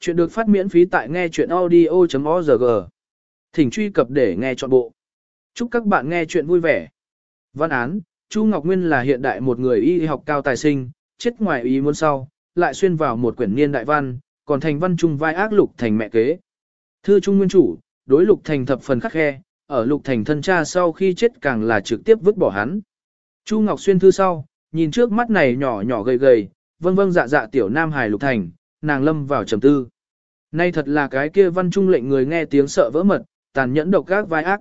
Chuyện được phát miễn phí tại nghe chuyện audio.org. Thỉnh truy cập để nghe trọn bộ. Chúc các bạn nghe chuyện vui vẻ. Văn án, Chu Ngọc Nguyên là hiện đại một người y học cao tài sinh, chết ngoài ý muốn sau, lại xuyên vào một quyển niên đại văn, còn thành văn trung vai ác lục thành mẹ kế. Thư trung nguyên chủ, đối lục thành thập phần khắc khe, ở lục thành thân cha sau khi chết càng là trực tiếp vứt bỏ hắn. Chu Ngọc Xuyên thư sau, nhìn trước mắt này nhỏ nhỏ gầy gầy, vâng vâng dạ dạ tiểu nam hài lục thành, nàng lâm vào trầm tư. Nay thật là cái kia văn trung lệnh người nghe tiếng sợ vỡ mật, tàn nhẫn độc gác vai ác.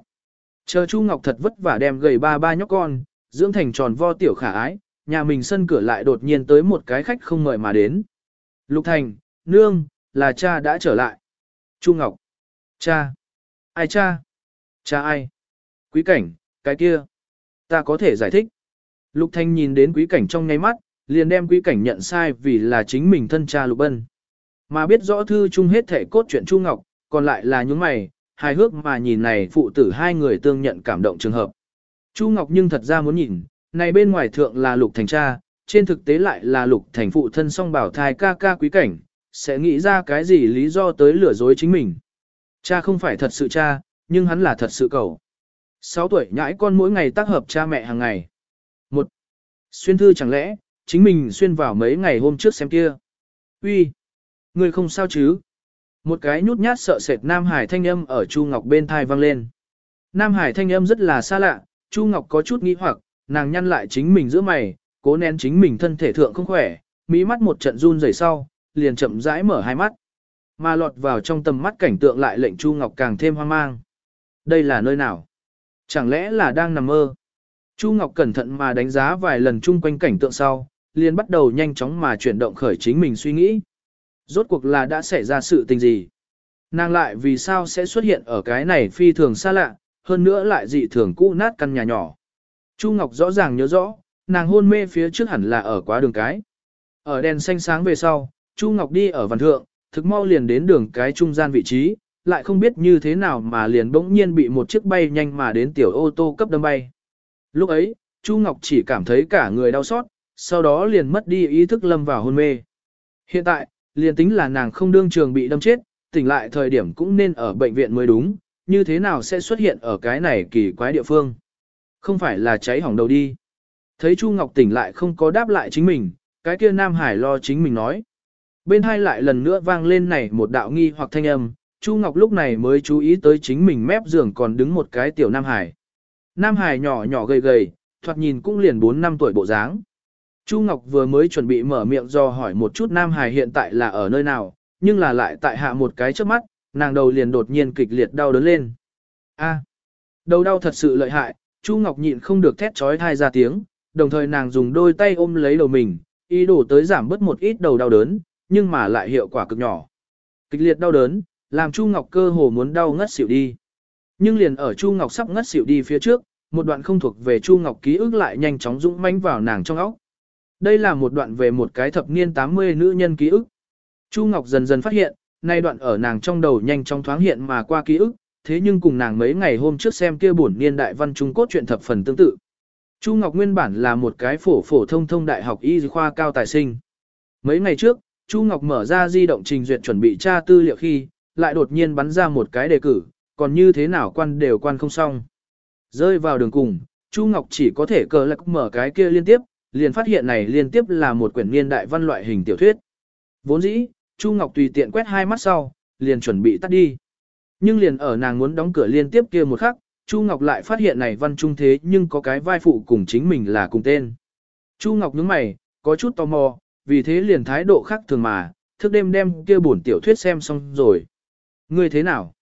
Chờ Chu Ngọc thật vất vả đem gầy ba ba nhóc con, dưỡng thành tròn vo tiểu khả ái, nhà mình sân cửa lại đột nhiên tới một cái khách không mời mà đến. Lục Thành, nương, là cha đã trở lại. Chu Ngọc, cha, ai cha? Cha ai? Quý cảnh, cái kia. Ta có thể giải thích. Lục Thành nhìn đến quý cảnh trong ngay mắt, liền đem quý cảnh nhận sai vì là chính mình thân cha Lục Bân. Mà biết rõ thư chung hết thể cốt truyện Chu Ngọc, còn lại là những mày, hài hước mà nhìn này phụ tử hai người tương nhận cảm động trường hợp. Chu Ngọc nhưng thật ra muốn nhìn, này bên ngoài thượng là Lục Thành cha, trên thực tế lại là Lục Thành phụ thân song bảo thai ca ca quý cảnh, sẽ nghĩ ra cái gì lý do tới lừa dối chính mình. Cha không phải thật sự cha, nhưng hắn là thật sự cầu. 6 tuổi nhãi con mỗi ngày tác hợp cha mẹ hàng ngày. Một Xuyên thư chẳng lẽ, chính mình xuyên vào mấy ngày hôm trước xem kia. Uy, Ngươi không sao chứ? Một cái nhút nhát sợ sệt Nam Hải thanh âm ở Chu Ngọc bên thai vang lên. Nam Hải thanh âm rất là xa lạ, Chu Ngọc có chút nghi hoặc, nàng nhăn lại chính mình giữa mày, cố nén chính mình thân thể thượng không khỏe, mí mắt một trận run rẩy sau, liền chậm rãi mở hai mắt. Mà lọt vào trong tầm mắt cảnh tượng lại lệnh Chu Ngọc càng thêm hoang mang. Đây là nơi nào? Chẳng lẽ là đang nằm mơ? Chu Ngọc cẩn thận mà đánh giá vài lần chung quanh cảnh tượng sau, liền bắt đầu nhanh chóng mà chuyển động khởi chính mình suy nghĩ. Rốt cuộc là đã xảy ra sự tình gì? Nàng lại vì sao sẽ xuất hiện ở cái này phi thường xa lạ, hơn nữa lại dị thường cũ nát căn nhà nhỏ. Chu Ngọc rõ ràng nhớ rõ, nàng hôn mê phía trước hẳn là ở quá đường cái. Ở đèn xanh sáng về sau, Chu Ngọc đi ở văn thượng, thực mau liền đến đường cái trung gian vị trí, lại không biết như thế nào mà liền bỗng nhiên bị một chiếc bay nhanh mà đến tiểu ô tô cấp đâm bay. Lúc ấy, Chu Ngọc chỉ cảm thấy cả người đau xót, sau đó liền mất đi ý thức lâm vào hôn mê. Hiện tại, liền tính là nàng không đương trường bị đâm chết, tỉnh lại thời điểm cũng nên ở bệnh viện mới đúng, như thế nào sẽ xuất hiện ở cái này kỳ quái địa phương. Không phải là cháy hỏng đầu đi. Thấy Chu Ngọc tỉnh lại không có đáp lại chính mình, cái kia Nam Hải lo chính mình nói. Bên hai lại lần nữa vang lên này một đạo nghi hoặc thanh âm, Chu Ngọc lúc này mới chú ý tới chính mình mép giường còn đứng một cái tiểu Nam Hải. Nam Hải nhỏ nhỏ gầy gầy, thoạt nhìn cũng liền 4 năm tuổi bộ dáng. Chu Ngọc vừa mới chuẩn bị mở miệng do hỏi một chút Nam Hải hiện tại là ở nơi nào, nhưng là lại tại hạ một cái trước mắt, nàng đầu liền đột nhiên kịch liệt đau đớn lên. A, đầu đau thật sự lợi hại, Chu Ngọc nhịn không được thét trói thai ra tiếng, đồng thời nàng dùng đôi tay ôm lấy đầu mình, ý đồ tới giảm bớt một ít đầu đau đớn, nhưng mà lại hiệu quả cực nhỏ. Kịch liệt đau đớn, làm Chu Ngọc cơ hồ muốn đau ngất xỉu đi. Nhưng liền ở Chu Ngọc sắp ngất xỉu đi phía trước, một đoạn không thuộc về Chu Ngọc ký ức lại nhanh chóng dũng mãnh vào nàng trong óc. Đây là một đoạn về một cái thập niên 80 nữ nhân ký ức. Chu Ngọc dần dần phát hiện, nay đoạn ở nàng trong đầu nhanh chóng thoáng hiện mà qua ký ức, thế nhưng cùng nàng mấy ngày hôm trước xem kia bổn niên đại văn trung cốt truyện thập phần tương tự. Chu Ngọc nguyên bản là một cái phổ phổ thông thông đại học y khoa cao tài sinh. Mấy ngày trước, Chu Ngọc mở ra di động trình duyệt chuẩn bị tra tư liệu khi, lại đột nhiên bắn ra một cái đề cử, còn như thế nào quan đều quan không xong. Rơi vào đường cùng, Chu Ngọc chỉ có thể cờ lạc mở cái kia liên tiếp, liền phát hiện này liên tiếp là một quyển niên đại văn loại hình tiểu thuyết. Vốn dĩ, Chu Ngọc tùy tiện quét hai mắt sau, liền chuẩn bị tắt đi. Nhưng liền ở nàng muốn đóng cửa liên tiếp kia một khắc, Chu Ngọc lại phát hiện này văn trung thế nhưng có cái vai phụ cùng chính mình là cùng tên. Chu Ngọc nhướng mày, có chút tò mò, vì thế liền thái độ khác thường mà, thức đêm đem kia bổn tiểu thuyết xem xong rồi. Ngươi thế nào?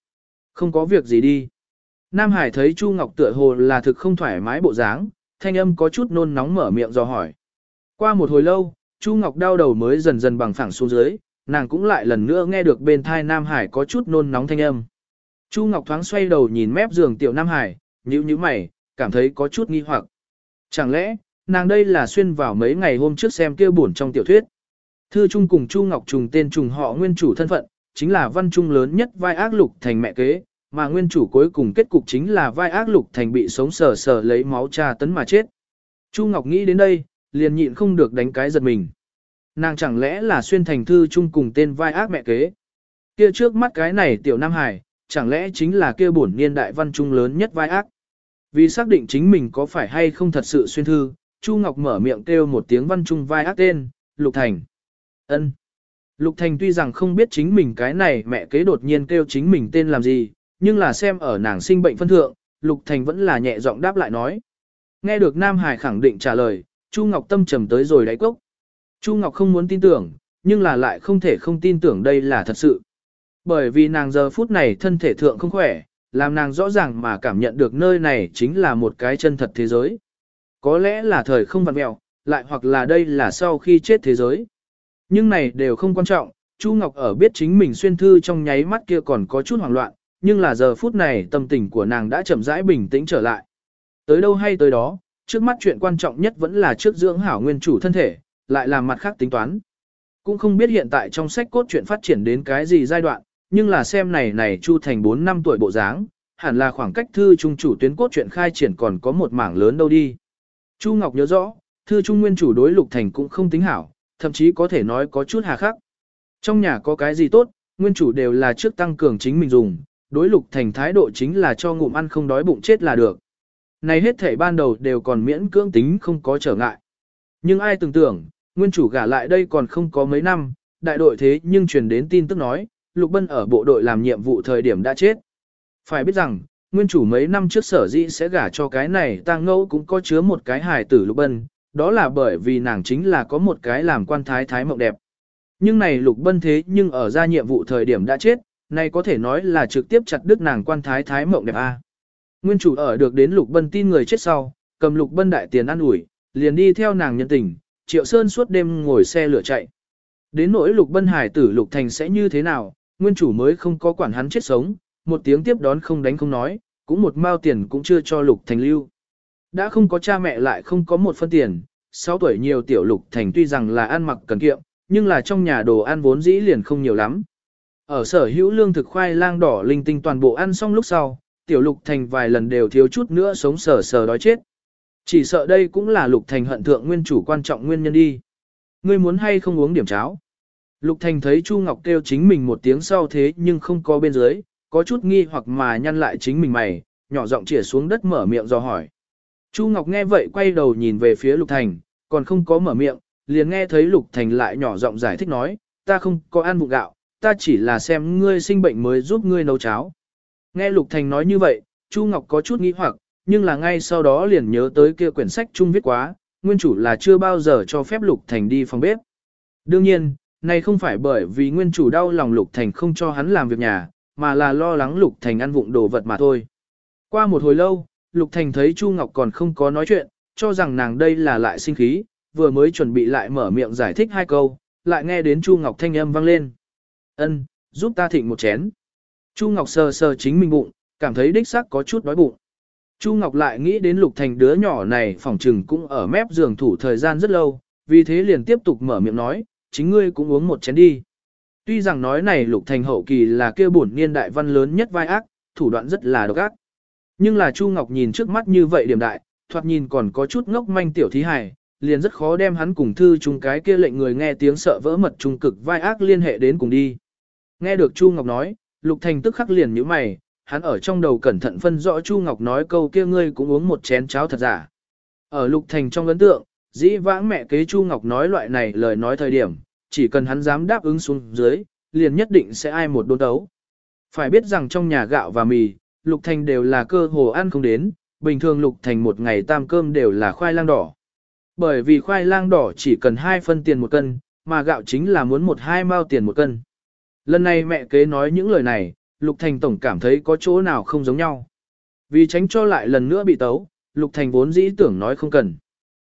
Không có việc gì đi. Nam Hải thấy Chu Ngọc tựa hồ là thực không thoải mái bộ dáng, thanh âm có chút nôn nóng mở miệng do hỏi. Qua một hồi lâu, Chu Ngọc đau đầu mới dần dần bằng phẳng xuống dưới, nàng cũng lại lần nữa nghe được bên thai Nam Hải có chút nôn nóng thanh âm. Chu Ngọc thoáng xoay đầu nhìn mép giường tiểu Nam Hải, nhíu nhíu mày, cảm thấy có chút nghi hoặc. Chẳng lẽ, nàng đây là xuyên vào mấy ngày hôm trước xem kia buồn trong tiểu thuyết. Thư Trung cùng Chu Ngọc trùng tên trùng họ nguyên chủ thân phận, chính là văn trung lớn nhất vai ác lục thành mẹ kế, mà nguyên chủ cuối cùng kết cục chính là vai ác lục thành bị sống sờ sờ lấy máu trà tấn mà chết. Chu Ngọc nghĩ đến đây, liền nhịn không được đánh cái giật mình. Nàng chẳng lẽ là xuyên thành thư chung cùng tên vai ác mẹ kế. Kia trước mắt cái này tiểu Nam Hải, chẳng lẽ chính là kia bổn niên đại văn trung lớn nhất vai ác. Vì xác định chính mình có phải hay không thật sự xuyên thư, Chu Ngọc mở miệng kêu một tiếng văn trung vai ác tên, Lục Thành. Ân. Lục Thành tuy rằng không biết chính mình cái này mẹ kế đột nhiên kêu chính mình tên làm gì, nhưng là xem ở nàng sinh bệnh phân thượng, Lục Thành vẫn là nhẹ giọng đáp lại nói. Nghe được Nam Hải khẳng định trả lời, Chu Ngọc tâm trầm tới rồi đáy cốc. Chu Ngọc không muốn tin tưởng, nhưng là lại không thể không tin tưởng đây là thật sự. Bởi vì nàng giờ phút này thân thể thượng không khỏe, làm nàng rõ ràng mà cảm nhận được nơi này chính là một cái chân thật thế giới. Có lẽ là thời không vặn mẹo, lại hoặc là đây là sau khi chết thế giới. Nhưng này đều không quan trọng, Chu Ngọc ở biết chính mình xuyên thư trong nháy mắt kia còn có chút hoảng loạn, nhưng là giờ phút này tâm tình của nàng đã chậm rãi bình tĩnh trở lại. Tới đâu hay tới đó, trước mắt chuyện quan trọng nhất vẫn là trước dưỡng hảo nguyên chủ thân thể, lại làm mặt khác tính toán. Cũng không biết hiện tại trong sách cốt truyện phát triển đến cái gì giai đoạn, nhưng là xem này này Chu Thành 4 năm tuổi bộ dáng, hẳn là khoảng cách thư trung chủ tuyến cốt truyện khai triển còn có một mảng lớn đâu đi. Chu Ngọc nhớ rõ, thư trung nguyên chủ đối Lục Thành cũng không tính hảo, thậm chí có thể nói có chút hà khắc. Trong nhà có cái gì tốt, nguyên chủ đều là trước tăng cường chính mình dùng, đối Lục Thành thái độ chính là cho ngụm ăn không đói bụng chết là được. Này hết thể ban đầu đều còn miễn cưỡng tính không có trở ngại. Nhưng ai tưởng tưởng, nguyên chủ gả lại đây còn không có mấy năm, đại đội thế nhưng truyền đến tin tức nói, Lục Bân ở bộ đội làm nhiệm vụ thời điểm đã chết. Phải biết rằng, nguyên chủ mấy năm trước sở dĩ sẽ gả cho cái này tang ngẫu cũng có chứa một cái hài tử Lục Bân, đó là bởi vì nàng chính là có một cái làm quan thái thái mộng đẹp. Nhưng này Lục Bân thế nhưng ở ra nhiệm vụ thời điểm đã chết, này có thể nói là trực tiếp chặt đứt nàng quan thái thái mộng đẹp A. Nguyên chủ ở được đến Lục Bân tin người chết sau, cầm Lục Bân đại tiền ăn ủi, liền đi theo nàng nhân tình, Triệu Sơn suốt đêm ngồi xe lửa chạy. Đến nỗi Lục Bân hải tử Lục Thành sẽ như thế nào, nguyên chủ mới không có quản hắn chết sống, một tiếng tiếp đón không đánh không nói, cũng một mao tiền cũng chưa cho Lục Thành lưu. Đã không có cha mẹ lại không có một phân tiền, 6 tuổi nhiều tiểu Lục Thành tuy rằng là ăn mặc cần kiệm, nhưng là trong nhà đồ ăn vốn dĩ liền không nhiều lắm. Ở sở hữu lương thực khoai lang đỏ linh tinh toàn bộ ăn xong lúc sau, tiểu Lục Thành vài lần đều thiếu chút nữa sống sờ sờ đói chết. Chỉ sợ đây cũng là Lục Thành hận thượng nguyên chủ quan trọng nguyên nhân đi. Ngươi muốn hay không uống điểm cháo? Lục Thành thấy Chu Ngọc kêu chính mình một tiếng sau thế nhưng không có bên dưới, có chút nghi hoặc mà nhăn lại chính mình mày, nhỏ giọng chỉa xuống đất mở miệng do hỏi. Chu Ngọc nghe vậy quay đầu nhìn về phía Lục Thành, còn không có mở miệng, liền nghe thấy Lục Thành lại nhỏ giọng giải thích nói, ta không có ăn bụng gạo, ta chỉ là xem ngươi sinh bệnh mới giúp ngươi nấu cháo. Nghe Lục Thành nói như vậy, Chu Ngọc có chút nghĩ hoặc, nhưng là ngay sau đó liền nhớ tới kia quyển sách chung viết quá, nguyên chủ là chưa bao giờ cho phép Lục Thành đi phòng bếp. Đương nhiên, này không phải bởi vì nguyên chủ đau lòng Lục Thành không cho hắn làm việc nhà, mà là lo lắng Lục Thành ăn vụng đồ vật mà thôi. Qua một hồi lâu, Lục Thành thấy Chu Ngọc còn không có nói chuyện, cho rằng nàng đây là lại sinh khí, vừa mới chuẩn bị lại mở miệng giải thích hai câu, lại nghe đến Chu Ngọc thanh âm vang lên. Ân, giúp ta thịnh một chén. Chu Ngọc sờ sờ chính mình bụng, cảm thấy đích xác có chút đói bụng. Chu Ngọc lại nghĩ đến Lục Thành đứa nhỏ này phỏng trừng cũng ở mép giường thủ thời gian rất lâu, vì thế liền tiếp tục mở miệng nói, chính ngươi cũng uống một chén đi. Tuy rằng nói này Lục Thành hậu kỳ là kia bổn niên đại văn lớn nhất vai ác, thủ đoạn rất là độc ác. Nhưng là Chu Ngọc nhìn trước mắt như vậy điểm đại, thoạt nhìn còn có chút ngốc manh tiểu thí hài, liền rất khó đem hắn cùng thư chung cái kia lệnh người nghe tiếng sợ vỡ mật trung cực vai ác liên hệ đến cùng đi. Nghe được Chu Ngọc nói, Lục Thành tức khắc liền nhíu mày, hắn ở trong đầu cẩn thận phân rõ Chu Ngọc nói câu kia ngươi cũng uống một chén cháo thật giả. Ở Lục Thành trong ấn tượng, dĩ vãng mẹ kế Chu Ngọc nói loại này lời nói thời điểm, chỉ cần hắn dám đáp ứng xuống dưới, liền nhất định sẽ ai một đôn đấu. Phải biết rằng trong nhà gạo và mì, Lục Thành đều là cơ hồ ăn không đến, bình thường Lục Thành một ngày tam cơm đều là khoai lang đỏ. Bởi vì khoai lang đỏ chỉ cần 2 phân tiền một cân, mà gạo chính là muốn một hai mao tiền một cân. Lần này mẹ kế nói những lời này, Lục Thành tổng cảm thấy có chỗ nào không giống nhau. Vì tránh cho lại lần nữa bị tấu, Lục Thành vốn dĩ tưởng nói không cần.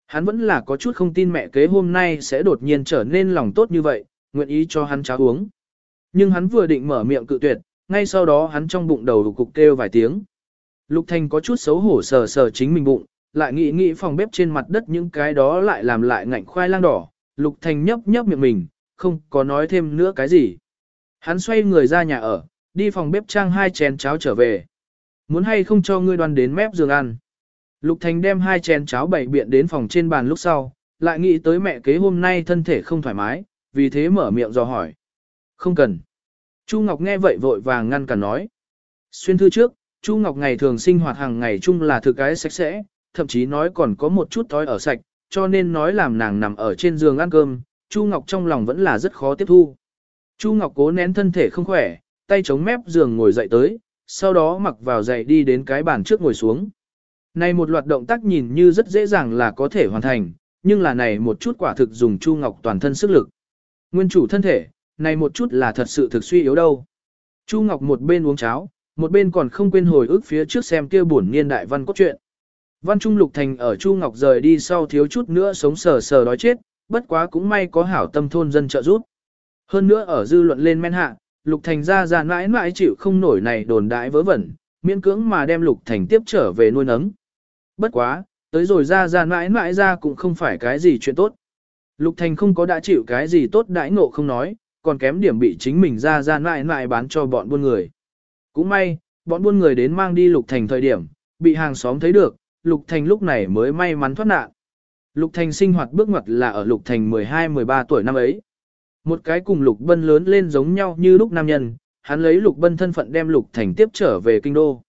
Hắn vẫn là có chút không tin mẹ kế hôm nay sẽ đột nhiên trở nên lòng tốt như vậy, nguyện ý cho hắn cháo uống. Nhưng hắn vừa định mở miệng cự tuyệt, ngay sau đó hắn trong bụng đầu cục kêu vài tiếng. Lục Thành có chút xấu hổ sờ sờ chính mình bụng, lại nghĩ nghĩ phòng bếp trên mặt đất những cái đó lại làm lại ngạnh khoai lang đỏ. Lục Thành nhấp nhấp miệng mình, không có nói thêm nữa cái gì. Hắn xoay người ra nhà ở, đi phòng bếp trang hai chén cháo trở về. Muốn hay không cho ngươi đoan đến mép giường ăn. Lục Thành đem hai chén cháo bảy biện đến phòng trên bàn lúc sau, lại nghĩ tới mẹ kế hôm nay thân thể không thoải mái, vì thế mở miệng dò hỏi. Không cần. Chu Ngọc nghe vậy vội vàng ngăn cản nói. Xuyên thư trước, Chu Ngọc ngày thường sinh hoạt hàng ngày chung là thực cái sạch sẽ, thậm chí nói còn có một chút thói ở sạch, cho nên nói làm nàng nằm ở trên giường ăn cơm, Chu Ngọc trong lòng vẫn là rất khó tiếp thu. Chu Ngọc cố nén thân thể không khỏe, tay chống mép giường ngồi dậy tới, sau đó mặc vào giày đi đến cái bàn trước ngồi xuống. Này một loạt động tác nhìn như rất dễ dàng là có thể hoàn thành, nhưng là này một chút quả thực dùng Chu Ngọc toàn thân sức lực. Nguyên chủ thân thể, này một chút là thật sự thực suy yếu đâu. Chu Ngọc một bên uống cháo, một bên còn không quên hồi ức phía trước xem kia buồn niên đại văn cốt truyện. Văn Trung Lục Thành ở Chu Ngọc rời đi sau thiếu chút nữa sống sờ sờ đói chết, bất quá cũng may có hảo tâm thôn dân trợ giúp. Hơn nữa ở dư luận lên men hạ, Lục Thành ra ra mãi mãi chịu không nổi này đồn đại vớ vẩn, miễn cưỡng mà đem Lục Thành tiếp trở về nuôi nấng. Bất quá, tới rồi ra ra mãi mãi ra cũng không phải cái gì chuyện tốt. Lục Thành không có đã chịu cái gì tốt đãi ngộ không nói, còn kém điểm bị chính mình ra ra mãi mãi bán cho bọn buôn người. Cũng may, bọn buôn người đến mang đi Lục Thành thời điểm, bị hàng xóm thấy được, Lục Thành lúc này mới may mắn thoát nạn. Lục Thành sinh hoạt bước ngoặt là ở Lục Thành 12-13 tuổi năm ấy. Một cái cùng Lục Bân lớn lên giống nhau như lúc nam nhân, hắn lấy Lục Bân thân phận đem Lục Thành tiếp trở về kinh đô.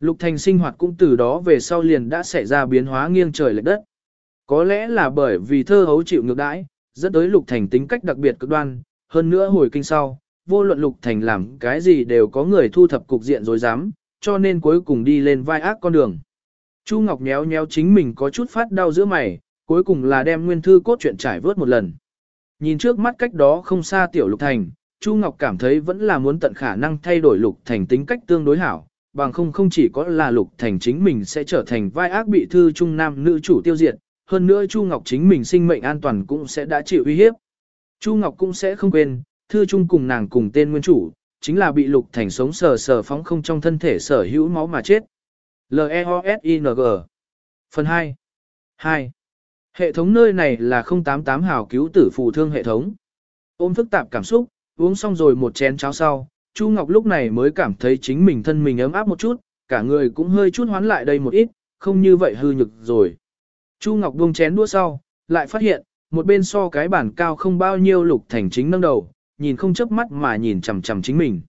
Lục Thành sinh hoạt cũng từ đó về sau liền đã xảy ra biến hóa nghiêng trời lệch đất. Có lẽ là bởi vì thơ hấu chịu ngược đãi, dẫn tới Lục Thành tính cách đặc biệt cực đoan, hơn nữa hồi kinh sau, vô luận Lục Thành làm cái gì đều có người thu thập cục diện rồi dám, cho nên cuối cùng đi lên vai ác con đường. Chu Ngọc nhéo nhéo chính mình có chút phát đau giữa mày, cuối cùng là đem nguyên thư cốt truyện trải vớt một lần. Nhìn trước mắt cách đó không xa tiểu Lục Thành, Chu Ngọc cảm thấy vẫn là muốn tận khả năng thay đổi Lục Thành tính cách tương đối hảo, bằng không không chỉ có là Lục Thành chính mình sẽ trở thành vai ác bị thư trung nam nữ chủ tiêu diệt, hơn nữa Chu Ngọc chính mình sinh mệnh an toàn cũng sẽ đã chịu uy hiếp. Chu Ngọc cũng sẽ không quên, thư trung cùng nàng cùng tên nguyên chủ, chính là bị Lục Thành sống sờ sờ phóng không trong thân thể sở hữu máu mà chết. L-E-O-S-I-N-G Phần 2 2. Hệ thống nơi này là 088 hào cứu tử phù thương hệ thống. Ôm phức tạp cảm xúc, uống xong rồi một chén cháo sau, Chu Ngọc lúc này mới cảm thấy chính mình thân mình ấm áp một chút, cả người cũng hơi chút hoán lại đây một ít, không như vậy hư nhực rồi. Chu Ngọc buông chén đũa sau, lại phát hiện, một bên so cái bản cao không bao nhiêu lục thành chính nâng đầu, nhìn không chớp mắt mà nhìn chằm chằm chính mình.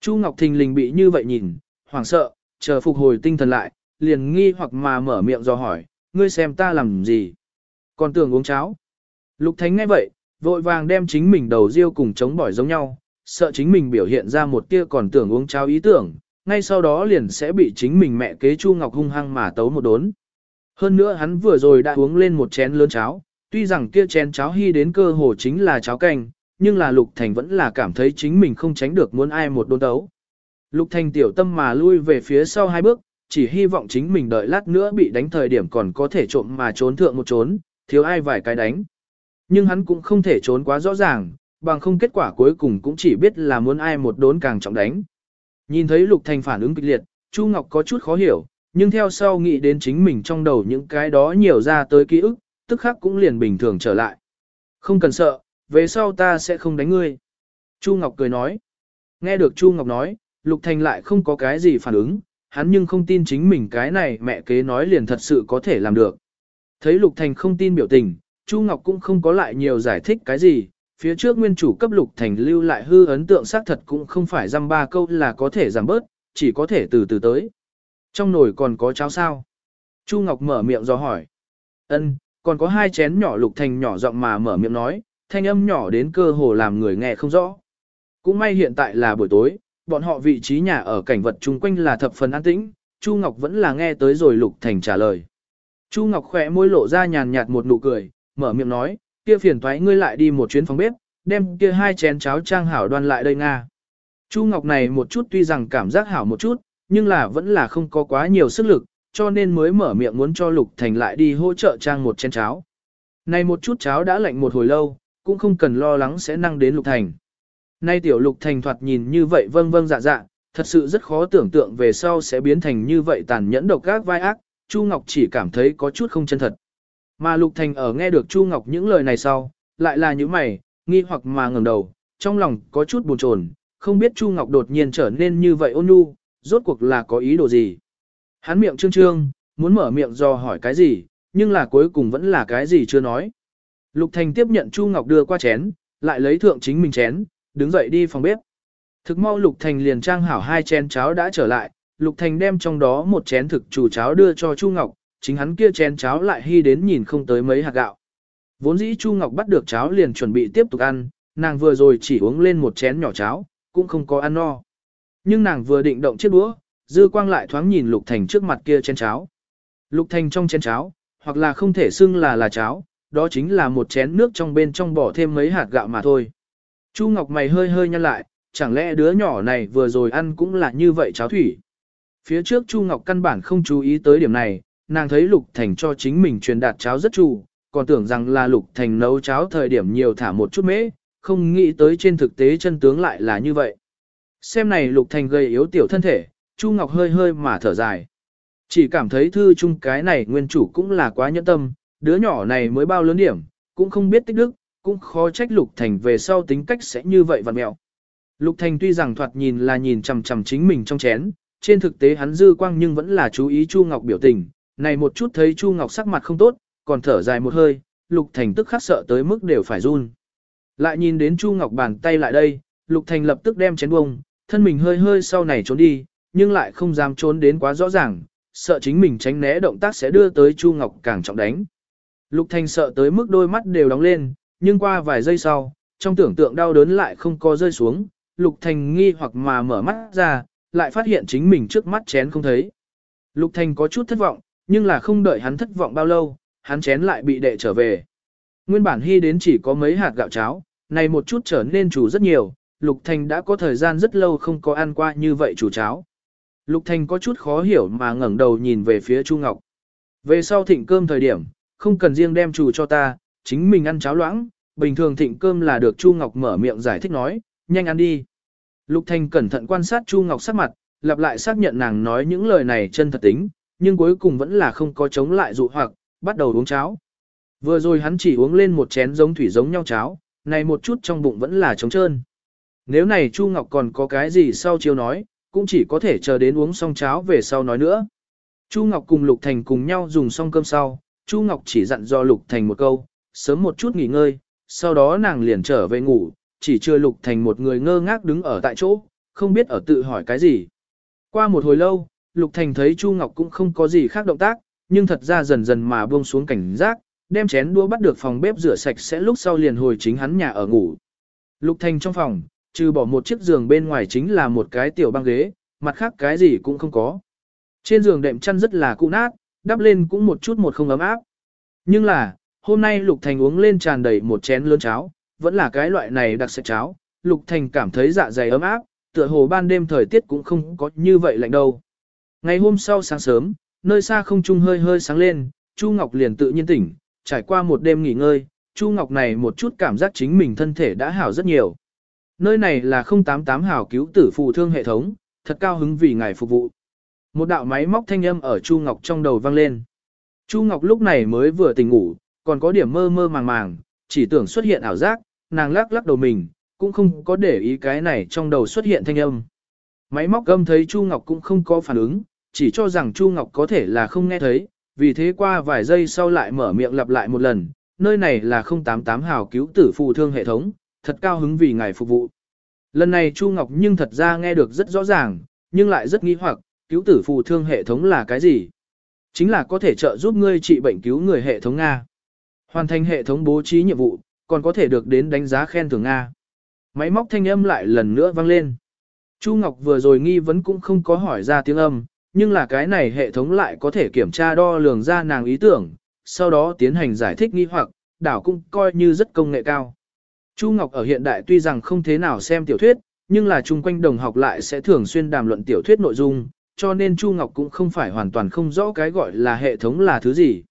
Chu Ngọc thình lình bị như vậy nhìn, hoảng sợ, chờ phục hồi tinh thần lại, liền nghi hoặc mà mở miệng do hỏi, ngươi xem ta làm gì? Còn tưởng uống cháo. Lục Thánh nghe vậy, vội vàng đem chính mình đầu riêu cùng chống bỏi giống nhau, sợ chính mình biểu hiện ra một tia còn tưởng uống cháo ý tưởng, ngay sau đó liền sẽ bị chính mình mẹ kế Chu Ngọc hung hăng mà tấu một đốn. Hơn nữa hắn vừa rồi đã uống lên một chén lớn cháo, tuy rằng kia chén cháo hy đến cơ hồ chính là cháo canh, nhưng là Lục Thành vẫn là cảm thấy chính mình không tránh được muốn ai một đốn tấu. Lục Thành tiểu tâm mà lui về phía sau hai bước, chỉ hy vọng chính mình đợi lát nữa bị đánh thời điểm còn có thể trộm mà trốn thượng một trốn, thiếu ai vài cái đánh. Nhưng hắn cũng không thể trốn quá rõ ràng, bằng không kết quả cuối cùng cũng chỉ biết là muốn ai một đốn càng trọng đánh. Nhìn thấy Lục Thành phản ứng kịch liệt, Chu Ngọc có chút khó hiểu, nhưng theo sau nghĩ đến chính mình trong đầu những cái đó nhiều ra tới ký ức, tức khắc cũng liền bình thường trở lại. Không cần sợ, về sau ta sẽ không đánh ngươi. Chu Ngọc cười nói. Nghe được Chu Ngọc nói, Lục Thành lại không có cái gì phản ứng, hắn nhưng không tin chính mình cái này mẹ kế nói liền thật sự có thể làm được. Thấy Lục Thành không tin biểu tình, Chu Ngọc cũng không có lại nhiều giải thích cái gì, phía trước nguyên chủ cấp Lục Thành lưu lại hư ấn tượng xác thật cũng không phải dăm ba câu là có thể giảm bớt, chỉ có thể từ từ tới. Trong nồi còn có cháo sao? Chu Ngọc mở miệng do hỏi. Ân, còn có hai chén nhỏ Lục Thành nhỏ giọng mà mở miệng nói, thanh âm nhỏ đến cơ hồ làm người nghe không rõ. Cũng may hiện tại là buổi tối, bọn họ vị trí nhà ở cảnh vật chung quanh là thập phần an tĩnh, Chu Ngọc vẫn là nghe tới rồi Lục Thành trả lời. Chu Ngọc khỏe môi lộ ra nhàn nhạt một nụ cười, mở miệng nói, kia phiền toái ngươi lại đi một chuyến phòng bếp, đem kia hai chén cháo trang hảo đoan lại đây Nga. Chu Ngọc này một chút tuy rằng cảm giác hảo một chút, nhưng là vẫn là không có quá nhiều sức lực, cho nên mới mở miệng muốn cho Lục Thành lại đi hỗ trợ trang một chén cháo. Này một chút cháo đã lạnh một hồi lâu, cũng không cần lo lắng sẽ năng đến Lục Thành. Nay tiểu lục thành thoạt nhìn như vậy vâng vâng dạ dạ, thật sự rất khó tưởng tượng về sau sẽ biến thành như vậy tàn nhẫn độc ác vai ác, Chu Ngọc chỉ cảm thấy có chút không chân thật. Mà lục thành ở nghe được Chu Ngọc những lời này sau, lại là những mày, nghi hoặc mà ngẩng đầu, trong lòng có chút buồn chồn, không biết Chu Ngọc đột nhiên trở nên như vậy ôn nhu, rốt cuộc là có ý đồ gì. Hắn miệng trương trương, muốn mở miệng do hỏi cái gì, nhưng là cuối cùng vẫn là cái gì chưa nói. Lục Thành tiếp nhận Chu Ngọc đưa qua chén, lại lấy thượng chính mình chén, đứng dậy đi phòng bếp. Thực mau Lục Thành liền trang hảo hai chén cháo đã trở lại, Lục Thành đem trong đó một chén thực chủ cháo đưa cho Chu Ngọc, chính hắn kia chén cháo lại hy đến nhìn không tới mấy hạt gạo. Vốn dĩ Chu Ngọc bắt được cháo liền chuẩn bị tiếp tục ăn, nàng vừa rồi chỉ uống lên một chén nhỏ cháo, cũng không có ăn no. Nhưng nàng vừa định động chiếc đũa, dư quang lại thoáng nhìn Lục Thành trước mặt kia chén cháo. Lục Thành trong chén cháo, hoặc là không thể xưng là là cháo, đó chính là một chén nước trong bên trong bỏ thêm mấy hạt gạo mà thôi. Chu Ngọc mày hơi hơi nhăn lại, chẳng lẽ đứa nhỏ này vừa rồi ăn cũng là như vậy cháo thủy. Phía trước Chu Ngọc căn bản không chú ý tới điểm này, nàng thấy Lục Thành cho chính mình truyền đạt cháo rất chủ, còn tưởng rằng là Lục Thành nấu cháo thời điểm nhiều thả một chút mễ, không nghĩ tới trên thực tế chân tướng lại là như vậy. Xem này Lục Thành gây yếu tiểu thân thể, Chu Ngọc hơi hơi mà thở dài. Chỉ cảm thấy thư chung cái này nguyên chủ cũng là quá nhẫn tâm, đứa nhỏ này mới bao lớn điểm, cũng không biết tích đức, cũng khó trách Lục Thành về sau tính cách sẽ như vậy vặn mẹo. Lục Thành tuy rằng thoạt nhìn là nhìn chằm chằm chính mình trong chén, trên thực tế hắn dư quang nhưng vẫn là chú ý Chu Ngọc biểu tình, này một chút thấy Chu Ngọc sắc mặt không tốt, còn thở dài một hơi, Lục Thành tức khắc sợ tới mức đều phải run. Lại nhìn đến Chu Ngọc bàn tay lại đây, Lục Thành lập tức đem chén bông, thân mình hơi hơi sau này trốn đi, nhưng lại không dám trốn đến quá rõ ràng, sợ chính mình tránh né động tác sẽ đưa tới Chu Ngọc càng trọng đánh. Lục Thành sợ tới mức đôi mắt đều đóng lên, nhưng qua vài giây sau, trong tưởng tượng đau đớn lại không có rơi xuống, Lục Thành nghi hoặc mà mở mắt ra, lại phát hiện chính mình trước mắt chén không thấy. Lục Thành có chút thất vọng, nhưng là không đợi hắn thất vọng bao lâu, hắn chén lại bị đệ trở về. Nguyên bản hy đến chỉ có mấy hạt gạo cháo, này một chút trở nên chủ rất nhiều, Lục Thành đã có thời gian rất lâu không có ăn qua như vậy chủ cháo. Lục Thành có chút khó hiểu mà ngẩng đầu nhìn về phía Chu Ngọc. Về sau thịnh cơm thời điểm, không cần riêng đem chủ cho ta, chính mình ăn cháo loãng, bình thường thịnh cơm là được Chu Ngọc mở miệng giải thích nói, nhanh ăn đi. Lục Thành cẩn thận quan sát Chu Ngọc sắc mặt, lặp lại xác nhận nàng nói những lời này chân thật tính, nhưng cuối cùng vẫn là không có chống lại dụ hoặc, bắt đầu uống cháo. Vừa rồi hắn chỉ uống lên một chén giống thủy giống nhau cháo, này một chút trong bụng vẫn là trống trơn. Nếu này Chu Ngọc còn có cái gì sau chiêu nói, cũng chỉ có thể chờ đến uống xong cháo về sau nói nữa. Chu Ngọc cùng Lục Thành cùng nhau dùng xong cơm sau, Chu Ngọc chỉ dặn do Lục Thành một câu, sớm một chút nghỉ ngơi, sau đó nàng liền trở về ngủ, chỉ chưa Lục Thành một người ngơ ngác đứng ở tại chỗ, không biết ở tự hỏi cái gì. Qua một hồi lâu, Lục Thành thấy Chu Ngọc cũng không có gì khác động tác, nhưng thật ra dần dần mà buông xuống cảnh giác, đem chén đũa bắt được phòng bếp rửa sạch sẽ lúc sau liền hồi chính hắn nhà ở ngủ. Lục Thành trong phòng, trừ bỏ một chiếc giường bên ngoài chính là một cái tiểu băng ghế, mặt khác cái gì cũng không có. Trên giường đệm chăn rất là cũ nát, đắp lên cũng một chút một không ấm áp. Nhưng là, hôm nay Lục Thành uống lên tràn đầy một chén lớn cháo, vẫn là cái loại này đặc sạch cháo, Lục Thành cảm thấy dạ dày ấm áp, tựa hồ ban đêm thời tiết cũng không có như vậy lạnh đâu. Ngày hôm sau sáng sớm, nơi xa không trung hơi hơi sáng lên, Chu Ngọc liền tự nhiên tỉnh, trải qua một đêm nghỉ ngơi, Chu Ngọc này một chút cảm giác chính mình thân thể đã hảo rất nhiều. Nơi này là 088 hảo cứu tử phù thương hệ thống, thật cao hứng vì ngài phục vụ. Một đạo máy móc thanh âm ở Chu Ngọc trong đầu vang lên. Chu Ngọc lúc này mới vừa tỉnh ngủ, còn có điểm mơ mơ màng màng, chỉ tưởng xuất hiện ảo giác, nàng lắc lắc đầu mình, cũng không có để ý cái này trong đầu xuất hiện thanh âm. Máy móc gâm thấy Chu Ngọc cũng không có phản ứng, chỉ cho rằng Chu Ngọc có thể là không nghe thấy, vì thế qua vài giây sau lại mở miệng lặp lại một lần, nơi này là 088 hào cứu tử phù thương hệ thống, thật cao hứng vì ngài phục vụ. Lần này Chu Ngọc nhưng thật ra nghe được rất rõ ràng, nhưng lại rất nghi hoặc, cứu tử phù thương hệ thống là cái gì? Chính là có thể trợ giúp ngươi trị bệnh cứu người hệ thống Nga. Hoàn thành hệ thống bố trí nhiệm vụ, còn có thể được đến đánh giá khen thưởng Nga. Máy móc thanh âm lại lần nữa vang lên. Chu Ngọc vừa rồi nghi vấn cũng không có hỏi ra tiếng âm, nhưng là cái này hệ thống lại có thể kiểm tra đo lường ra nàng ý tưởng, sau đó tiến hành giải thích nghi hoặc, đảo cũng coi như rất công nghệ cao. Chu Ngọc ở hiện đại tuy rằng không thế nào xem tiểu thuyết, nhưng là chung quanh đồng học lại sẽ thường xuyên đàm luận tiểu thuyết nội dung, cho nên Chu Ngọc cũng không phải hoàn toàn không rõ cái gọi là hệ thống là thứ gì.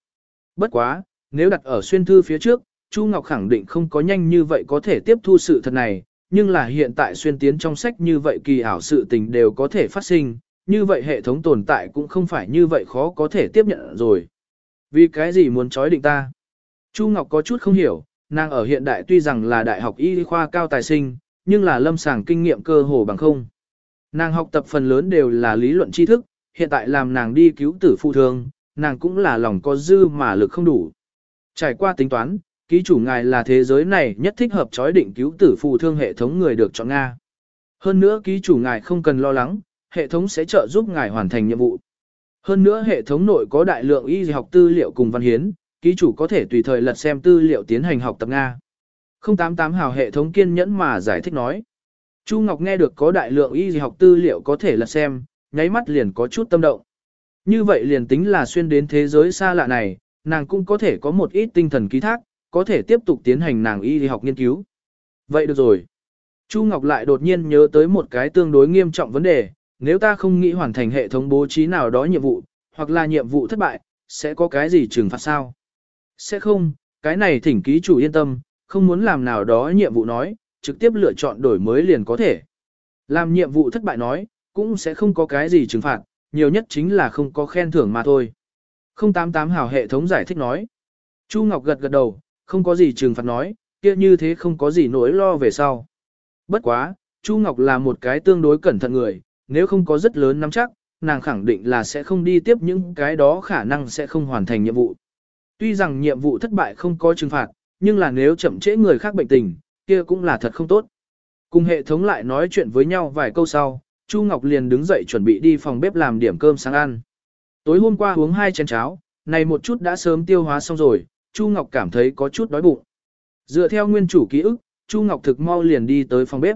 Bất quá, nếu đặt ở xuyên thư phía trước, Chu Ngọc khẳng định không có nhanh như vậy có thể tiếp thu sự thật này, nhưng là hiện tại xuyên tiến trong sách như vậy kỳ ảo sự tình đều có thể phát sinh, như vậy hệ thống tồn tại cũng không phải như vậy khó có thể tiếp nhận rồi. Vì cái gì muốn trói định ta? Chu Ngọc có chút không hiểu, nàng ở hiện đại tuy rằng là đại học y khoa cao tài sinh, nhưng là lâm sàng kinh nghiệm cơ hồ bằng không. Nàng học tập phần lớn đều là lý luận tri thức, hiện tại làm nàng đi cứu tử phụ thương, nàng cũng là lòng có dư mà lực không đủ. Trải qua tính toán, ký chủ ngài là thế giới này nhất thích hợp chói định cứu tử phù thương hệ thống người được chọn Nga. Hơn nữa ký chủ ngài không cần lo lắng, hệ thống sẽ trợ giúp ngài hoàn thành nhiệm vụ. Hơn nữa hệ thống nội có đại lượng y học tư liệu cùng văn hiến, ký chủ có thể tùy thời lật xem tư liệu tiến hành học tập Nga. 088 hào hệ thống kiên nhẫn mà giải thích nói. Chu Ngọc nghe được có đại lượng y học tư liệu có thể lật xem, nháy mắt liền có chút tâm động. Như vậy liền tính là xuyên đến thế giới xa lạ này, nàng cũng có thể có một ít tinh thần ký thác, có thể tiếp tục tiến hành nàng y học nghiên cứu. Vậy được rồi. Chu Ngọc lại đột nhiên nhớ tới một cái tương đối nghiêm trọng vấn đề, nếu ta không nghĩ hoàn thành hệ thống bố trí nào đó nhiệm vụ, hoặc là nhiệm vụ thất bại, sẽ có cái gì trừng phạt sao? Sẽ không, cái này thỉnh ký chủ yên tâm, không muốn làm nào đó nhiệm vụ nói, trực tiếp lựa chọn đổi mới liền có thể. Làm nhiệm vụ thất bại nói, cũng sẽ không có cái gì trừng phạt, nhiều nhất chính là không có khen thưởng mà thôi. 088 hào hệ thống giải thích nói. Chu Ngọc gật gật đầu, không có gì trừng phạt nói, kia như thế không có gì nỗi lo về sau. Bất quá, Chu Ngọc là một cái tương đối cẩn thận người, nếu không có rất lớn nắm chắc, nàng khẳng định là sẽ không đi tiếp những cái đó khả năng sẽ không hoàn thành nhiệm vụ. Tuy rằng nhiệm vụ thất bại không có trừng phạt, nhưng là nếu chậm trễ người khác bệnh tình, kia cũng là thật không tốt. Cùng hệ thống lại nói chuyện với nhau vài câu sau, Chu Ngọc liền đứng dậy chuẩn bị đi phòng bếp làm điểm cơm sáng ăn. Tối hôm qua uống hai chén cháo, này một chút đã sớm tiêu hóa xong rồi, Chu Ngọc cảm thấy có chút đói bụng. Dựa theo nguyên chủ ký ức, Chu Ngọc thực mau liền đi tới phòng bếp.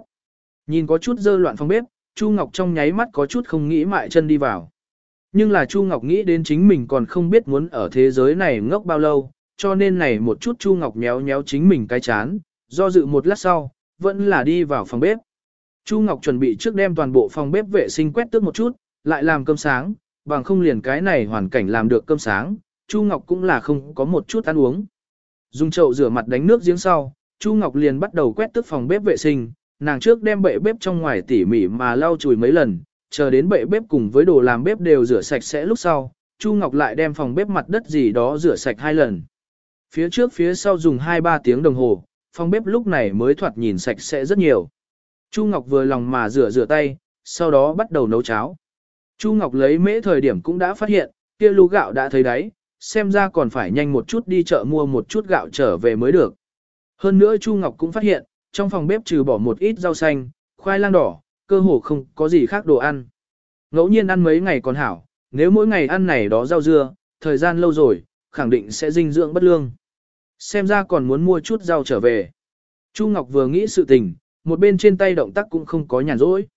Nhìn có chút dơ loạn phòng bếp, Chu Ngọc trong nháy mắt có chút không nghĩ mại chân đi vào. Nhưng là Chu Ngọc nghĩ đến chính mình còn không biết muốn ở thế giới này ngốc bao lâu, cho nên này một chút Chu Ngọc méo méo chính mình cái chán, do dự một lát sau, vẫn là đi vào phòng bếp. Chu Ngọc chuẩn bị trước đem toàn bộ phòng bếp vệ sinh quét tước một chút, lại làm cơm sáng, bằng không liền cái này hoàn cảnh làm được cơm sáng, Chu Ngọc cũng là không có một chút ăn uống. Dùng chậu rửa mặt đánh nước giếng sau, Chu Ngọc liền bắt đầu quét tước phòng bếp vệ sinh, nàng trước đem bệ bếp trong ngoài tỉ mỉ mà lau chùi mấy lần, chờ đến bệ bếp cùng với đồ làm bếp đều rửa sạch sẽ lúc sau, Chu Ngọc lại đem phòng bếp mặt đất gì đó rửa sạch hai lần. Phía trước phía sau dùng 2-3 tiếng đồng hồ, phòng bếp lúc này mới thoạt nhìn sạch sẽ rất nhiều. Chu Ngọc vừa lòng mà rửa rửa tay, sau đó bắt đầu nấu cháo. Chu Ngọc lấy mễ thời điểm cũng đã phát hiện, kia lú gạo đã thấy đáy, xem ra còn phải nhanh một chút đi chợ mua một chút gạo trở về mới được. Hơn nữa Chu Ngọc cũng phát hiện, trong phòng bếp trừ bỏ một ít rau xanh, khoai lang đỏ, cơ hồ không có gì khác đồ ăn. Ngẫu nhiên ăn mấy ngày còn hảo, nếu mỗi ngày ăn này đó rau dưa, thời gian lâu rồi, khẳng định sẽ dinh dưỡng bất lương. Xem ra còn muốn mua chút rau trở về. Chu Ngọc vừa nghĩ sự tình, một bên trên tay động tác cũng không có nhàn rỗi.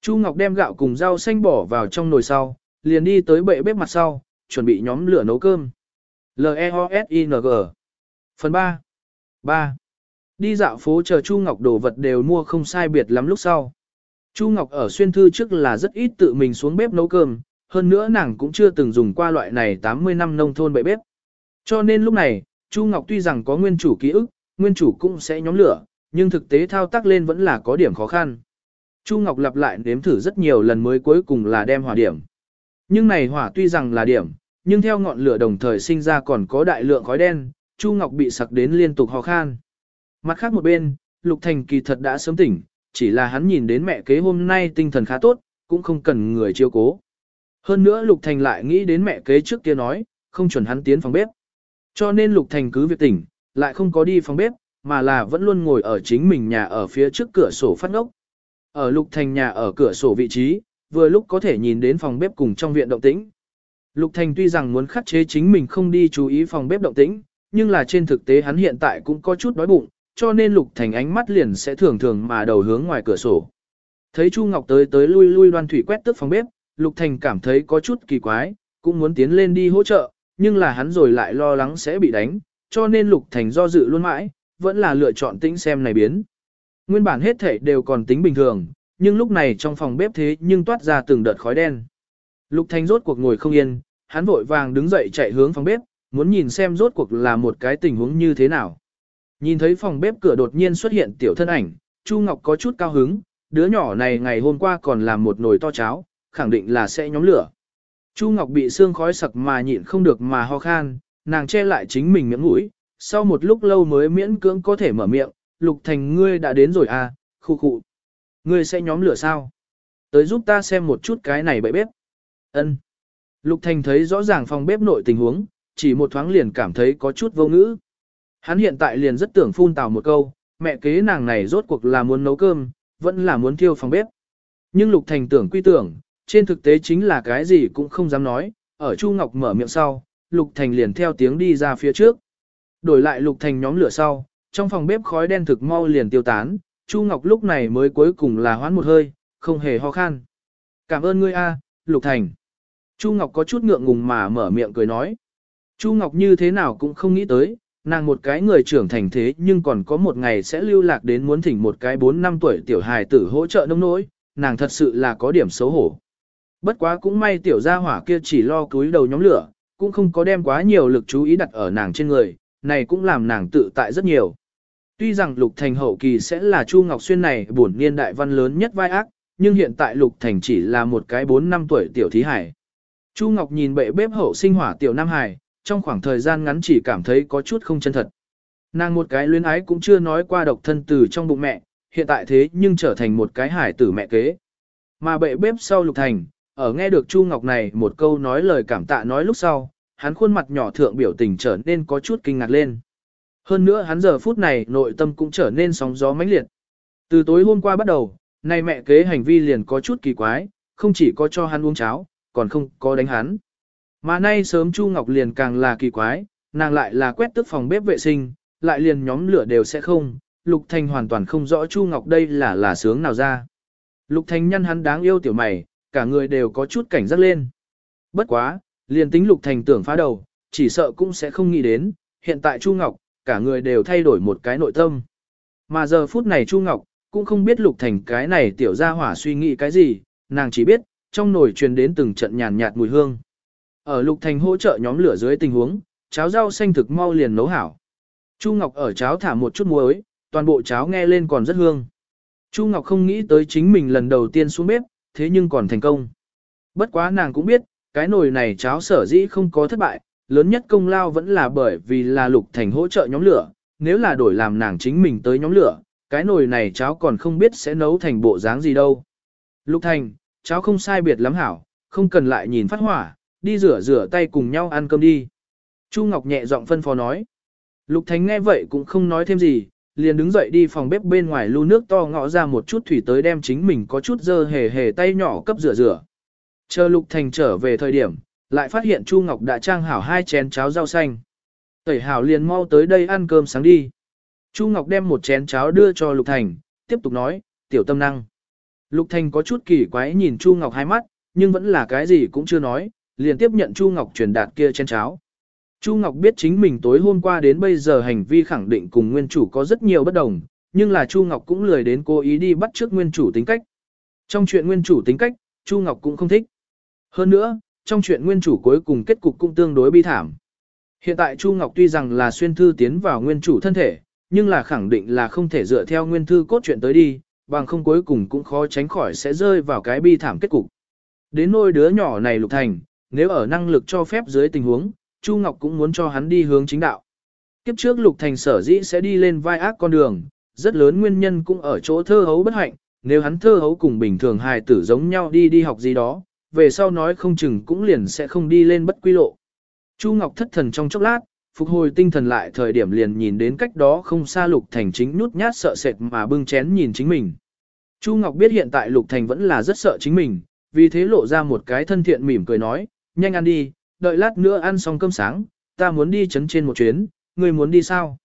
Chu Ngọc đem gạo cùng rau xanh bỏ vào trong nồi sau, liền đi tới bệ bếp mặt sau, chuẩn bị nhóm lửa nấu cơm. L-E-O-S-I-N-G Phần 3 3. Đi dạo phố chờ Chu Ngọc đồ vật đều mua không sai biệt lắm lúc sau. Chu Ngọc ở xuyên thư trước là rất ít tự mình xuống bếp nấu cơm, hơn nữa nàng cũng chưa từng dùng qua loại này 80 năm nông thôn bậy bếp. Cho nên lúc này, Chu Ngọc tuy rằng có nguyên chủ ký ức, nguyên chủ cũng sẽ nhóm lửa, nhưng thực tế thao tác lên vẫn là có điểm khó khăn. Chu Ngọc lặp lại nếm thử rất nhiều lần mới cuối cùng là đem hỏa điểm. Nhưng này hỏa tuy rằng là điểm, nhưng theo ngọn lửa đồng thời sinh ra còn có đại lượng khói đen, Chu Ngọc bị sặc đến liên tục ho khan. Mặt khác một bên, Lục Thành kỳ thật đã sớm tỉnh, chỉ là hắn nhìn đến mẹ kế hôm nay tinh thần khá tốt, cũng không cần người chiêu cố. Hơn nữa Lục Thành lại nghĩ đến mẹ kế trước kia nói, không chuẩn hắn tiến phòng bếp. Cho nên Lục Thành cứ việc tỉnh, lại không có đi phòng bếp, mà là vẫn luôn ngồi ở chính mình nhà ở phía trước cửa sổ phát ngốc. Ở Lục Thành nhà ở cửa sổ vị trí, vừa lúc có thể nhìn đến phòng bếp cùng trong viện động tĩnh. Lục Thành tuy rằng muốn khắc chế chính mình không đi chú ý phòng bếp động tĩnh, nhưng là trên thực tế hắn hiện tại cũng có chút đói bụng, cho nên Lục Thành ánh mắt liền sẽ thường thường mà đầu hướng ngoài cửa sổ. Thấy Chu Ngọc tới tới lui lui đoan thủy quét tức phòng bếp, Lục Thành cảm thấy có chút kỳ quái, cũng muốn tiến lên đi hỗ trợ, nhưng là hắn rồi lại lo lắng sẽ bị đánh, cho nên Lục Thành do dự luôn mãi, vẫn là lựa chọn tĩnh xem này biến. Nguyên bản hết thể đều còn tính bình thường, nhưng lúc này trong phòng bếp thế nhưng toát ra từng đợt khói đen. Lục Thành rốt cuộc ngồi không yên, hắn vội vàng đứng dậy chạy hướng phòng bếp, muốn nhìn xem rốt cuộc là một cái tình huống như thế nào. Nhìn thấy phòng bếp cửa đột nhiên xuất hiện tiểu thân ảnh, Chu Ngọc có chút cao hứng, đứa nhỏ này ngày hôm qua còn làm một nồi to cháo, khẳng định là sẽ nhóm lửa. Chu Ngọc bị xương khói sặc mà nhịn không được mà ho khan, nàng che lại chính mình miệng mũi, sau một lúc lâu mới miễn cưỡng có thể mở miệng, Lục Thành ngươi đã đến rồi à, khu khu. Ngươi sẽ nhóm lửa sao? Tới giúp ta xem một chút cái này bậy bếp. Ân. Lục Thành thấy rõ ràng phòng bếp nội tình huống, chỉ một thoáng liền cảm thấy có chút vô ngữ. Hắn hiện tại liền rất tưởng phun tào một câu, mẹ kế nàng này rốt cuộc là muốn nấu cơm, vẫn là muốn thiêu phòng bếp. Nhưng Lục Thành tưởng quy tưởng, trên thực tế chính là cái gì cũng không dám nói, ở Chu Ngọc mở miệng sau, Lục Thành liền theo tiếng đi ra phía trước. Đổi lại Lục Thành nhóm lửa sau, trong phòng bếp khói đen thực mau liền tiêu tán, Chu Ngọc lúc này mới cuối cùng là hoán một hơi, không hề ho khan. Cảm ơn ngươi a, Lục Thành. Chu Ngọc có chút ngượng ngùng mà mở miệng cười nói. Chu Ngọc như thế nào cũng không nghĩ tới, nàng một cái người trưởng thành thế nhưng còn có một ngày sẽ lưu lạc đến muốn thỉnh một cái 4 năm tuổi tiểu hài tử hỗ trợ nông nỗi, nàng thật sự là có điểm xấu hổ. Bất quá cũng may tiểu gia hỏa kia chỉ lo cúi đầu nhóm lửa, cũng không có đem quá nhiều lực chú ý đặt ở nàng trên người, này cũng làm nàng tự tại rất nhiều. Tuy rằng Lục Thành hậu kỳ sẽ là Chu Ngọc Xuyên này bổn niên đại văn lớn nhất vai ác, nhưng hiện tại Lục Thành chỉ là một cái 4 năm tuổi tiểu thí hải. Chu Ngọc nhìn bệ bếp hậu sinh hỏa tiểu Nam Hải, trong khoảng thời gian ngắn chỉ cảm thấy có chút không chân thật. Nàng một cái luyến ái cũng chưa nói qua độc thân từ trong bụng mẹ, hiện tại thế nhưng trở thành một cái hải tử mẹ kế. Mà bệ bếp sau Lục Thành, ở nghe được Chu Ngọc này một câu nói lời cảm tạ nói lúc sau, hắn khuôn mặt nhỏ thượng biểu tình trở nên có chút kinh ngạc lên. Hơn nữa hắn giờ phút này nội tâm cũng trở nên sóng gió mãnh liệt. Từ tối hôm qua bắt đầu, nay mẹ kế hành vi liền có chút kỳ quái, không chỉ có cho hắn uống cháo, còn không có đánh hắn. Mà nay sớm Chu Ngọc liền càng là kỳ quái, nàng lại là quét tức phòng bếp vệ sinh, lại liền nhóm lửa đều sẽ không, Lục Thành hoàn toàn không rõ Chu Ngọc đây là là sướng nào ra. Lục Thành nhân hắn đáng yêu tiểu mày, cả người đều có chút cảnh giác lên. Bất quá, liền tính Lục Thành tưởng phá đầu, chỉ sợ cũng sẽ không nghĩ đến, hiện tại Chu Ngọc, cả người đều thay đổi một cái nội tâm. Mà giờ phút này Chu Ngọc, cũng không biết Lục Thành cái này tiểu gia hỏa suy nghĩ cái gì, nàng chỉ biết, trong nồi truyền đến từng trận nhàn nhạt mùi hương. Ở Lục Thành hỗ trợ nhóm lửa dưới tình huống, cháo rau xanh thực mau liền nấu hảo. Chu Ngọc ở cháo thả một chút muối, toàn bộ cháo nghe lên còn rất hương. Chu Ngọc không nghĩ tới chính mình lần đầu tiên xuống bếp, thế nhưng còn thành công. Bất quá nàng cũng biết, cái nồi này cháo sở dĩ không có thất bại, lớn nhất công lao vẫn là bởi vì là Lục Thành hỗ trợ nhóm lửa, nếu là đổi làm nàng chính mình tới nhóm lửa, cái nồi này cháo còn không biết sẽ nấu thành bộ dáng gì đâu. Lục Thành, cháo không sai biệt lắm hảo, không cần lại nhìn phát hỏa, đi rửa rửa tay cùng nhau ăn cơm đi. Chu Ngọc nhẹ giọng phân phó nói. Lục Thánh nghe vậy cũng không nói thêm gì, liền đứng dậy đi phòng bếp bên ngoài lu nước to ngõ ra một chút thủy tới đem chính mình có chút dơ hề hề tay nhỏ cấp rửa rửa. Chờ Lục Thành trở về thời điểm, lại phát hiện Chu Ngọc đã trang hảo hai chén cháo rau xanh. Tẩy hảo liền mau tới đây ăn cơm sáng đi. Chu Ngọc đem một chén cháo đưa cho Lục Thành, tiếp tục nói, tiểu tâm năng. Lục Thành có chút kỳ quái nhìn Chu Ngọc hai mắt, nhưng vẫn là cái gì cũng chưa nói, liền tiếp nhận Chu Ngọc truyền đạt kia chén cháo. Chu Ngọc biết chính mình tối hôm qua đến bây giờ hành vi khẳng định cùng nguyên chủ có rất nhiều bất đồng, nhưng là Chu Ngọc cũng lười đến cố ý đi bắt trước nguyên chủ tính cách. Trong chuyện nguyên chủ tính cách, Chu Ngọc cũng không thích. Hơn nữa, trong chuyện nguyên chủ cuối cùng kết cục cũng tương đối bi thảm. Hiện tại Chu Ngọc tuy rằng là xuyên thư tiến vào nguyên chủ thân thể, nhưng là khẳng định là không thể dựa theo nguyên thư cốt truyện tới đi, bằng không cuối cùng cũng khó tránh khỏi sẽ rơi vào cái bi thảm kết cục. Đến nôi đứa nhỏ này lục thành, nếu ở năng lực cho phép dưới tình huống, Chu Ngọc cũng muốn cho hắn đi hướng chính đạo. Kiếp trước lục thành sở dĩ sẽ đi lên vai ác con đường, rất lớn nguyên nhân cũng ở chỗ thơ hấu bất hạnh, nếu hắn thơ hấu cùng bình thường hài tử giống nhau đi đi học gì đó, về sau nói không chừng cũng liền sẽ không đi lên bất quy lộ. Chu Ngọc thất thần trong chốc lát, phục hồi tinh thần lại thời điểm liền nhìn đến cách đó không xa Lục Thành chính nhút nhát sợ sệt mà bưng chén nhìn chính mình. Chu Ngọc biết hiện tại Lục Thành vẫn là rất sợ chính mình, vì thế lộ ra một cái thân thiện mỉm cười nói, nhanh ăn đi, đợi lát nữa ăn xong cơm sáng, ta muốn đi chấn trên một chuyến, ngươi muốn đi sao?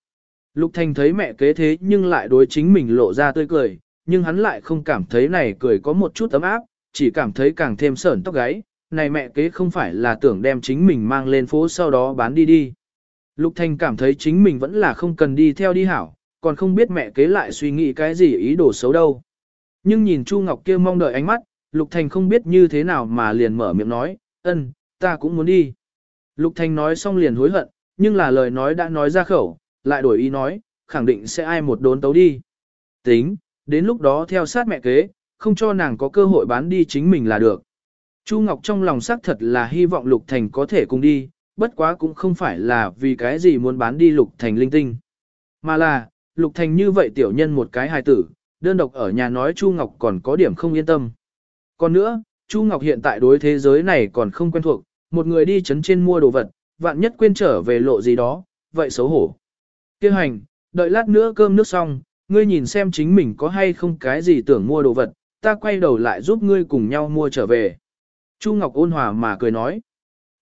Lục Thành thấy mẹ kế thế nhưng lại đối chính mình lộ ra tươi cười, nhưng hắn lại không cảm thấy này cười có một chút ấm áp, chỉ cảm thấy càng thêm sởn tóc gáy, này mẹ kế không phải là tưởng đem chính mình mang lên phố sau đó bán đi đi. Lục Thành cảm thấy chính mình vẫn là không cần đi theo đi hảo, còn không biết mẹ kế lại suy nghĩ cái gì ý đồ xấu đâu. Nhưng nhìn Chu Ngọc kia mong đợi ánh mắt, Lục Thành không biết như thế nào mà liền mở miệng nói, ân, ta cũng muốn đi. Lục Thành nói xong liền hối hận, nhưng là lời nói đã nói ra khẩu, lại đổi ý nói, khẳng định sẽ ai một đốn tấu đi. Tính, đến lúc đó theo sát mẹ kế, không cho nàng có cơ hội bán đi chính mình là được. Chu Ngọc trong lòng xác thật là hy vọng Lục Thành có thể cùng đi, bất quá cũng không phải là vì cái gì muốn bán đi Lục Thành linh tinh. Mà là, Lục Thành như vậy tiểu nhân một cái hài tử, đơn độc ở nhà nói Chu Ngọc còn có điểm không yên tâm. Còn nữa, Chu Ngọc hiện tại đối thế giới này còn không quen thuộc, một người đi chấn trên mua đồ vật, vạn nhất quên trở về lộ gì đó, vậy xấu hổ. Kêu hành, đợi lát nữa cơm nước xong, ngươi nhìn xem chính mình có hay không cái gì tưởng mua đồ vật, ta quay đầu lại giúp ngươi cùng nhau mua trở về. Chu Ngọc ôn hòa mà cười nói.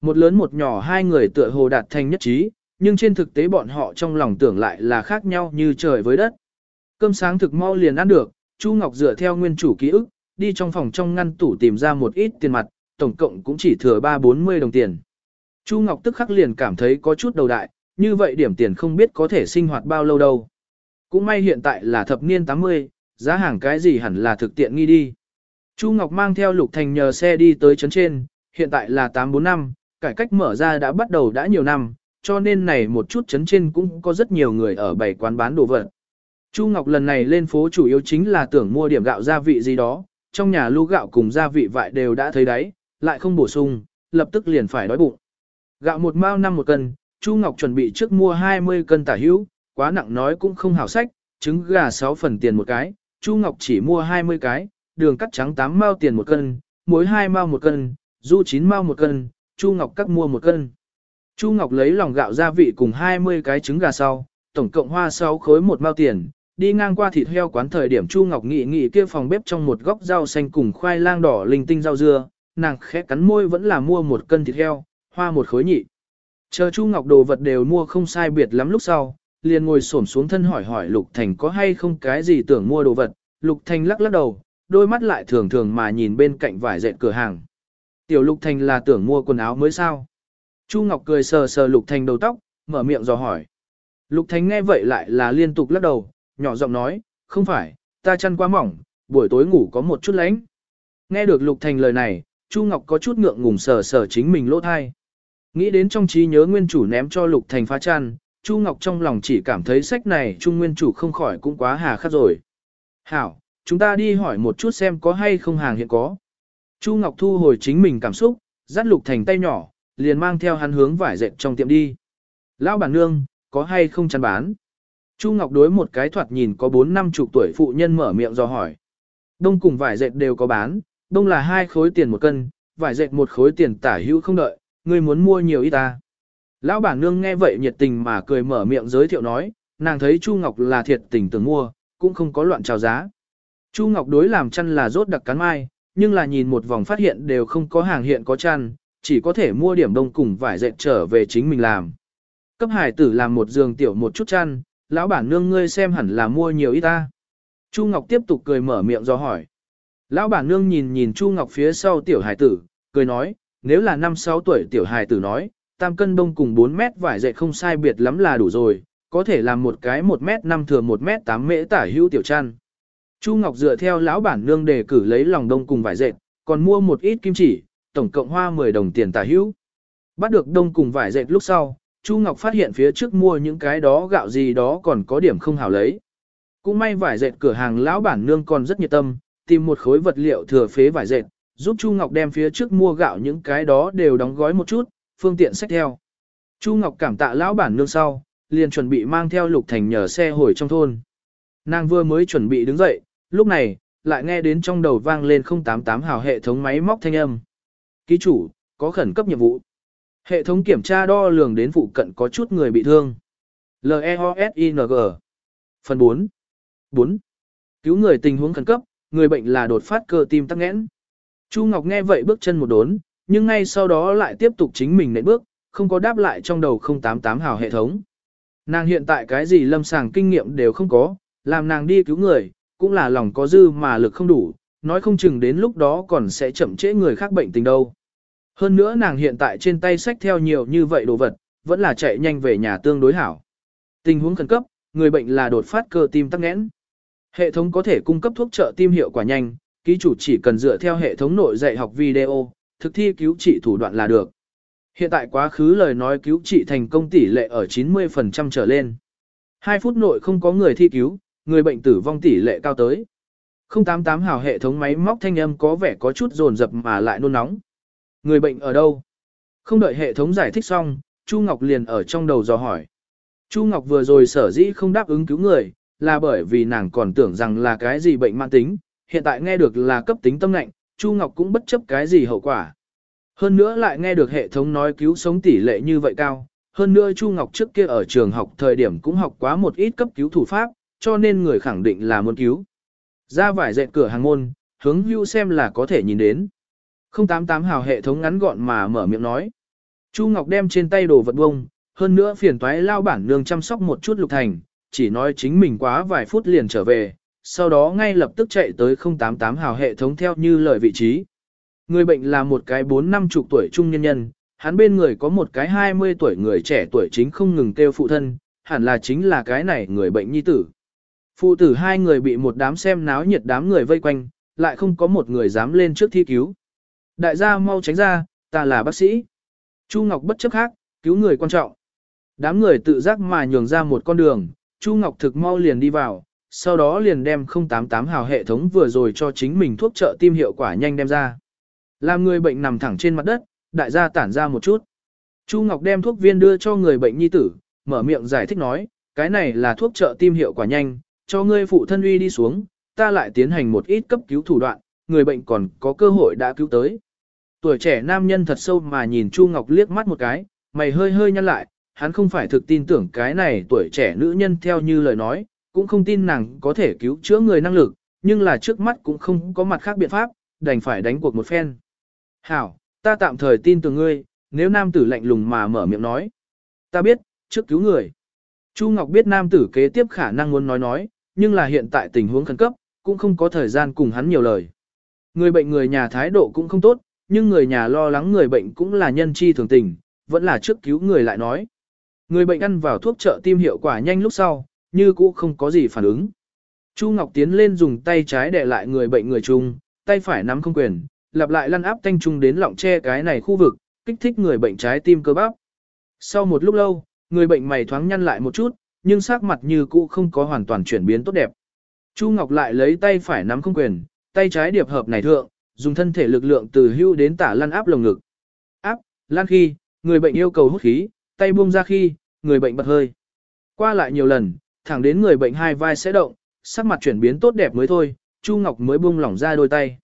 Một lớn một nhỏ hai người tựa hồ đạt thành nhất trí, nhưng trên thực tế bọn họ trong lòng tưởng lại là khác nhau như trời với đất. Cơm sáng thực mau liền ăn được, Chu Ngọc dựa theo nguyên chủ ký ức, đi trong phòng trong ngăn tủ tìm ra một ít tiền mặt, tổng cộng cũng chỉ thừa 3-40 đồng tiền. Chu Ngọc tức khắc liền cảm thấy có chút đầu đại, như vậy điểm tiền không biết có thể sinh hoạt bao lâu đâu. Cũng may hiện tại là thập niên 80, giá hàng cái gì hẳn là thực tiện nghi đi. Chu Ngọc mang theo Lục Thành nhờ xe đi tới trấn trên, hiện tại là 84 năm, cải cách mở ra đã bắt đầu đã nhiều năm, cho nên này một chút chấn trên cũng có rất nhiều người ở bảy quán bán đồ vật. Chu Ngọc lần này lên phố chủ yếu chính là tưởng mua điểm gạo gia vị gì đó, trong nhà lu gạo cùng gia vị vại đều đã thấy đấy, lại không bổ sung, lập tức liền phải đói bụng. Gạo một mao năm một cân, Chu Ngọc chuẩn bị trước mua 20 cân tả hữu, quá nặng nói cũng không hảo sách, trứng gà 6 phần tiền một cái, Chu Ngọc chỉ mua 20 cái, đường cắt trắng 8 mao tiền một cân, muối 2 mao một cân, du 9 mao một cân, Chu Ngọc cắt mua một cân. Chu Ngọc lấy lòng gạo gia vị cùng 20 cái trứng gà sau, tổng cộng hoa 6 khối một mao tiền, đi ngang qua thịt heo quán thời điểm Chu Ngọc nghị nghị kia phòng bếp trong một góc rau xanh cùng khoai lang đỏ linh tinh rau dưa, nàng khẽ cắn môi vẫn là mua một cân thịt heo, hoa một khối nhị. Chờ Chu Ngọc đồ vật đều mua không sai biệt lắm lúc sau, liền ngồi xổm xuống thân hỏi hỏi Lục Thành có hay không cái gì tưởng mua đồ vật, Lục Thành lắc lắc đầu, đôi mắt lại thường thường mà nhìn bên cạnh vải dệt cửa hàng. Tiểu Lục Thành là tưởng mua quần áo mới sao? Chu Ngọc cười sờ sờ Lục Thành đầu tóc, mở miệng dò hỏi. Lục Thành nghe vậy lại là liên tục lắc đầu, nhỏ giọng nói, không phải, ta chăn quá mỏng, buổi tối ngủ có một chút lánh. Nghe được Lục Thành lời này, Chu Ngọc có chút ngượng ngùng sờ sờ chính mình lỗ thai. Nghĩ đến trong trí nhớ nguyên chủ ném cho Lục Thành phá chăn, Chu Ngọc trong lòng chỉ cảm thấy sách này Trung nguyên chủ không khỏi cũng quá hà khắc rồi. Hảo, chúng ta đi hỏi một chút xem có hay không hàng hiện có. Chu Ngọc thu hồi chính mình cảm xúc, dắt Lục Thành tay nhỏ, liền mang theo hắn hướng vải dệt trong tiệm đi. Lão bản nương, có hay không chăn bán? Chu Ngọc đối một cái thoạt nhìn có 4 năm chục tuổi phụ nhân mở miệng do hỏi. Đông cùng vải dệt đều có bán, đông là hai khối tiền một cân, vải dệt một khối tiền tả hữu không đợi, ngươi muốn mua nhiều ít ta. Lão bản nương nghe vậy nhiệt tình mà cười mở miệng giới thiệu nói, nàng thấy Chu Ngọc là thiệt tình tưởng mua, cũng không có loạn chào giá. Chu Ngọc đối làm chăn là rốt đặc cắn mai, nhưng là nhìn một vòng phát hiện đều không có hàng hiện có chăn, chỉ có thể mua điểm đông cùng vải dệt trở về chính mình làm. Cấp hải tử làm một giường tiểu một chút chăn, lão bản nương ngươi xem hẳn là mua nhiều ít ta. Chu Ngọc tiếp tục cười mở miệng do hỏi. Lão bản nương nhìn nhìn Chu Ngọc phía sau tiểu hải tử, cười nói, nếu là 5-6 tuổi tiểu hải tử nói, tam cân đông cùng 4 mét vải dệt không sai biệt lắm là đủ rồi, có thể làm một cái 1 mét 5 thừa 1 mét 8 mễ tả hữu tiểu chăn. Chu Ngọc dựa theo lão bản nương đề cử lấy lòng đông cùng vải dệt, còn mua một ít kim chỉ, tổng cộng hoa 10 đồng tiền tả hữu. Bắt được đông cùng vải dệt lúc sau, Chu Ngọc phát hiện phía trước mua những cái đó gạo gì đó còn có điểm không hảo lấy. Cũng may vải dệt cửa hàng lão bản nương còn rất nhiệt tâm, tìm một khối vật liệu thừa phế vải dệt, giúp Chu Ngọc đem phía trước mua gạo những cái đó đều đóng gói một chút, phương tiện sách theo. Chu Ngọc cảm tạ lão bản nương sau, liền chuẩn bị mang theo Lục Thành nhờ xe hồi trong thôn. Nàng vừa mới chuẩn bị đứng dậy, lúc này, lại nghe đến trong đầu vang lên 088 hào hệ thống máy móc thanh âm. Ký chủ, có khẩn cấp nhiệm vụ. Hệ thống kiểm tra đo lường đến phụ cận có chút người bị thương. L-E-O-S-I-N-G Phần 4 4. Cứu người tình huống khẩn cấp, người bệnh là đột phát cơ tim tắc nghẽn. Chu Ngọc nghe vậy bước chân một đốn, nhưng ngay sau đó lại tiếp tục chính mình nện bước, không có đáp lại trong đầu 088 hào hệ thống. Nàng hiện tại cái gì lâm sàng kinh nghiệm đều không có, làm nàng đi cứu người, cũng là lòng có dư mà lực không đủ, nói không chừng đến lúc đó còn sẽ chậm trễ người khác bệnh tình đâu. Hơn nữa nàng hiện tại trên tay sách theo nhiều như vậy đồ vật, vẫn là chạy nhanh về nhà tương đối hảo. Tình huống khẩn cấp, người bệnh là đột phát cơ tim tắc nghẽn. Hệ thống có thể cung cấp thuốc trợ tim hiệu quả nhanh, ký chủ chỉ cần dựa theo hệ thống nội dạy học video, thực thi cứu trị thủ đoạn là được. Hiện tại quá khứ lời nói cứu trị thành công tỷ lệ ở 90% trở lên. 2 phút nội không có người thi cứu, người bệnh tử vong tỷ lệ cao tới. 088 hào hệ thống máy móc thanh âm có vẻ có chút rồn rập mà lại nôn nóng. Người bệnh ở đâu? Không đợi hệ thống giải thích xong, Chu Ngọc liền ở trong đầu dò hỏi. Chu Ngọc vừa rồi sở dĩ không đáp ứng cứu người, là bởi vì nàng còn tưởng rằng là cái gì bệnh mạng tính, hiện tại nghe được là cấp tính tâm lạnh, Chu Ngọc cũng bất chấp cái gì hậu quả. Hơn nữa lại nghe được hệ thống nói cứu sống tỷ lệ như vậy cao, hơn nữa Chu Ngọc trước kia ở trường học thời điểm cũng học quá một ít cấp cứu thủ pháp, cho nên người khẳng định là muốn cứu. Ra vải dệt cửa hàng môn, hướng hưu xem là có thể nhìn đến. 088 hào hệ thống ngắn gọn mà mở miệng nói. Chu Ngọc đem trên tay đồ vật bông, hơn nữa phiền toái lao bản nương chăm sóc một chút lục thành, chỉ nói chính mình quá vài phút liền trở về, sau đó ngay lập tức chạy tới 088 hào hệ thống theo như lời vị trí. Người bệnh là một cái 4 năm chục tuổi trung nhân nhân, hắn bên người có một cái 20 tuổi người trẻ tuổi chính không ngừng kêu phụ thân, hẳn là chính là cái này người bệnh nhi tử. Phụ tử hai người bị một đám xem náo nhiệt đám người vây quanh, lại không có một người dám lên trước thi cứu. Đại gia mau tránh ra, ta là bác sĩ. Chu Ngọc bất chấp khác, cứu người quan trọng. Đám người tự giác mà nhường ra một con đường, Chu Ngọc thực mau liền đi vào, sau đó liền đem 088 hào hệ thống vừa rồi cho chính mình thuốc trợ tim hiệu quả nhanh đem ra. Làm người bệnh nằm thẳng trên mặt đất, đại gia tản ra một chút. Chu Ngọc đem thuốc viên đưa cho người bệnh nhi tử, mở miệng giải thích nói, cái này là thuốc trợ tim hiệu quả nhanh, cho ngươi phụ thân uy đi xuống, ta lại tiến hành một ít cấp cứu thủ đoạn, người bệnh còn có cơ hội đã cứu tới. Tuổi trẻ nam nhân thật sâu mà nhìn Chu Ngọc liếc mắt một cái, mày hơi hơi nhăn lại, hắn không phải thực tin tưởng cái này tuổi trẻ nữ nhân theo như lời nói, cũng không tin nàng có thể cứu chữa người năng lực, nhưng là trước mắt cũng không có mặt khác biện pháp, đành phải đánh cuộc một phen. Hảo, ta tạm thời tin tưởng ngươi, nếu nam tử lạnh lùng mà mở miệng nói. Ta biết, trước cứu người. Chu Ngọc biết nam tử kế tiếp khả năng muốn nói nói, nhưng là hiện tại tình huống khẩn cấp, cũng không có thời gian cùng hắn nhiều lời. Người bệnh người nhà thái độ cũng không tốt, nhưng người nhà lo lắng người bệnh cũng là nhân chi thường tình, vẫn là trước cứu người lại nói. Người bệnh ăn vào thuốc trợ tim hiệu quả nhanh lúc sau, như cũ không có gì phản ứng. Chu Ngọc tiến lên dùng tay trái để lại người bệnh người chung, tay phải nắm không quyền, lặp lại lăn áp thanh trung đến lọng che cái này khu vực, kích thích người bệnh trái tim cơ bắp. Sau một lúc lâu, người bệnh mày thoáng nhăn lại một chút, nhưng sắc mặt như cũ không có hoàn toàn chuyển biến tốt đẹp. Chu Ngọc lại lấy tay phải nắm không quyền, tay trái điệp hợp này thượng, dùng thân thể lực lượng từ hưu đến tả lăn áp lồng ngực. Áp, lăn khi, người bệnh yêu cầu hút khí, tay buông ra khi, người bệnh bật hơi. Qua lại nhiều lần, thẳng đến người bệnh hai vai sẽ động, sắc mặt chuyển biến tốt đẹp mới thôi, Chu Ngọc mới buông lỏng ra đôi tay.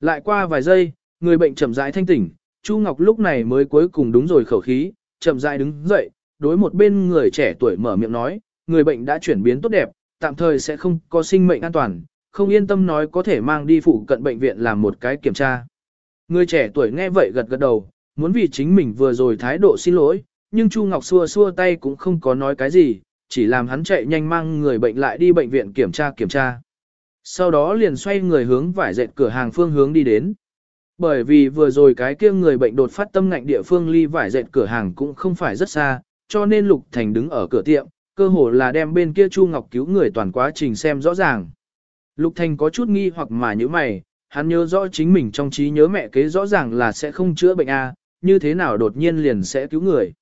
Lại qua vài giây, người bệnh chậm rãi thanh tỉnh, Chu Ngọc lúc này mới cuối cùng đúng rồi khẩu khí, chậm rãi đứng dậy, đối một bên người trẻ tuổi mở miệng nói, người bệnh đã chuyển biến tốt đẹp, tạm thời sẽ không có sinh mệnh an toàn, không yên tâm nói có thể mang đi phụ cận bệnh viện làm một cái kiểm tra. Người trẻ tuổi nghe vậy gật gật đầu, muốn vì chính mình vừa rồi thái độ xin lỗi, nhưng Chu Ngọc xua xua tay cũng không có nói cái gì, chỉ làm hắn chạy nhanh mang người bệnh lại đi bệnh viện kiểm tra kiểm tra. Sau đó liền xoay người hướng vải dệt cửa hàng phương hướng đi đến. Bởi vì vừa rồi cái kia người bệnh đột phát tâm ngạnh địa phương ly vải dệt cửa hàng cũng không phải rất xa, cho nên Lục Thành đứng ở cửa tiệm, cơ hồ là đem bên kia Chu Ngọc cứu người toàn quá trình xem rõ ràng. Lục Thành có chút nghi hoặc mà như mày, hắn nhớ rõ chính mình trong trí nhớ mẹ kế rõ ràng là sẽ không chữa bệnh A, như thế nào đột nhiên liền sẽ cứu người.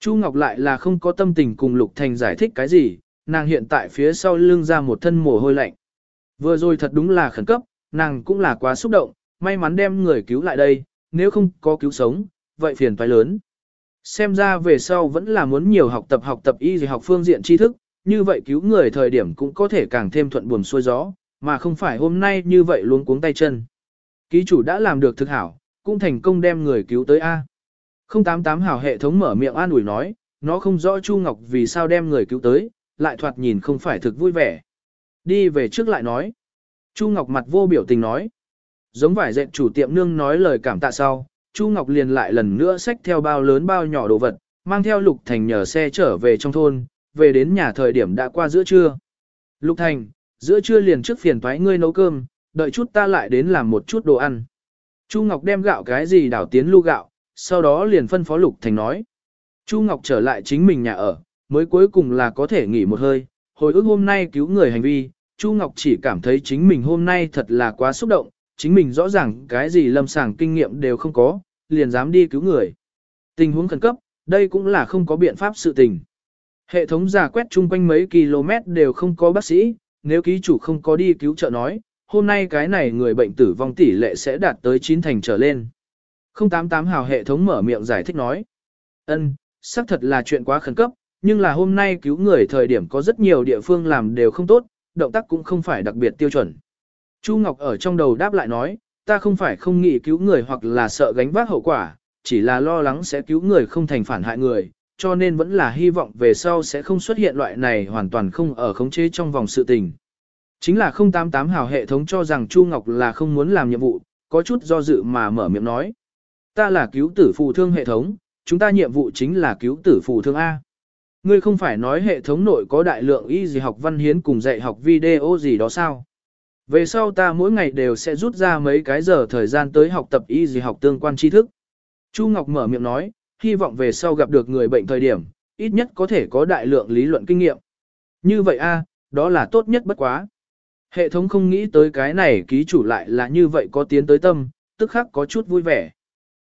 Chu Ngọc lại là không có tâm tình cùng Lục Thành giải thích cái gì, nàng hiện tại phía sau lưng ra một thân mồ hôi lạnh. Vừa rồi thật đúng là khẩn cấp, nàng cũng là quá xúc động, may mắn đem người cứu lại đây, nếu không có cứu sống, vậy phiền toái lớn. Xem ra về sau vẫn là muốn nhiều học tập học tập y học phương diện tri thức, như vậy cứu người thời điểm cũng có thể càng thêm thuận buồm xuôi gió, mà không phải hôm nay như vậy luôn cuống tay chân. Ký chủ đã làm được thực hảo, cũng thành công đem người cứu tới A. 088 hảo hệ thống mở miệng an ủi nói, nó không rõ Chu Ngọc vì sao đem người cứu tới, lại thoạt nhìn không phải thực vui vẻ. Đi về trước lại nói. Chu Ngọc mặt vô biểu tình nói. Giống vải dệt chủ tiệm nương nói lời cảm tạ sau, Chu Ngọc liền lại lần nữa xách theo bao lớn bao nhỏ đồ vật, mang theo Lục Thành nhờ xe trở về trong thôn, về đến nhà thời điểm đã qua giữa trưa. Lục Thành, giữa trưa liền trước phiền toái ngươi nấu cơm, đợi chút ta lại đến làm một chút đồ ăn. Chu Ngọc đem gạo cái gì đảo tiến lu gạo, sau đó liền phân phó Lục Thành nói. Chu Ngọc trở lại chính mình nhà ở, mới cuối cùng là có thể nghỉ một hơi, hồi ức hôm nay cứu người hành vi, Chu Ngọc chỉ cảm thấy chính mình hôm nay thật là quá xúc động, chính mình rõ ràng cái gì lâm sàng kinh nghiệm đều không có, liền dám đi cứu người. Tình huống khẩn cấp, đây cũng là không có biện pháp sự tình. Hệ thống giả quét chung quanh mấy km đều không có bác sĩ, nếu ký chủ không có đi cứu trợ nói, hôm nay cái này người bệnh tử vong tỷ lệ sẽ đạt tới 9 thành trở lên. 088 hào hệ thống mở miệng giải thích nói. ân xác thật là chuyện quá khẩn cấp, nhưng là hôm nay cứu người thời điểm có rất nhiều địa phương làm đều không tốt, động tác cũng không phải đặc biệt tiêu chuẩn. Chu Ngọc ở trong đầu đáp lại nói, ta không phải không nghĩ cứu người hoặc là sợ gánh vác hậu quả, chỉ là lo lắng sẽ cứu người không thành phản hại người, cho nên vẫn là hy vọng về sau sẽ không xuất hiện loại này hoàn toàn không ở khống chế trong vòng sự tình. Chính là 088 hào hệ thống cho rằng Chu Ngọc là không muốn làm nhiệm vụ, có chút do dự mà mở miệng nói. Ta là cứu tử phù thương hệ thống, chúng ta nhiệm vụ chính là cứu tử phù thương A. Ngươi không phải nói hệ thống nội có đại lượng y gì học văn hiến cùng dạy học video gì đó sao? Về sau ta mỗi ngày đều sẽ rút ra mấy cái giờ thời gian tới học tập y gì học tương quan tri thức. Chu Ngọc mở miệng nói, hy vọng về sau gặp được người bệnh thời điểm, ít nhất có thể có đại lượng lý luận kinh nghiệm. Như vậy a, đó là tốt nhất bất quá. Hệ thống không nghĩ tới cái này ký chủ lại là như vậy có tiến tới tâm, tức khắc có chút vui vẻ.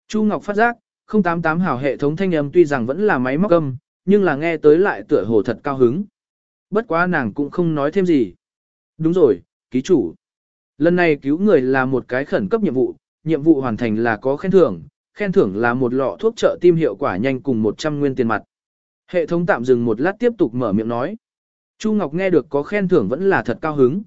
Chu Ngọc phát giác, 088 hảo hệ thống thanh âm tuy rằng vẫn là máy móc âm, nhưng là nghe tới lại tựa hồ thật cao hứng. Bất quá nàng cũng không nói thêm gì. Đúng rồi, ký chủ. Lần này cứu người là một cái khẩn cấp nhiệm vụ, nhiệm vụ hoàn thành là có khen thưởng, khen thưởng là một lọ thuốc trợ tim hiệu quả nhanh cùng 100 nguyên tiền mặt. Hệ thống tạm dừng một lát tiếp tục mở miệng nói. Chu Ngọc nghe được có khen thưởng vẫn là thật cao hứng.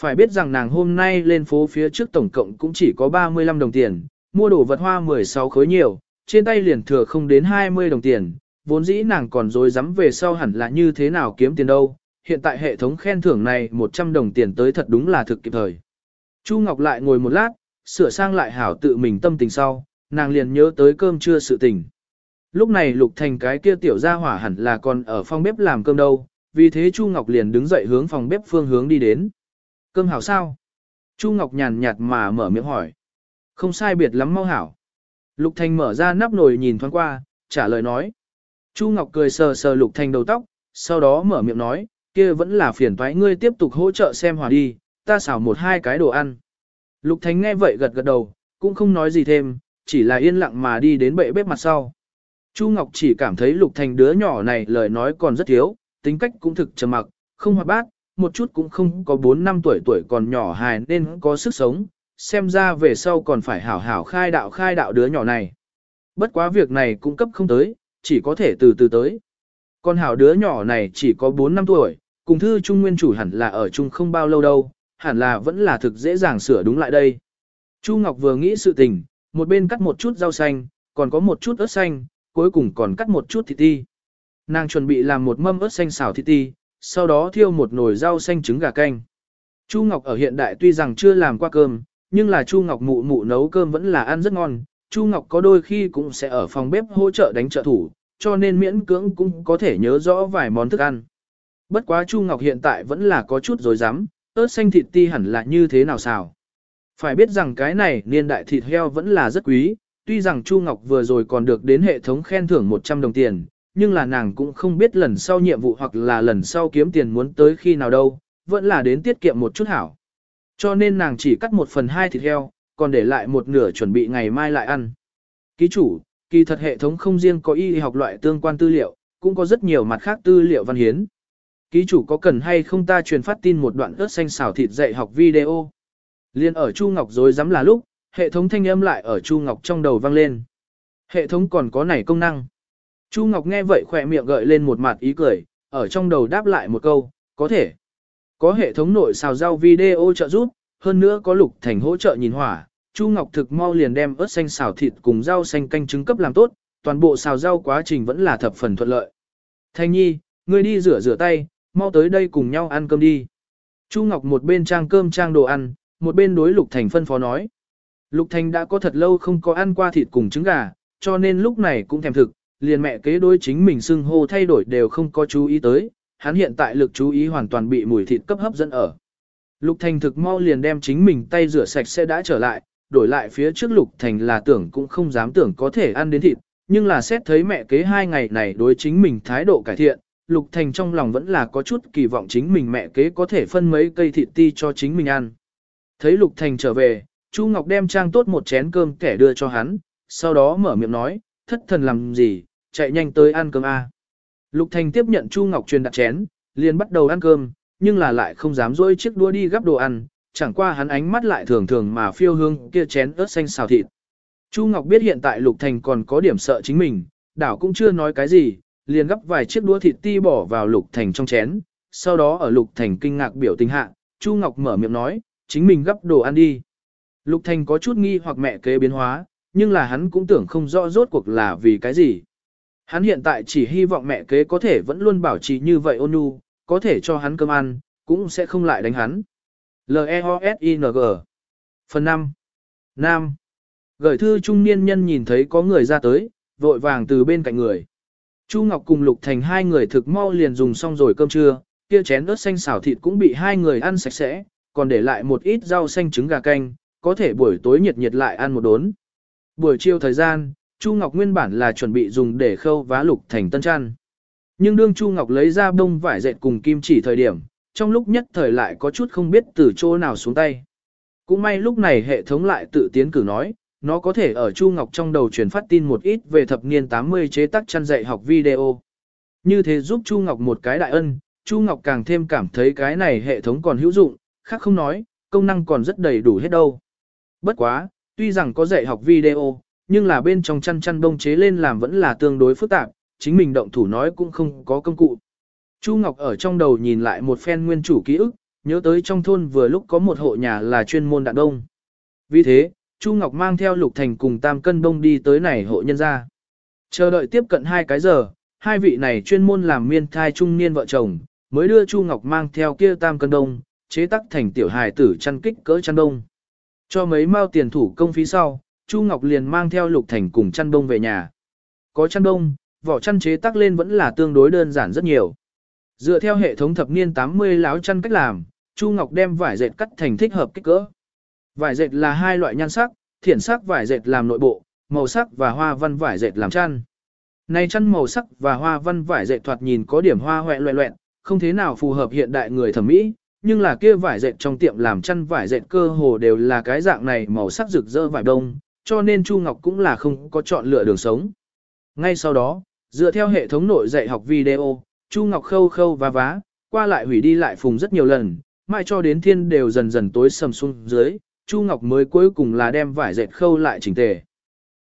Phải biết rằng nàng hôm nay lên phố phía trước tổng cộng cũng chỉ có 35 đồng tiền, mua đồ vật hoa 16 khối nhiều, trên tay liền thừa không đến 20 đồng tiền, vốn dĩ nàng còn dối dám về sau hẳn là như thế nào kiếm tiền đâu, hiện tại hệ thống khen thưởng này 100 đồng tiền tới thật đúng là thực kịp thời. Chu Ngọc lại ngồi một lát, sửa sang lại hảo tự mình tâm tình sau, nàng liền nhớ tới cơm trưa sự tình. Lúc này Lục Thành cái kia tiểu gia hỏa hẳn là còn ở phòng bếp làm cơm đâu, vì thế Chu Ngọc liền đứng dậy hướng phòng bếp phương hướng đi đến. Cơm hảo sao? Chu Ngọc nhàn nhạt mà mở miệng hỏi. Không sai biệt lắm mau hảo. Lục Thành mở ra nắp nồi nhìn thoáng qua, trả lời nói. Chu Ngọc cười sờ sờ Lục Thành đầu tóc, sau đó mở miệng nói, kia vẫn là phiền toái ngươi tiếp tục hỗ trợ xem hòa đi, ta xảo một hai cái đồ ăn. Lục Thánh nghe vậy gật gật đầu, cũng không nói gì thêm, chỉ là yên lặng mà đi đến bệ bếp mặt sau. Chu Ngọc chỉ cảm thấy Lục Thành đứa nhỏ này lời nói còn rất thiếu, tính cách cũng thực trầm mặc, không hoạt bát, một chút cũng không có 4 năm tuổi tuổi còn nhỏ hài nên có sức sống, xem ra về sau còn phải hảo hảo khai đạo khai đạo đứa nhỏ này. Bất quá việc này cũng cấp không tới, chỉ có thể từ từ tới. Con hảo đứa nhỏ này chỉ có 4 năm tuổi, cùng thư trung nguyên chủ hẳn là ở chung không bao lâu đâu, hẳn là vẫn là thực dễ dàng sửa đúng lại đây. Chu Ngọc vừa nghĩ sự tình, một bên cắt một chút rau xanh, còn có một chút ớt xanh, cuối cùng còn cắt một chút thịt ti. Nàng chuẩn bị làm một mâm ớt xanh xào thịt ti, sau đó thiêu một nồi rau xanh trứng gà canh. Chu Ngọc ở hiện đại tuy rằng chưa làm qua cơm, nhưng là Chu Ngọc mụ mụ nấu cơm vẫn là ăn rất ngon. Chu Ngọc có đôi khi cũng sẽ ở phòng bếp hỗ trợ đánh trợ thủ, cho nên miễn cưỡng cũng có thể nhớ rõ vài món thức ăn. Bất quá Chu Ngọc hiện tại vẫn là có chút dối rắm ớt xanh thịt ti hẳn là như thế nào xào. Phải biết rằng cái này niên đại thịt heo vẫn là rất quý, tuy rằng Chu Ngọc vừa rồi còn được đến hệ thống khen thưởng 100 đồng tiền, nhưng là nàng cũng không biết lần sau nhiệm vụ hoặc là lần sau kiếm tiền muốn tới khi nào đâu, vẫn là đến tiết kiệm một chút hảo. Cho nên nàng chỉ cắt một phần hai thịt heo, còn để lại một nửa chuẩn bị ngày mai lại ăn. Ký chủ, kỳ thật hệ thống không riêng có y học loại tương quan tư liệu, cũng có rất nhiều mặt khác tư liệu văn hiến. Ký chủ có cần hay không ta truyền phát tin một đoạn ớt xanh xào thịt dạy học video. Liên ở Chu Ngọc dối dám là lúc, hệ thống thanh âm lại ở Chu Ngọc trong đầu vang lên. Hệ thống còn có này công năng. Chu Ngọc nghe vậy khỏe miệng gợi lên một mặt ý cười, ở trong đầu đáp lại một câu, có thể. Có hệ thống nội xào rau video trợ giúp, hơn nữa có lục thành hỗ trợ nhìn hỏa. Chu Ngọc thực mau liền đem ớt xanh xào thịt cùng rau xanh canh trứng cấp làm tốt, toàn bộ xào rau quá trình vẫn là thập phần thuận lợi. Thanh nhi, ngươi đi rửa rửa tay, mau tới đây cùng nhau ăn cơm đi. Chu Ngọc một bên trang cơm trang đồ ăn, một bên đối Lục Thành phân phó nói. Lục Thành đã có thật lâu không có ăn qua thịt cùng trứng gà, cho nên lúc này cũng thèm thực, liền mẹ kế đối chính mình xưng hô thay đổi đều không có chú ý tới, hắn hiện tại lực chú ý hoàn toàn bị mùi thịt cấp hấp dẫn ở. Lục Thành thực mau liền đem chính mình tay rửa sạch sẽ đã trở lại, đổi lại phía trước Lục Thành là tưởng cũng không dám tưởng có thể ăn đến thịt, nhưng là xét thấy mẹ kế hai ngày này đối chính mình thái độ cải thiện, Lục Thành trong lòng vẫn là có chút kỳ vọng chính mình mẹ kế có thể phân mấy cây thịt ti cho chính mình ăn. Thấy Lục Thành trở về, Chu Ngọc đem trang tốt một chén cơm kẻ đưa cho hắn, sau đó mở miệng nói, thất thần làm gì, chạy nhanh tới ăn cơm a. Lục Thành tiếp nhận Chu Ngọc truyền đặt chén, liền bắt đầu ăn cơm, nhưng là lại không dám dỗi chiếc đũa đi gắp đồ ăn, chẳng qua hắn ánh mắt lại thường thường mà phiêu hương kia chén ớt xanh xào thịt. Chu Ngọc biết hiện tại Lục Thành còn có điểm sợ chính mình, đảo cũng chưa nói cái gì, liền gấp vài chiếc đũa thịt ti bỏ vào Lục Thành trong chén, sau đó ở Lục Thành kinh ngạc biểu tình hạ, Chu Ngọc mở miệng nói, chính mình gấp đồ ăn đi. Lục Thành có chút nghi hoặc mẹ kế biến hóa, nhưng là hắn cũng tưởng không rõ rốt cuộc là vì cái gì. Hắn hiện tại chỉ hy vọng mẹ kế có thể vẫn luôn bảo trì như vậy ôn nhu, có thể cho hắn cơm ăn, cũng sẽ không lại đánh hắn. L-E-O-S-I-N-G Phần 5 Nam Gửi thư trung niên nhân nhìn thấy có người ra tới, vội vàng từ bên cạnh người. Chu Ngọc cùng Lục Thành hai người thực mau liền dùng xong rồi cơm trưa, kia chén ớt xanh xào thịt cũng bị hai người ăn sạch sẽ, còn để lại một ít rau xanh trứng gà canh, có thể buổi tối nhiệt nhiệt lại ăn một đốn. Buổi chiều thời gian, Chu Ngọc nguyên bản là chuẩn bị dùng để khâu vá Lục Thành tân chăn. Nhưng đương Chu Ngọc lấy ra bông vải dệt cùng kim chỉ thời điểm, trong lúc nhất thời lại có chút không biết từ chỗ nào xuống tay. Cũng may lúc này hệ thống lại tự tiến cử nói, nó có thể ở Chu Ngọc trong đầu truyền phát tin một ít về thập niên 80 chế tác chăn dạy học video. Như thế giúp Chu Ngọc một cái đại ân, Chu Ngọc càng thêm cảm thấy cái này hệ thống còn hữu dụng, khác không nói, công năng còn rất đầy đủ hết đâu. Bất quá, tuy rằng có dạy học video, nhưng là bên trong chăn chăn bông chế lên làm vẫn là tương đối phức tạp, chính mình động thủ nói cũng không có công cụ. Chu Ngọc ở trong đầu nhìn lại một phen nguyên chủ ký ức, nhớ tới trong thôn vừa lúc có một hộ nhà là chuyên môn đạn đông. Vì thế, Chu Ngọc mang theo Lục Thành cùng Tam Cân Đông đi tới này hộ nhân ra. Chờ đợi tiếp cận hai cái giờ, hai vị này chuyên môn làm miên thai trung niên vợ chồng, mới đưa Chu Ngọc mang theo kia Tam Cân Đông, chế tác thành tiểu hài tử chăn kích cỡ chăn đông. Cho mấy mao tiền thủ công phí sau, Chu Ngọc liền mang theo Lục Thành cùng chăn đông về nhà. Có chăn đông, vỏ chăn chế tác lên vẫn là tương đối đơn giản rất nhiều. Dựa theo hệ thống thập niên 80 láo chăn cách làm, Chu Ngọc đem vải dệt cắt thành thích hợp kích cỡ. Vải dệt là hai loại nhan sắc, thiển sắc vải dệt làm nội bộ, màu sắc và hoa văn vải dệt làm chăn. Này chăn màu sắc và hoa văn vải dệt thoạt nhìn có điểm hoa hoẹ loẹ loẹn, không thế nào phù hợp hiện đại người thẩm mỹ, nhưng là kia vải dệt trong tiệm làm chăn vải dệt cơ hồ đều là cái dạng này màu sắc rực rỡ vải đông, cho nên Chu Ngọc cũng là không có chọn lựa đường sống. Ngay sau đó, dựa theo hệ thống nội dạy học video, Chu Ngọc khâu khâu và vá, qua lại hủy đi lại phùng rất nhiều lần, mãi cho đến thiên đều dần dần tối sầm xuống dưới, Chu Ngọc mới cuối cùng là đem vải dệt khâu lại chỉnh tề.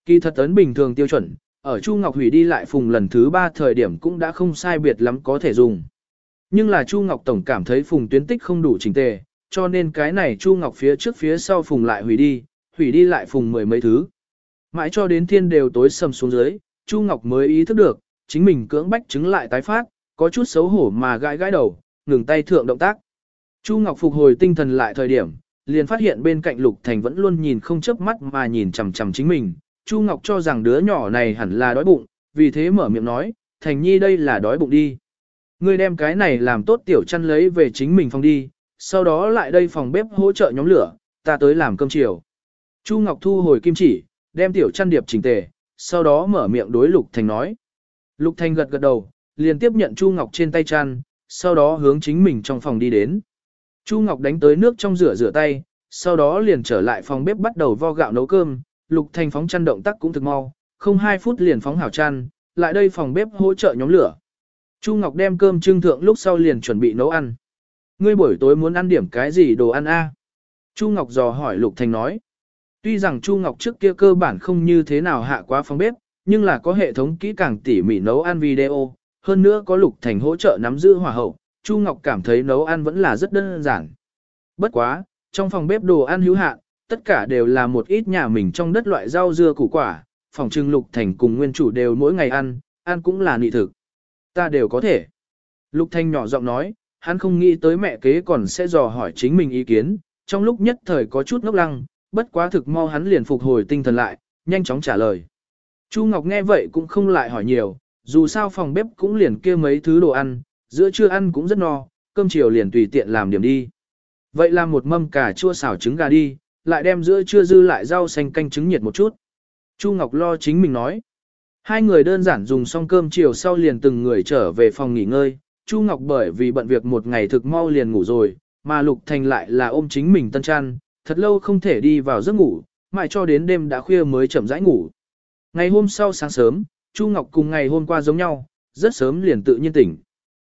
Kỳ thật ấn bình thường tiêu chuẩn, ở Chu Ngọc hủy đi lại phùng lần thứ ba thời điểm cũng đã không sai biệt lắm có thể dùng. Nhưng là Chu Ngọc Tổng cảm thấy phùng tuyến tích không đủ chỉnh tề, cho nên cái này Chu Ngọc phía trước phía sau phùng lại hủy đi, hủy đi lại phùng mười mấy thứ. Mãi cho đến thiên đều tối sầm xuống dưới, Chu Ngọc mới ý thức được, chính mình cưỡng bách chứng lại tái phát, có chút xấu hổ mà gãi gãi đầu, ngừng tay thượng động tác. Chu Ngọc phục hồi tinh thần lại thời điểm, liền phát hiện bên cạnh Lục Thành vẫn luôn nhìn không chớp mắt mà nhìn chằm chằm chính mình. Chu Ngọc cho rằng đứa nhỏ này hẳn là đói bụng, vì thế mở miệng nói, Thành Nhi đây là đói bụng đi. Ngươi đem cái này làm tốt tiểu chăn lấy về chính mình phòng đi, sau đó lại đây phòng bếp hỗ trợ nhóm lửa, ta tới làm cơm chiều. Chu Ngọc thu hồi kim chỉ, đem tiểu chăn điệp chỉnh tề, sau đó mở miệng đối Lục Thành nói. Lục Thành gật gật đầu, liền tiếp nhận Chu Ngọc trên tay chăn, sau đó hướng chính mình trong phòng đi đến. Chu Ngọc đánh tới nước trong rửa rửa tay, sau đó liền trở lại phòng bếp bắt đầu vo gạo nấu cơm, Lục Thành phóng chăn động tác cũng thực mau, không hai phút liền phóng hảo chăn, lại đây phòng bếp hỗ trợ nhóm lửa. Chu Ngọc đem cơm trưng thượng lúc sau liền chuẩn bị nấu ăn. Ngươi buổi tối muốn ăn điểm cái gì đồ ăn a? Chu Ngọc dò hỏi Lục Thành nói. Tuy rằng Chu Ngọc trước kia cơ bản không như thế nào hạ quá phòng bếp, nhưng là có hệ thống kỹ càng tỉ mỉ nấu ăn video, hơn nữa có Lục Thành hỗ trợ nắm giữ hỏa hậu, Chu Ngọc cảm thấy nấu ăn vẫn là rất đơn giản. Bất quá, trong phòng bếp đồ ăn hữu hạn, tất cả đều là một ít nhà mình trong đất loại rau dưa củ quả, phòng trưng Lục Thành cùng nguyên chủ đều mỗi ngày ăn, ăn cũng là nị thực. Ta đều có thể. Lục Thành nhỏ giọng nói, hắn không nghĩ tới mẹ kế còn sẽ dò hỏi chính mình ý kiến, trong lúc nhất thời có chút ngốc lăng, bất quá thực mau hắn liền phục hồi tinh thần lại, nhanh chóng trả lời. Chu Ngọc nghe vậy cũng không lại hỏi nhiều, dù sao phòng bếp cũng liền kia mấy thứ đồ ăn, giữa trưa ăn cũng rất no, cơm chiều liền tùy tiện làm điểm đi. Vậy làm một mâm cà chua xào trứng gà đi, lại đem giữa trưa dư lại rau xanh canh trứng nhiệt một chút. Chu Ngọc lo chính mình nói. Hai người đơn giản dùng xong cơm chiều sau liền từng người trở về phòng nghỉ ngơi. Chu Ngọc bởi vì bận việc một ngày thực mau liền ngủ rồi, mà Lục Thành lại là ôm chính mình tân chăn, thật lâu không thể đi vào giấc ngủ, mãi cho đến đêm đã khuya mới chậm rãi ngủ. Ngày hôm sau sáng sớm, Chu Ngọc cùng ngày hôm qua giống nhau, rất sớm liền tự nhiên tỉnh.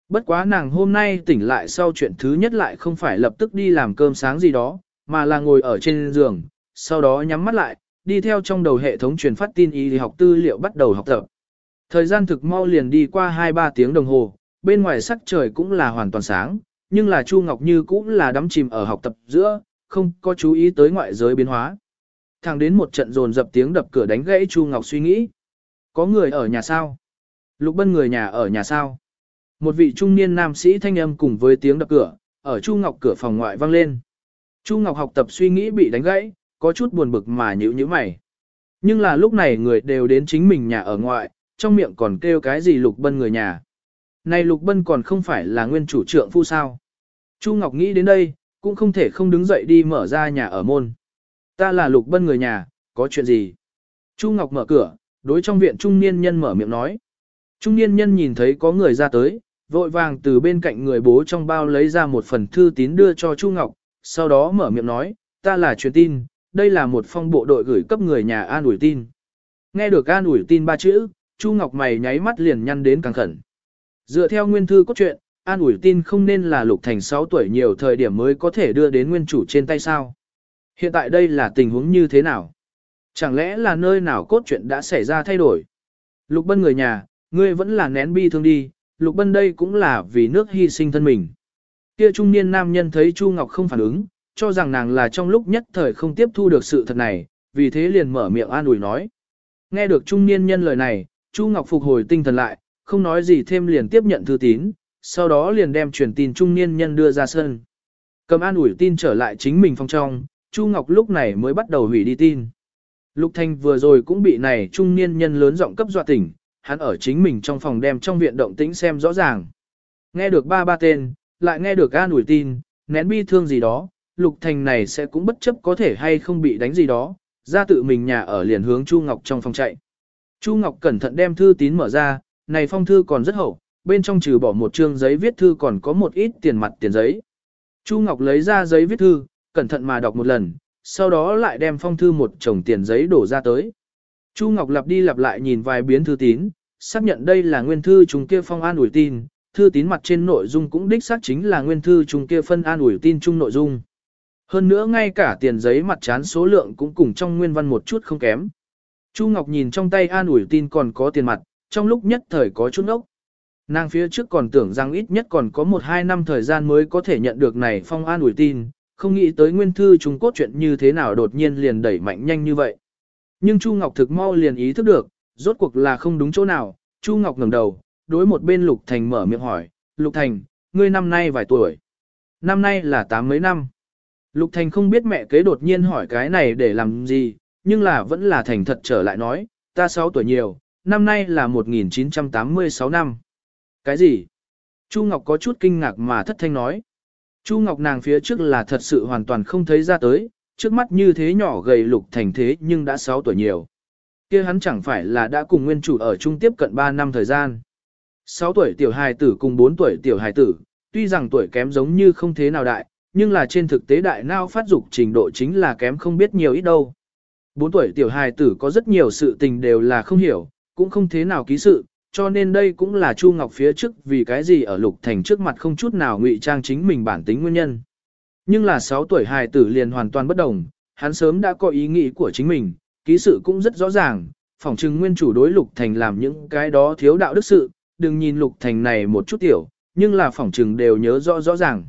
Bất quá nàng hôm nay tỉnh lại sau chuyện thứ nhất lại không phải lập tức đi làm cơm sáng gì đó, mà là ngồi ở trên giường, sau đó nhắm mắt lại, đi theo trong đầu hệ thống truyền phát tin y học tư liệu bắt đầu học tập. Thời gian thực mau liền đi qua 2-3 tiếng đồng hồ, bên ngoài sắc trời cũng là hoàn toàn sáng, nhưng là Chu Ngọc Như cũng là đắm chìm ở học tập giữa, không có chú ý tới ngoại giới biến hóa. Thẳng đến một trận dồn dập tiếng đập cửa đánh gãy Chu Ngọc suy nghĩ. Có người ở nhà sao? Lục Bân người nhà ở nhà sao? Một vị trung niên nam sĩ thanh âm cùng với tiếng đập cửa, ở Chu Ngọc cửa phòng ngoại vang lên. Chu Ngọc học tập suy nghĩ bị đánh gãy, có chút buồn bực mà nhíu nhíu mày. Nhưng là lúc này người đều đến chính mình nhà ở ngoại, trong miệng còn kêu cái gì Lục Bân người nhà. Này Lục Bân còn không phải là nguyên chủ trượng phu sao. Chu Ngọc nghĩ đến đây, cũng không thể không đứng dậy đi mở ra nhà ở môn. Ta là Lục Bân người nhà, có chuyện gì? Chu Ngọc mở cửa, đối trong viện trung niên nhân mở miệng nói. Trung niên nhân nhìn thấy có người ra tới, vội vàng từ bên cạnh người bố trong bao lấy ra một phần thư tín đưa cho Chu Ngọc, sau đó mở miệng nói, ta là truyền tin, đây là một phong bộ đội gửi cấp người nhà an ủi tin. Nghe được an ủi tin ba chữ, Chu Ngọc mày nháy mắt liền nhăn đến càng khẩn. Dựa theo nguyên thư cốt truyện, an ủi tin không nên là lục thành 6 tuổi nhiều thời điểm mới có thể đưa đến nguyên chủ trên tay sao. Hiện tại đây là tình huống như thế nào? Chẳng lẽ là nơi nào cốt truyện đã xảy ra thay đổi? Lục bân người nhà, ngươi vẫn là nén bi thương đi, lục bân đây cũng là vì nước hy sinh thân mình. Kia trung niên nam nhân thấy Chu Ngọc không phản ứng, cho rằng nàng là trong lúc nhất thời không tiếp thu được sự thật này, vì thế liền mở miệng an ủi nói. Nghe được trung niên nhân lời này, Chu Ngọc phục hồi tinh thần lại, không nói gì thêm liền tiếp nhận thư tín, sau đó liền đem truyền tin trung niên nhân đưa ra sân. Cầm an ủi tin trở lại chính mình phòng trong, Chu Ngọc lúc này mới bắt đầu hủy đi tin. Lục Thanh vừa rồi cũng bị này trung niên nhân lớn giọng cấp dọa tỉnh, hắn ở chính mình trong phòng đem trong viện động tĩnh xem rõ ràng. Nghe được ba ba tên, lại nghe được an ủi tin, nén bi thương gì đó, Lục Thành này sẽ cũng bất chấp có thể hay không bị đánh gì đó, ra tự mình nhà ở liền hướng Chu Ngọc trong phòng chạy. Chu Ngọc cẩn thận đem thư tín mở ra, này phong thư còn rất hậu, bên trong trừ bỏ một chương giấy viết thư còn có một ít tiền mặt tiền giấy. Chu Ngọc lấy ra giấy viết thư, cẩn thận mà đọc một lần, sau đó lại đem phong thư một chồng tiền giấy đổ ra tới. Chu Ngọc lặp đi lặp lại nhìn vài biến thư tín, xác nhận đây là nguyên thư chúng kia phong an ủi tin, thư tín mặt trên nội dung cũng đích xác chính là nguyên thư chúng kia phân an ủi tin chung nội dung. Hơn nữa ngay cả tiền giấy mặt chán số lượng cũng cùng trong nguyên văn một chút không kém. Chu Ngọc nhìn trong tay an ủi tin còn có tiền mặt, trong lúc nhất thời có chút ốc. Nàng phía trước còn tưởng rằng ít nhất còn có 1-2 năm thời gian mới có thể nhận được này phong an ủi tin, không nghĩ tới nguyên thư Trung Quốc chuyện như thế nào đột nhiên liền đẩy mạnh nhanh như vậy. Nhưng Chu Ngọc thực mau liền ý thức được, rốt cuộc là không đúng chỗ nào, Chu Ngọc ngẩng đầu, đối một bên Lục Thành mở miệng hỏi, Lục Thành, ngươi năm nay vài tuổi? Năm nay là tám mấy năm. Lục Thành không biết mẹ kế đột nhiên hỏi cái này để làm gì, nhưng là vẫn là thành thật trở lại nói, ta 6 tuổi nhiều, năm nay là 1986 năm. Cái gì? Chu Ngọc có chút kinh ngạc mà thất thanh nói. Chu Ngọc nàng phía trước là thật sự hoàn toàn không thấy ra tới, trước mắt như thế nhỏ gầy Lục Thành thế nhưng đã 6 tuổi nhiều. kia hắn chẳng phải là đã cùng nguyên chủ ở chung tiếp cận 3 năm thời gian. 6 tuổi tiểu hài tử cùng 4 tuổi tiểu hài tử, tuy rằng tuổi kém giống như không thế nào đại, nhưng là trên thực tế đại nao phát dục trình độ chính là kém không biết nhiều ít đâu. 4 tuổi tiểu hài tử có rất nhiều sự tình đều là không hiểu, cũng không thế nào ký sự, cho nên đây cũng là Chu Ngọc phía trước vì cái gì ở Lục Thành trước mặt không chút nào ngụy trang chính mình bản tính nguyên nhân. Nhưng là 6 tuổi hài tử liền hoàn toàn bất đồng, hắn sớm đã có ý nghĩ của chính mình, ký sự cũng rất rõ ràng, phỏng chừng nguyên chủ đối Lục Thành làm những cái đó thiếu đạo đức sự, đừng nhìn Lục Thành này một chút tiểu, nhưng là phỏng chừng đều nhớ rõ rõ ràng.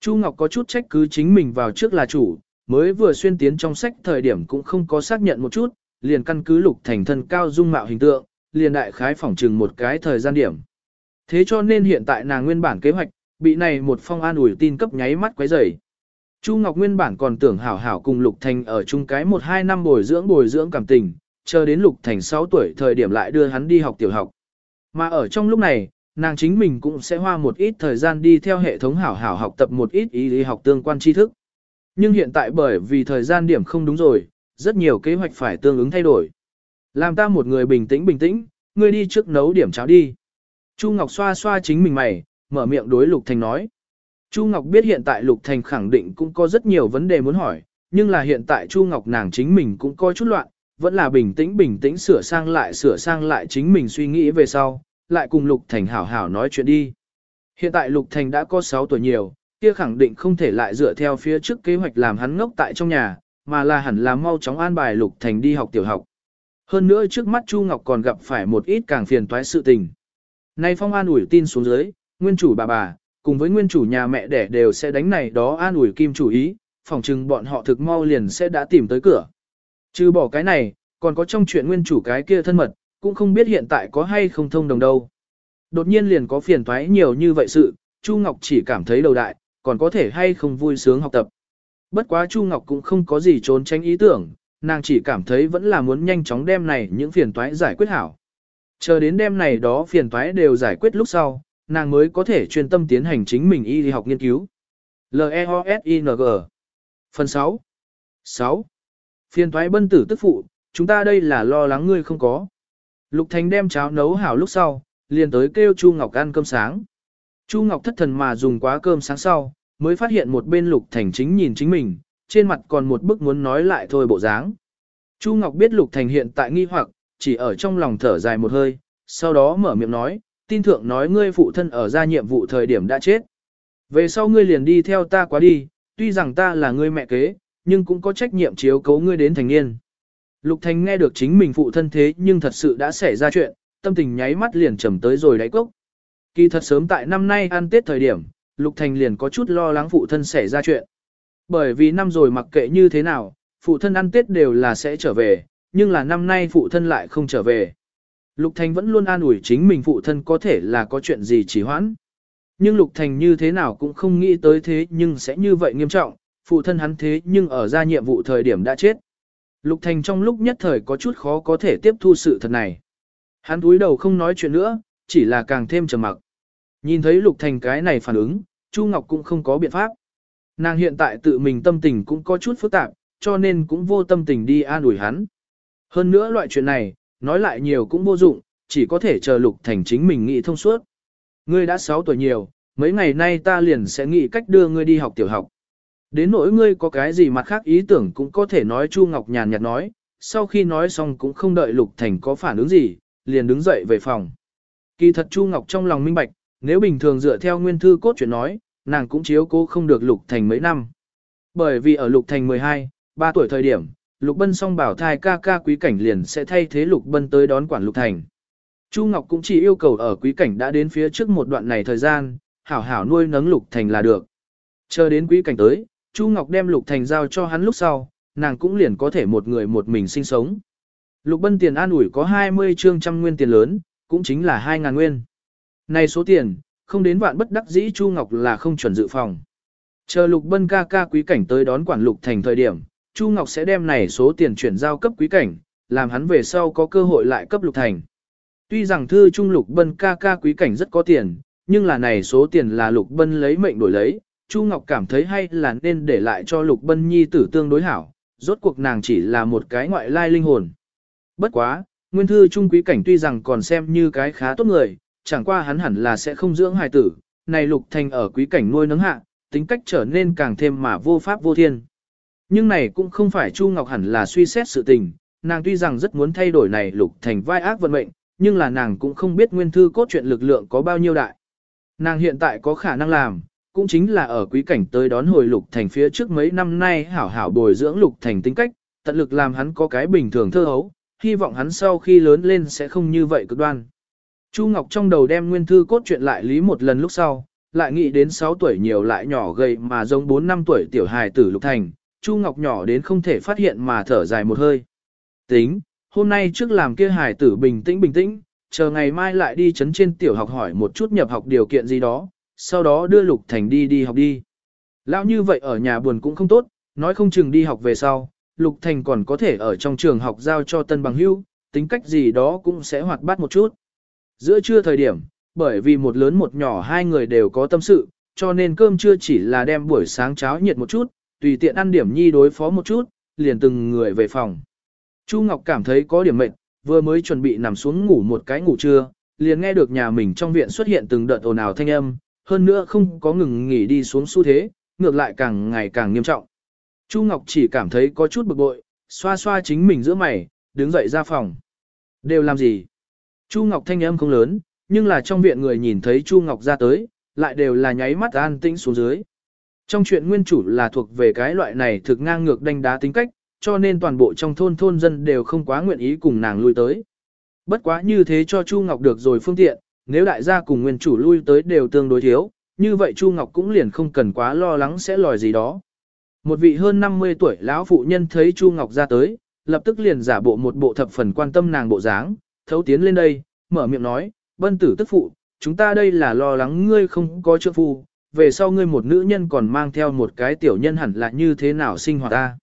Chu Ngọc có chút trách cứ chính mình vào trước là chủ, mới vừa xuyên tiến trong sách thời điểm cũng không có xác nhận một chút, liền căn cứ lục thành thân cao dung mạo hình tượng, liền đại khái phỏng chừng một cái thời gian điểm. Thế cho nên hiện tại nàng nguyên bản kế hoạch, bị này một phong an ủi tin cấp nháy mắt quấy rầy. Chu Ngọc nguyên bản còn tưởng hảo hảo cùng Lục Thành ở chung cái một hai năm bồi dưỡng bồi dưỡng cảm tình, chờ đến Lục Thành 6 tuổi thời điểm lại đưa hắn đi học tiểu học. Mà ở trong lúc này, nàng chính mình cũng sẽ hoa một ít thời gian đi theo hệ thống hảo hảo học tập một ít ý lý học tương quan tri thức. Nhưng hiện tại bởi vì thời gian điểm không đúng rồi, rất nhiều kế hoạch phải tương ứng thay đổi. Làm ta một người bình tĩnh bình tĩnh, ngươi đi trước nấu điểm cháo đi. Chu Ngọc xoa xoa chính mình mày, mở miệng đối Lục Thành nói. Chu Ngọc biết hiện tại Lục Thành khẳng định cũng có rất nhiều vấn đề muốn hỏi, nhưng là hiện tại Chu Ngọc nàng chính mình cũng có chút loạn, vẫn là bình tĩnh bình tĩnh sửa sang lại sửa sang lại chính mình suy nghĩ về sau, lại cùng Lục Thành hảo hảo nói chuyện đi. Hiện tại Lục Thành đã có 6 tuổi nhiều, kia khẳng định không thể lại dựa theo phía trước kế hoạch làm hắn ngốc tại trong nhà, mà là hẳn là mau chóng an bài Lục Thành đi học tiểu học. Hơn nữa trước mắt Chu Ngọc còn gặp phải một ít càng phiền toái sự tình. Nay Phong an ủi tin xuống dưới, nguyên chủ bà bà, cùng với nguyên chủ nhà mẹ đẻ đều sẽ đánh này đó an ủi kim chủ ý, phỏng chừng bọn họ thực mau liền sẽ đã tìm tới cửa. Trừ bỏ cái này, còn có trong chuyện nguyên chủ cái kia thân mật, cũng không biết hiện tại có hay không thông đồng đâu. Đột nhiên liền có phiền toái nhiều như vậy sự, Chu Ngọc chỉ cảm thấy đầu đại, còn có thể hay không vui sướng học tập. Bất quá Chu Ngọc cũng không có gì trốn tránh ý tưởng, nàng chỉ cảm thấy vẫn là muốn nhanh chóng đem này những phiền toái giải quyết hảo. Chờ đến đêm này đó phiền toái đều giải quyết lúc sau, nàng mới có thể chuyên tâm tiến hành chính mình y học nghiên cứu. L-E-O-S-I-N-G Phần 6 6. phiên thoái bân tử tức phụ, chúng ta đây là lo lắng ngươi không có. Lục Thành đem cháo nấu hảo lúc sau, liền tới kêu Chu Ngọc ăn cơm sáng. Chu Ngọc thất thần mà dùng quá cơm sáng sau, mới phát hiện một bên Lục Thành chính nhìn chính mình, trên mặt còn một bức muốn nói lại thôi bộ dáng. Chu Ngọc biết Lục Thành hiện tại nghi hoặc, chỉ ở trong lòng thở dài một hơi, sau đó mở miệng nói, tin thượng nói ngươi phụ thân ở ra nhiệm vụ thời điểm đã chết. Về sau ngươi liền đi theo ta quá đi, tuy rằng ta là ngươi mẹ kế, nhưng cũng có trách nhiệm chiếu cấu ngươi đến thành niên. Lục Thành nghe được chính mình phụ thân thế nhưng thật sự đã xảy ra chuyện, tâm tình nháy mắt liền trầm tới rồi đáy cốc. Kỳ thật sớm tại năm nay ăn Tết thời điểm, Lục Thành liền có chút lo lắng phụ thân xảy ra chuyện. Bởi vì năm rồi mặc kệ như thế nào, phụ thân ăn Tết đều là sẽ trở về, nhưng là năm nay phụ thân lại không trở về. Lục Thành vẫn luôn an ủi chính mình phụ thân có thể là có chuyện gì chỉ hoãn. Nhưng Lục Thành như thế nào cũng không nghĩ tới thế nhưng sẽ như vậy nghiêm trọng, phụ thân hắn thế nhưng ở ra nhiệm vụ thời điểm đã chết. Lục Thành trong lúc nhất thời có chút khó có thể tiếp thu sự thật này. Hắn túi đầu không nói chuyện nữa, chỉ là càng thêm trầm mặc. Nhìn thấy Lục Thành cái này phản ứng, Chu Ngọc cũng không có biện pháp. Nàng hiện tại tự mình tâm tình cũng có chút phức tạp, cho nên cũng vô tâm tình đi an ủi hắn. Hơn nữa loại chuyện này, nói lại nhiều cũng vô dụng, chỉ có thể chờ Lục Thành chính mình nghĩ thông suốt. Ngươi đã 6 tuổi nhiều, mấy ngày nay ta liền sẽ nghĩ cách đưa ngươi đi học tiểu học. Đến nỗi ngươi có cái gì mặt khác ý tưởng cũng có thể nói Chu Ngọc nhàn nhạt nói, sau khi nói xong cũng không đợi Lục Thành có phản ứng gì, liền đứng dậy về phòng. Kỳ thật Chu Ngọc trong lòng minh bạch, nếu bình thường dựa theo nguyên thư cốt chuyện nói, nàng cũng chiếu cố không được Lục Thành mấy năm. Bởi vì ở Lục Thành 12, 3 tuổi thời điểm, Lục Bân song bảo thai ca ca quý cảnh liền sẽ thay thế Lục Bân tới đón quản Lục Thành. Chu Ngọc cũng chỉ yêu cầu ở quý cảnh đã đến phía trước một đoạn này thời gian, hảo hảo nuôi nấng Lục Thành là được. Chờ đến quý cảnh tới, Chu Ngọc đem Lục Thành giao cho hắn lúc sau, nàng cũng liền có thể một người một mình sinh sống. Lục Bân tiền an ủi có 20 trương trăm nguyên tiền lớn, cũng chính là 2.000 nguyên. Này số tiền, không đến vạn bất đắc dĩ Chu Ngọc là không chuẩn dự phòng. Chờ Lục Bân ca ca quý cảnh tới đón quản Lục Thành thời điểm, Chu Ngọc sẽ đem này số tiền chuyển giao cấp quý cảnh, làm hắn về sau có cơ hội lại cấp Lục Thành. Tuy rằng thư trung Lục Bân ca ca quý cảnh rất có tiền, nhưng là này số tiền là Lục Bân lấy mệnh đổi lấy, Chu Ngọc cảm thấy hay là nên để lại cho Lục Bân Nhi tử tương đối hảo, rốt cuộc nàng chỉ là một cái ngoại lai linh hồn. Bất quá, nguyên thư trung quý cảnh tuy rằng còn xem như cái khá tốt người, chẳng qua hắn hẳn là sẽ không dưỡng hài tử, này Lục Thành ở quý cảnh nuôi nấng hạ, tính cách trở nên càng thêm mà vô pháp vô thiên. Nhưng này cũng không phải Chu Ngọc hẳn là suy xét sự tình, nàng tuy rằng rất muốn thay đổi này Lục Thành vai ác vận mệnh, nhưng là nàng cũng không biết nguyên thư cốt truyện lực lượng có bao nhiêu đại. Nàng hiện tại có khả năng làm, cũng chính là ở quý cảnh tới đón hồi Lục Thành phía trước mấy năm nay hảo hảo bồi dưỡng Lục Thành tính cách, tận lực làm hắn có cái bình thường thơ hấu, hy vọng hắn sau khi lớn lên sẽ không như vậy cực đoan. Chu Ngọc trong đầu đem nguyên thư cốt truyện lại lý một lần lúc sau, lại nghĩ đến 6 tuổi nhiều lại nhỏ gầy mà giống 4 năm tuổi tiểu hài tử Lục Thành, Chu Ngọc nhỏ đến không thể phát hiện mà thở dài một hơi. Tính, hôm nay trước làm kia hài tử bình tĩnh bình tĩnh, chờ ngày mai lại đi chấn trên tiểu học hỏi một chút nhập học điều kiện gì đó, sau đó đưa Lục Thành đi đi học đi. Lão như vậy ở nhà buồn cũng không tốt, nói không chừng đi học về sau, Lục Thành còn có thể ở trong trường học giao cho tân bằng hưu, tính cách gì đó cũng sẽ hoạt bát một chút. Giữa trưa thời điểm, bởi vì một lớn một nhỏ hai người đều có tâm sự, cho nên cơm trưa chỉ là đem buổi sáng cháo nhiệt một chút, tùy tiện ăn điểm nhi đối phó một chút, liền từng người về phòng. Chu Ngọc cảm thấy có điểm mệt, vừa mới chuẩn bị nằm xuống ngủ một cái ngủ trưa, liền nghe được nhà mình trong viện xuất hiện từng đợt ồn ào thanh âm, hơn nữa không có ngừng nghỉ đi xuống xu thế, ngược lại càng ngày càng nghiêm trọng. Chu Ngọc chỉ cảm thấy có chút bực bội, xoa xoa chính mình giữa mày, đứng dậy ra phòng. Đều làm gì? Chu Ngọc thanh âm không lớn, nhưng là trong viện người nhìn thấy Chu Ngọc ra tới, lại đều là nháy mắt an tĩnh xuống dưới. Trong chuyện nguyên chủ là thuộc về cái loại này thực ngang ngược đánh đá tính cách, cho nên toàn bộ trong thôn thôn dân đều không quá nguyện ý cùng nàng lui tới. Bất quá như thế cho Chu Ngọc được rồi phương tiện, nếu đại gia cùng nguyên chủ lui tới đều tương đối thiếu, như vậy Chu Ngọc cũng liền không cần quá lo lắng sẽ lòi gì đó. Một vị hơn 50 tuổi lão phụ nhân thấy Chu Ngọc ra tới, lập tức liền giả bộ một bộ thập phần quan tâm nàng bộ dáng, thấu tiến lên đây, mở miệng nói, bân tử tức phụ, chúng ta đây là lo lắng ngươi không có trượng phu, về sau ngươi một nữ nhân còn mang theo một cái tiểu nhân hẳn là như thế nào sinh hoạt ta.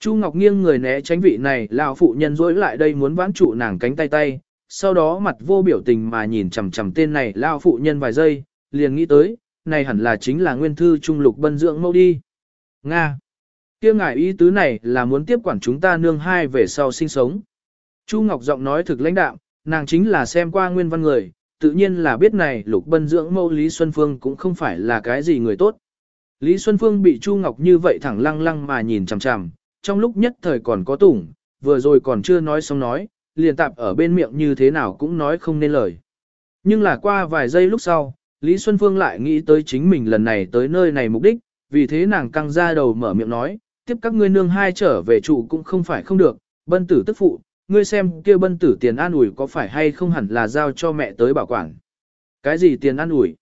Chu Ngọc nghiêng người né tránh vị này, lão phụ nhân rỗi lại đây muốn vãn trụ nàng cánh tay tay, sau đó mặt vô biểu tình mà nhìn chằm chằm tên này lão phụ nhân vài giây, liền nghĩ tới, này hẳn là chính là nguyên thư trung lục bân dưỡng mẫu đi. Nga. kia ngài ý tứ này là muốn tiếp quản chúng ta nương hai về sau sinh sống. Chu Ngọc giọng nói thực lãnh đạm, nàng chính là xem qua nguyên văn người, tự nhiên là biết này lục bân dưỡng mẫu Lý Xuân Phương cũng không phải là cái gì người tốt. Lý Xuân Phương bị Chu Ngọc như vậy thẳng lăng lăng mà nhìn chằm chằm, trong lúc nhất thời còn có tủng, vừa rồi còn chưa nói xong nói, liền tạp ở bên miệng như thế nào cũng nói không nên lời. Nhưng là qua vài giây lúc sau, Lý Xuân Phương lại nghĩ tới chính mình lần này tới nơi này mục đích, vì thế nàng căng ra đầu mở miệng nói, tiếp các ngươi nương hai trở về trụ cũng không phải không được, bân tử tức phụ, ngươi xem kia bân tử tiền an ủi có phải hay không hẳn là giao cho mẹ tới bảo quản. Cái gì tiền an ủi?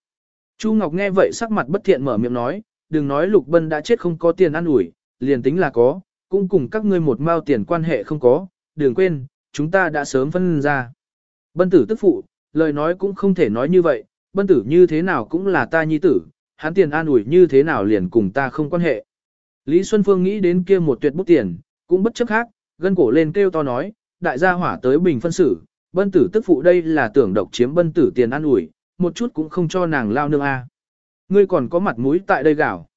Chu Ngọc nghe vậy sắc mặt bất thiện mở miệng nói, đừng nói Lục Bân đã chết không có tiền an ủi, liền tính là có, cũng cùng các ngươi một mao tiền quan hệ không có, đừng quên, chúng ta đã sớm phân ra. Bân tử tức phụ, lời nói cũng không thể nói như vậy, bân tử như thế nào cũng là ta nhi tử, hắn tiền an ủi như thế nào liền cùng ta không quan hệ. Lý Xuân Phương nghĩ đến kia một tuyệt bút tiền, cũng bất chấp khác, gân cổ lên kêu to nói, đại gia hỏa tới bình phân xử, bân tử tức phụ đây là tưởng độc chiếm bân tử tiền ăn ủi, một chút cũng không cho nàng lao nương a. Ngươi còn có mặt mũi tại đây gạo.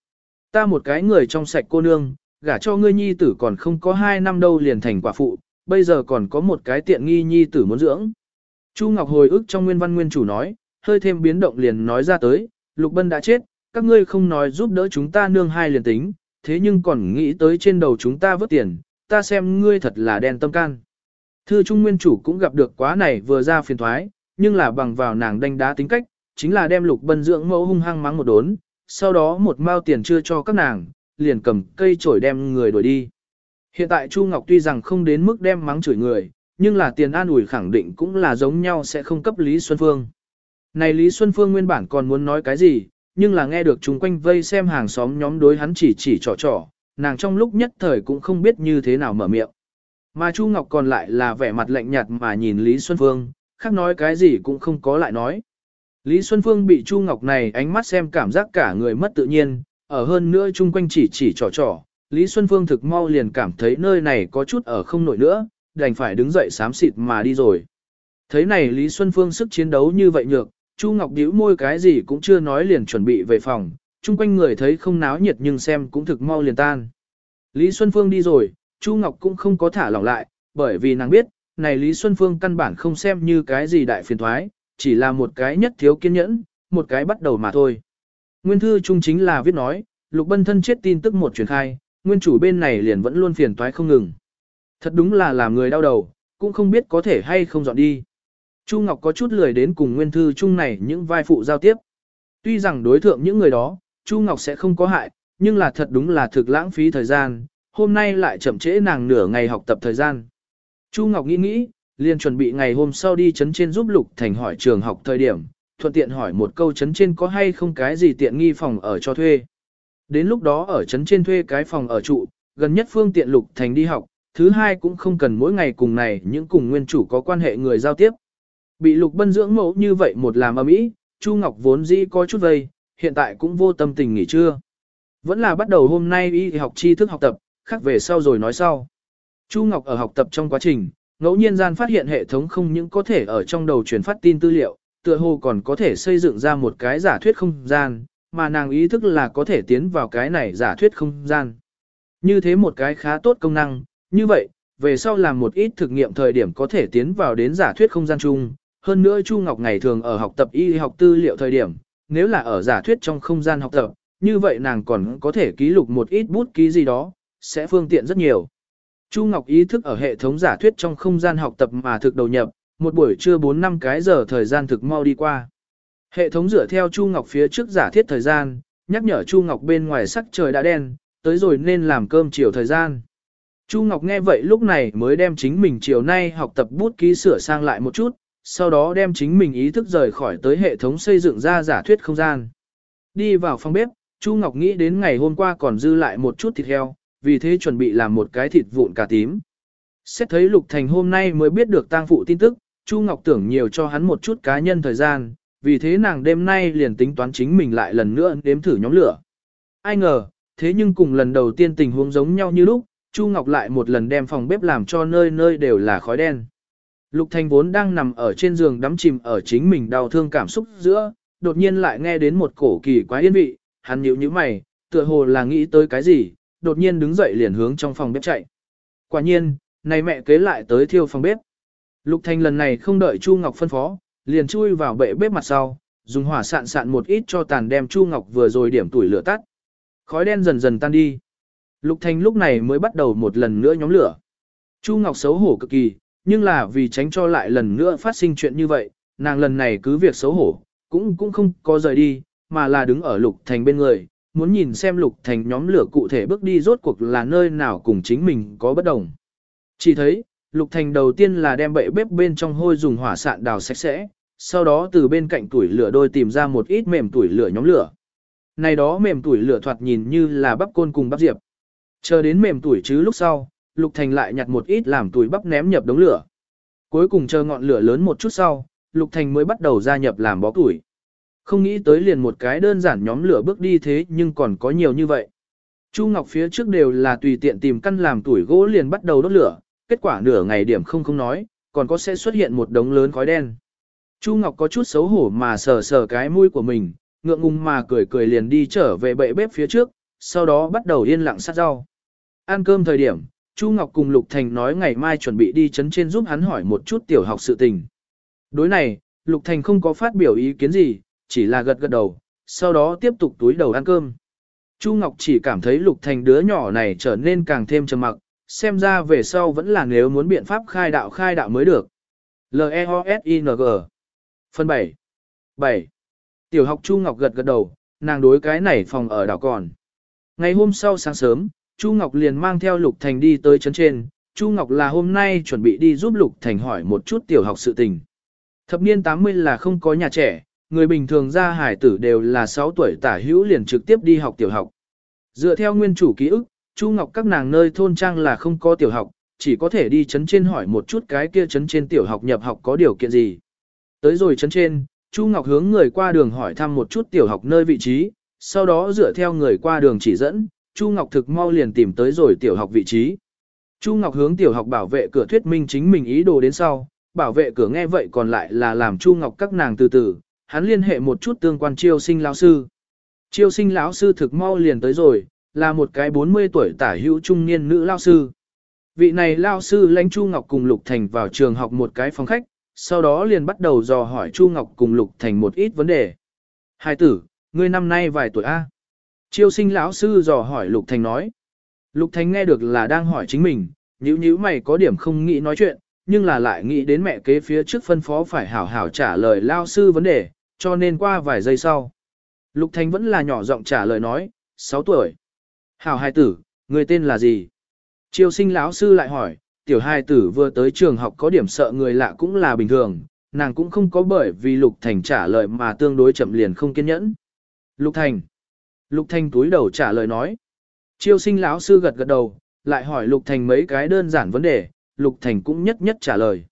Ta một cái người trong sạch cô nương, gả cho ngươi nhi tử còn không có hai năm đâu liền thành quả phụ, bây giờ còn có một cái tiện nghi nhi tử muốn dưỡng. Chu Ngọc hồi ức trong nguyên văn nguyên chủ nói, hơi thêm biến động liền nói ra tới, Lục Bân đã chết, các ngươi không nói giúp đỡ chúng ta nương hai liền tính, thế nhưng còn nghĩ tới trên đầu chúng ta vớt tiền, ta xem ngươi thật là đen tâm can. Thư Trung Nguyên chủ cũng gặp được quá này vừa ra phiền thoái, nhưng là bằng vào nàng đánh đá tính cách, chính là đem Lục Bân dưỡng mẫu hung hăng mắng một đốn, sau đó một mao tiền chưa cho các nàng, liền cầm cây chổi đem người đuổi đi. Hiện tại Chu Ngọc tuy rằng không đến mức đem mắng chửi người, nhưng là tiền an ủi khẳng định cũng là giống nhau sẽ không cấp Lý Xuân Phương. Này Lý Xuân Phương nguyên bản còn muốn nói cái gì, nhưng là nghe được chúng quanh vây xem hàng xóm nhóm đối hắn chỉ chỉ trò trò, nàng trong lúc nhất thời cũng không biết như thế nào mở miệng. Mà Chu Ngọc còn lại là vẻ mặt lạnh nhạt mà nhìn Lý Xuân Phương, khác nói cái gì cũng không có lại nói. Lý Xuân Phương bị Chu Ngọc này ánh mắt xem cảm giác cả người mất tự nhiên, ở hơn nữa chung quanh chỉ chỉ trò trò, Lý Xuân Phương thực mau liền cảm thấy nơi này có chút ở không nổi nữa, đành phải đứng dậy xám xịt mà đi rồi. Thấy này Lý Xuân Phương sức chiến đấu như vậy nhược, Chu Ngọc điếu môi cái gì cũng chưa nói liền chuẩn bị về phòng, chung quanh người thấy không náo nhiệt nhưng xem cũng thực mau liền tan. Lý Xuân Phương đi rồi, Chu Ngọc cũng không có thả lỏng lại, bởi vì nàng biết, này Lý Xuân Phương căn bản không xem như cái gì đại phiền thoái, chỉ là một cái nhất thiếu kiên nhẫn, một cái bắt đầu mà thôi. Nguyên thư trung chính là viết nói, Lục Bân thân chết tin tức một truyền khai, nguyên chủ bên này liền vẫn luôn phiền toái không ngừng. Thật đúng là làm người đau đầu, cũng không biết có thể hay không dọn đi. Chu Ngọc có chút lười đến cùng nguyên thư chung này những vai phụ giao tiếp. Tuy rằng đối thượng những người đó, Chu Ngọc sẽ không có hại, nhưng là thật đúng là thực lãng phí thời gian, hôm nay lại chậm trễ nàng nửa ngày học tập thời gian. Chu Ngọc nghĩ nghĩ, liền chuẩn bị ngày hôm sau đi chấn trên giúp Lục Thành hỏi trường học thời điểm, thuận tiện hỏi một câu chấn trên có hay không cái gì tiện nghi phòng ở cho thuê. Đến lúc đó ở chấn trên thuê cái phòng ở trụ, gần nhất phương tiện Lục Thành đi học, thứ hai cũng không cần mỗi ngày cùng này những cùng nguyên chủ có quan hệ người giao tiếp. Bị Lục Bân dưỡng mẫu như vậy một làm ầm ĩ, Chu Ngọc vốn dĩ có chút vây, hiện tại cũng vô tâm tình nghỉ trưa. Vẫn là bắt đầu hôm nay y học tri thức học tập, khác về sau rồi nói sau. Chu Ngọc ở học tập trong quá trình, ngẫu nhiên gian phát hiện hệ thống không những có thể ở trong đầu truyền phát tin tư liệu, tựa hồ còn có thể xây dựng ra một cái giả thuyết không gian, mà nàng ý thức là có thể tiến vào cái này giả thuyết không gian. Như thế một cái khá tốt công năng, như vậy, về sau làm một ít thực nghiệm thời điểm có thể tiến vào đến giả thuyết không gian chung, hơn nữa Chu Ngọc ngày thường ở học tập y học tư liệu thời điểm, nếu là ở giả thuyết trong không gian học tập, như vậy nàng còn có thể ký lục một ít bút ký gì đó, sẽ phương tiện rất nhiều. Chu Ngọc ý thức ở hệ thống giả thuyết trong không gian học tập mà thực đầu nhập, một buổi trưa 4 năm cái giờ thời gian thực mau đi qua. Hệ thống dựa theo Chu Ngọc phía trước giả thiết thời gian, nhắc nhở Chu Ngọc bên ngoài sắc trời đã đen, tới rồi nên làm cơm chiều thời gian. Chu Ngọc nghe vậy lúc này mới đem chính mình chiều nay học tập bút ký sửa sang lại một chút, sau đó đem chính mình ý thức rời khỏi tới hệ thống xây dựng ra giả thuyết không gian. Đi vào phòng bếp, Chu Ngọc nghĩ đến ngày hôm qua còn dư lại một chút thịt heo, vì thế chuẩn bị làm một cái thịt vụn cà tím. Xét thấy Lục Thành hôm nay mới biết được tang phụ tin tức, Chu Ngọc tưởng nhiều cho hắn một chút cá nhân thời gian, vì thế nàng đêm nay liền tính toán chính mình lại lần nữa đếm thử nhóm lửa. Ai ngờ, thế nhưng cùng lần đầu tiên tình huống giống nhau như lúc, Chu Ngọc lại một lần đem phòng bếp làm cho nơi nơi đều là khói đen. Lục thành vốn đang nằm ở trên giường đắm chìm ở chính mình đau thương cảm xúc giữa, đột nhiên lại nghe đến một cổ kỳ quá yên vị, hắn nhíu nhíu mày, tựa hồ là nghĩ tới cái gì, đột nhiên đứng dậy liền hướng trong phòng bếp chạy. Quả nhiên, này mẹ kế lại tới thiêu phòng bếp. Lục Thanh lần này không đợi Chu Ngọc phân phó, liền chui vào bệ bếp mặt sau, dùng hỏa sạn sạn một ít cho tàn đem Chu Ngọc vừa rồi điểm tuổi lửa tắt. Khói đen dần dần tan đi. Lục Thanh lúc này mới bắt đầu một lần nữa nhóm lửa. Chu Ngọc xấu hổ cực kỳ, nhưng là vì tránh cho lại lần nữa phát sinh chuyện như vậy, nàng lần này cứ việc xấu hổ, cũng cũng không có rời đi, mà là đứng ở Lục Thành bên người, muốn nhìn xem Lục Thành nhóm lửa cụ thể bước đi rốt cuộc là nơi nào cùng chính mình có bất đồng. Chỉ thấy, Lục Thành đầu tiên là đem bệ bếp bên trong hôi dùng hỏa sạn đào sạch sẽ, sau đó từ bên cạnh tuổi lửa đôi tìm ra một ít mềm tuổi lửa nhóm lửa. Này đó mềm tuổi lửa thoạt nhìn như là bắp côn cùng bắp diệp. Chờ đến mềm tuổi chứ lúc sau, Lục Thành lại nhặt một ít làm tuổi bắp ném nhập đống lửa. Cuối cùng chờ ngọn lửa lớn một chút sau, Lục Thành mới bắt đầu gia nhập làm bó tuổi. Không nghĩ tới liền một cái đơn giản nhóm lửa bước đi thế nhưng còn có nhiều như vậy. Chu Ngọc phía trước đều là tùy tiện tìm căn làm tuổi gỗ liền bắt đầu đốt lửa, kết quả nửa ngày điểm không không nói, còn có sẽ xuất hiện một đống lớn khói đen. Chu Ngọc có chút xấu hổ mà sờ sờ cái mũi của mình, ngượng ngùng mà cười cười liền đi trở về bệ bếp phía trước, sau đó bắt đầu yên lặng sát rau. Ăn cơm thời điểm, Chu Ngọc cùng Lục Thành nói ngày mai chuẩn bị đi chấn trên giúp hắn hỏi một chút tiểu học sự tình. Đối này, Lục Thành không có phát biểu ý kiến gì, chỉ là gật gật đầu, sau đó tiếp tục túi đầu ăn cơm. Chu Ngọc chỉ cảm thấy Lục Thành đứa nhỏ này trở nên càng thêm trầm mặc, xem ra về sau vẫn là nếu muốn biện pháp khai đạo khai đạo mới được. L-E-O-S-I-N-G Phần 7 7. Tiểu học Chu Ngọc gật gật đầu, nàng đối cái này phòng ở đảo còn. Ngày hôm sau sáng sớm, Chu Ngọc liền mang theo Lục Thành đi tới chấn trên, Chu Ngọc là hôm nay chuẩn bị đi giúp Lục Thành hỏi một chút tiểu học sự tình. Thập niên 80 là không có nhà trẻ, người bình thường ra hải tử đều là 6 tuổi tả hữu liền trực tiếp đi học tiểu học. Dựa theo nguyên chủ ký ức, Chu Ngọc các nàng nơi thôn trang là không có tiểu học, chỉ có thể đi chấn trên hỏi một chút cái kia chấn trên tiểu học nhập học có điều kiện gì. Tới rồi chấn trên, Chu Ngọc hướng người qua đường hỏi thăm một chút tiểu học nơi vị trí, sau đó dựa theo người qua đường chỉ dẫn, Chu Ngọc thực mau liền tìm tới rồi tiểu học vị trí. Chu Ngọc hướng tiểu học bảo vệ cửa thuyết minh chính mình ý đồ đến sau, bảo vệ cửa nghe vậy còn lại là làm Chu Ngọc các nàng từ từ, hắn liên hệ một chút tương quan chiêu sinh lão sư. Chiêu sinh lão sư thực mau liền tới rồi, là một cái 40 tuổi tả hữu trung niên nữ lão sư. Vị này lão sư lãnh Chu Ngọc cùng Lục Thành vào trường học một cái phòng khách, sau đó liền bắt đầu dò hỏi Chu Ngọc cùng Lục Thành một ít vấn đề. Hai tử, ngươi năm nay vài tuổi A? Chiêu sinh lão sư dò hỏi Lục Thành nói. Lục Thành nghe được là đang hỏi chính mình, nhíu nhíu mày có điểm không nghĩ nói chuyện, nhưng là lại nghĩ đến mẹ kế phía trước phân phó phải hảo hảo trả lời lao sư vấn đề, cho nên qua vài giây sau. Lục Thành vẫn là nhỏ giọng trả lời nói, 6 tuổi. Hảo hài tử, người tên là gì? Triều sinh lão sư lại hỏi, tiểu hài tử vừa tới trường học có điểm sợ người lạ cũng là bình thường, nàng cũng không có bởi vì Lục Thành trả lời mà tương đối chậm liền không kiên nhẫn. Lục Thành. Lục Thành túi đầu trả lời nói. Triều sinh lão sư gật gật đầu, lại hỏi Lục Thành mấy cái đơn giản vấn đề, Lục Thành cũng nhất nhất trả lời.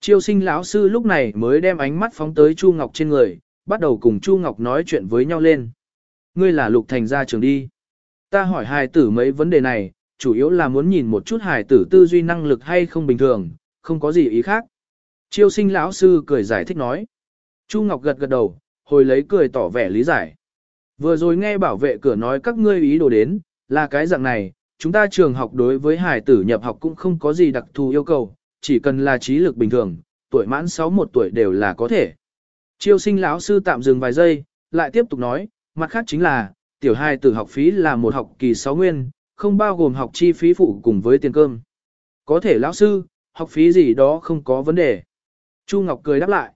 Chiêu sinh lão sư lúc này mới đem ánh mắt phóng tới Chu Ngọc trên người, bắt đầu cùng Chu Ngọc nói chuyện với nhau lên. Ngươi là Lục Thành gia trường đi. Ta hỏi hài tử mấy vấn đề này, chủ yếu là muốn nhìn một chút hài tử tư duy năng lực hay không bình thường, không có gì ý khác. Chiêu sinh lão sư cười giải thích nói. Chu Ngọc gật gật đầu, hồi lấy cười tỏ vẻ lý giải. Vừa rồi nghe bảo vệ cửa nói các ngươi ý đồ đến, là cái dạng này, chúng ta trường học đối với hài tử nhập học cũng không có gì đặc thù yêu cầu, chỉ cần là trí lực bình thường, tuổi mãn 61 tuổi đều là có thể. Chiêu sinh lão sư tạm dừng vài giây, lại tiếp tục nói, mặt khác chính là, tiểu hai tử học phí là một học kỳ 6 nguyên, không bao gồm học chi phí phụ cùng với tiền cơm. Có thể lão sư, học phí gì đó không có vấn đề. Chu Ngọc cười đáp lại.